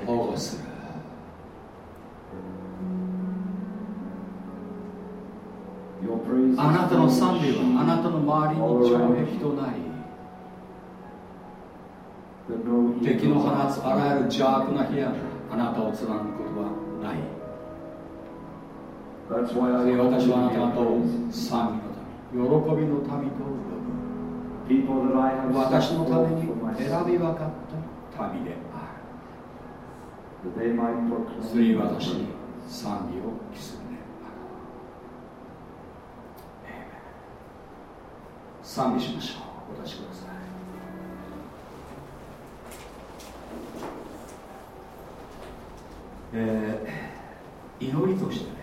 保護する。あなたの賛美はあなたの周りに城壁となり敵の放つあらゆる邪悪な部屋があなたを貫くことはない。私はあなた方を賛美の民喜びの民と呼ぶ私のために選び分かった民であるそれに私に賛美を期する賛美しましょう。お出しください。えー、祈りとしてね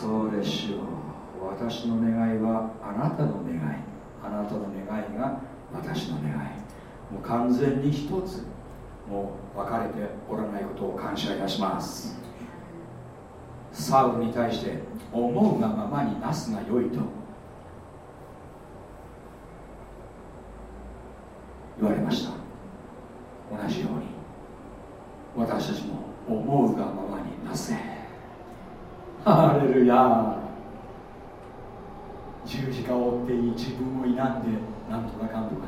そうでしょう。私の願いはあなたの願い。あなたの願いが私の願い。もう完全に一つもう分かれておらないことを感謝いたします。サウルに対して思うがままになすがよいと言われました。ルヤ十字架を負って自分を否んでなんとかかんとか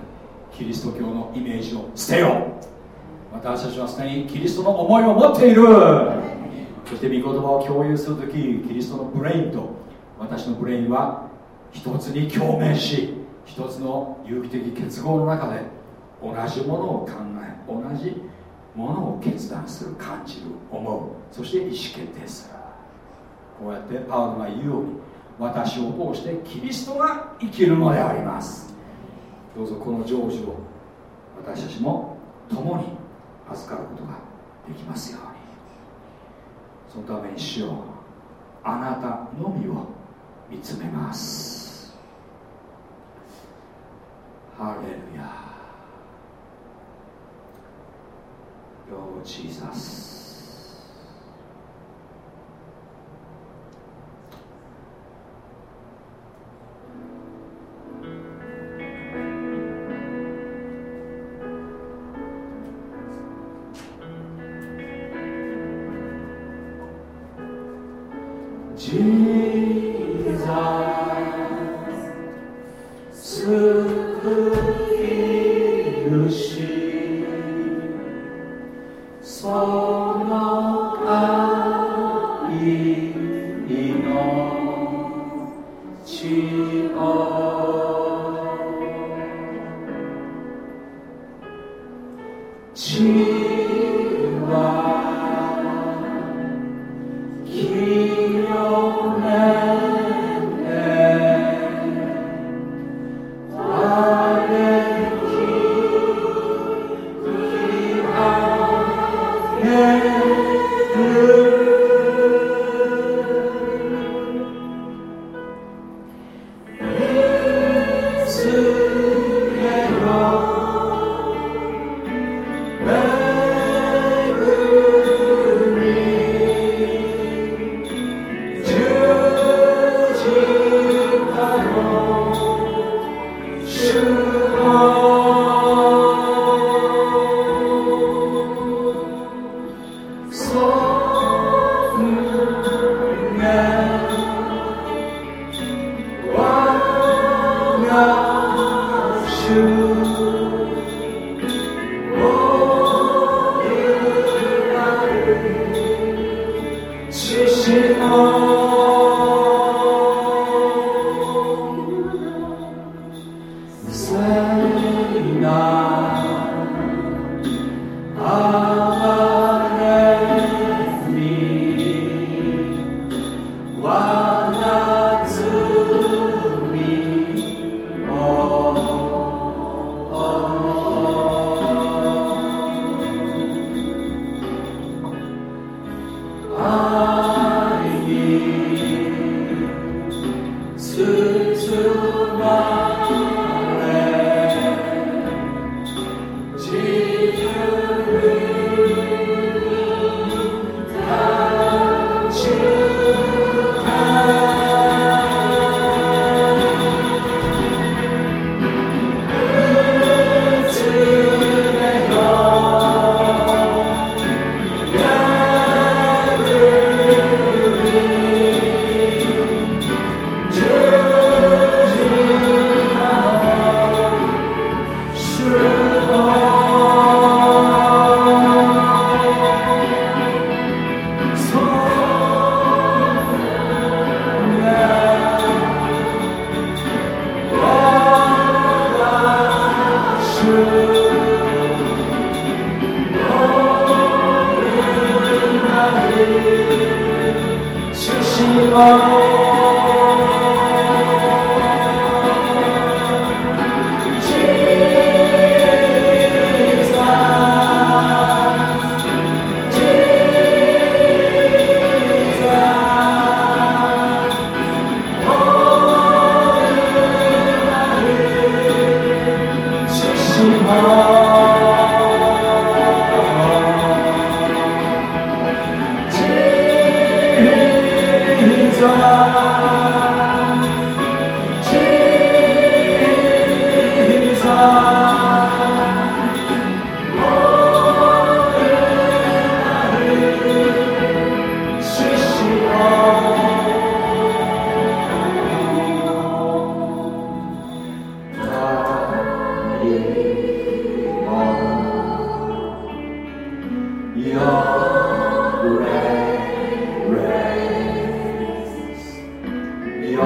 キリスト教のイメージを捨てよう。私たちはすでにキリストの思いを持っている。そして御言葉を共有するときキリストの brain と私の brain は一つに共鳴し一つの有機的結合の中で同じものを考え同じものを決断する感じる思う。そして意思決定する。こうやってパウロが言うように私を通してキリストが生きるのであります。どうぞこの成就を私たちも共に預かることができますように。そのために主よあなたのみを見つめます。ハレルヤ。Lord Jesus.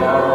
Lord.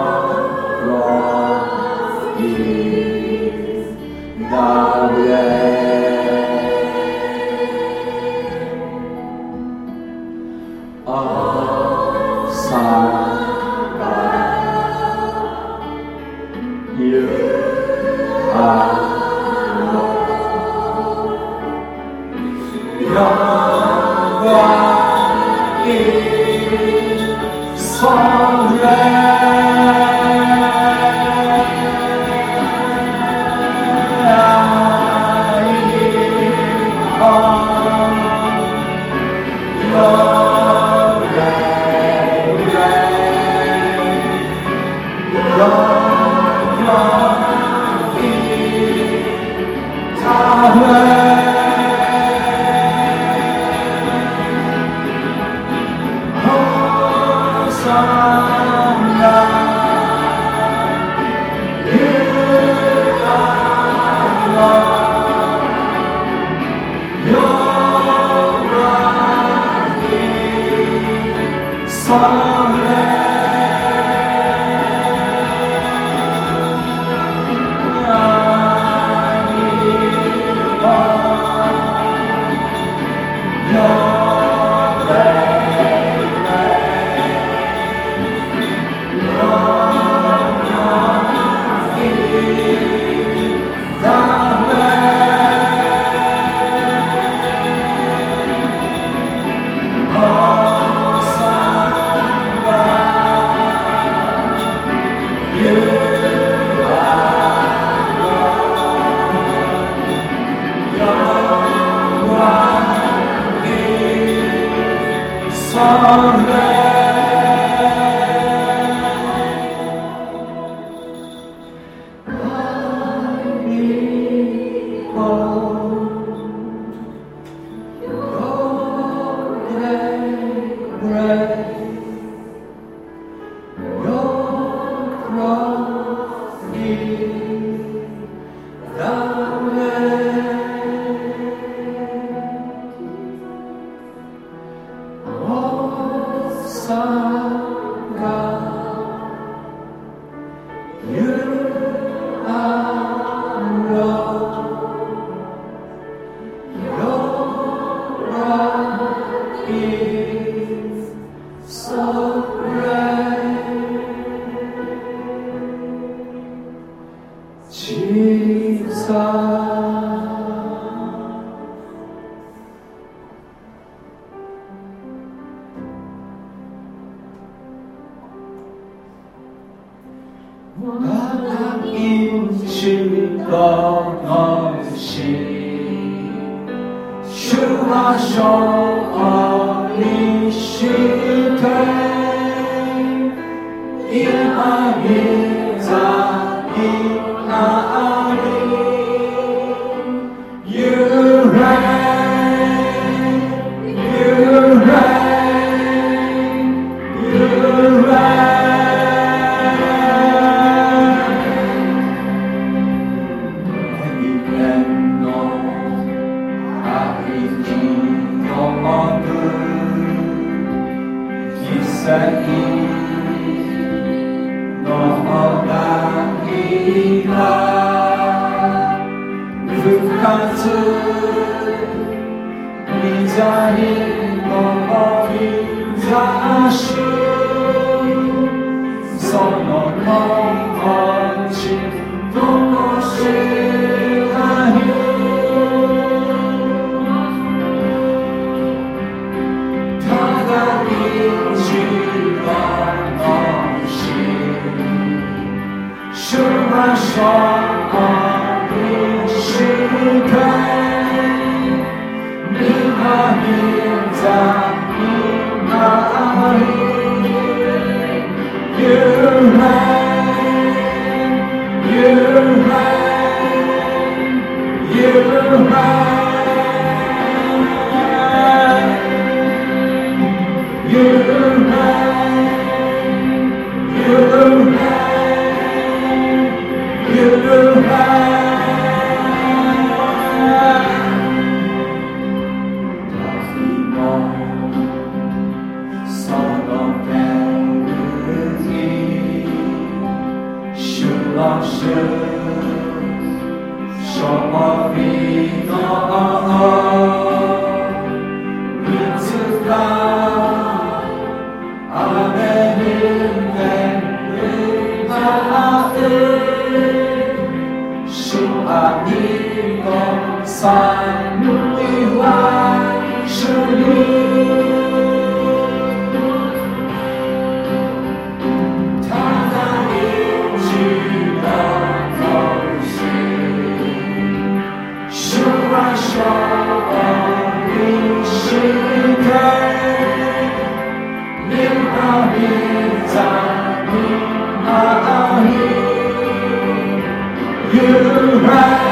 right.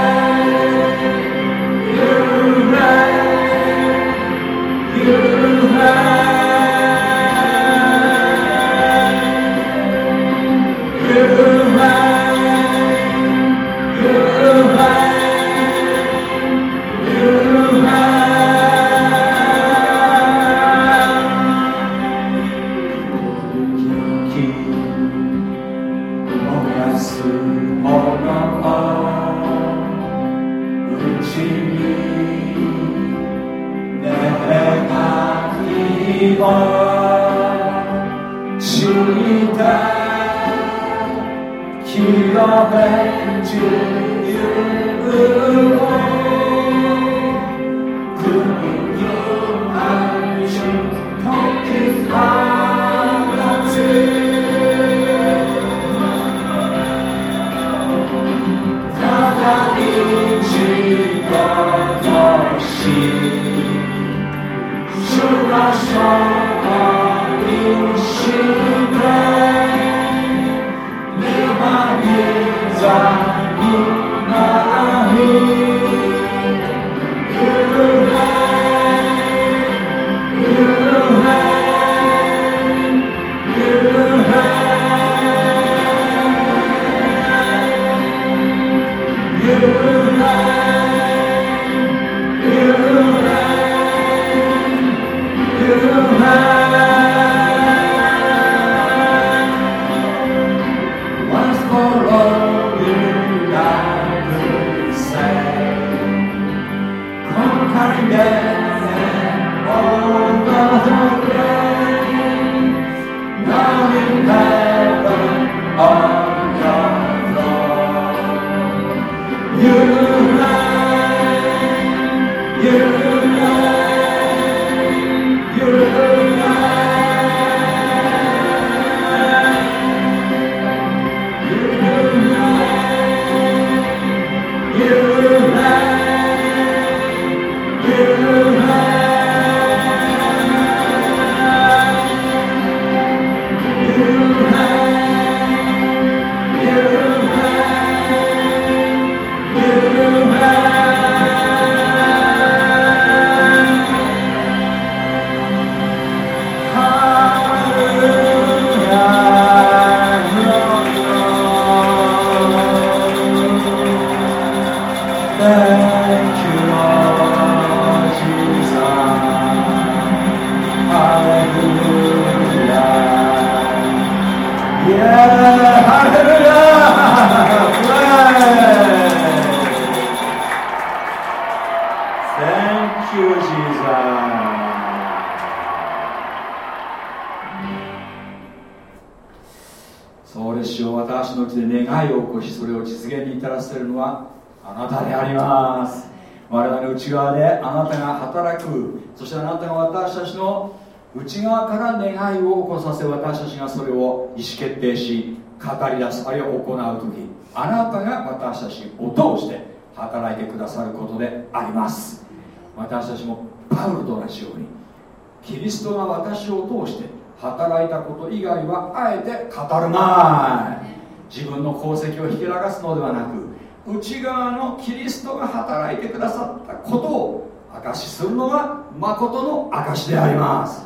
語るまい。自分の功績をひけらかすのではなく内側のキリストが働いてくださったことを証しするのが誠の証であります。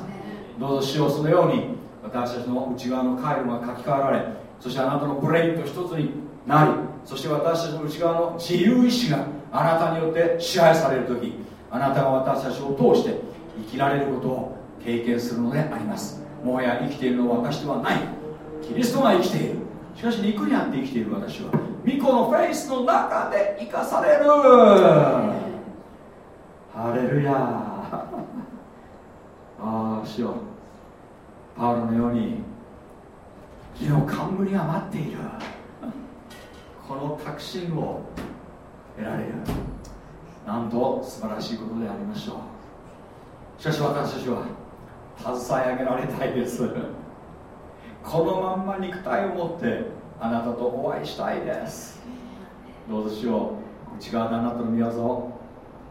どうぞしようそのように私たちの内側の回路が書き換えられそしてあなたのブレインと一つになりそして私たちの内側の自由意志があなたによって支配される時あなたが私たちを通して生きられることを経験するのであります。もはや生きているのは私ではない。キリストが生きている。しかし肉にあって生きている私は巫女のフェイスの中で生かされる。ハレルヤ。ああしよ。パウロのように火の冠が待っている。この確信を得られる。なんと素晴らしいことでありましょう。しかし私たちは携え上げられたいです。このまんま肉体を持ってあなたとお会いしたいです。どうぞしよう。内側であなたの御業を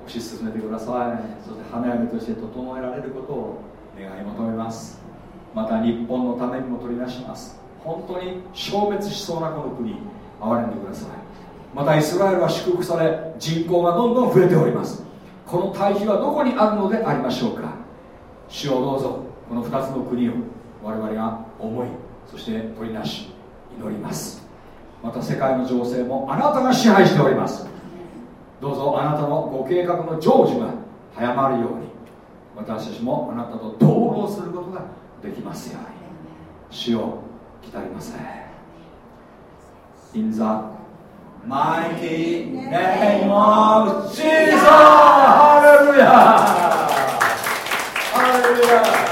推し進めてください。そして花嫁として整えられることを願い求めます。また日本のためにも取り出します。本当に消滅しそうなこの国憐れんでください。またイスラエルは祝福され人口がどんどん増えております。この対比はどこにあるのでありましょうか。主をどうぞこの2つの国を我々が思いそして取りなし祈ります。また世界の情勢もあなたが支配しております。どうぞあなたのご計画の成就が早まるように私たちもあなたと同労することができますように。主を来たりません In the mighty name of Jesus! ハレルヤハレルヤ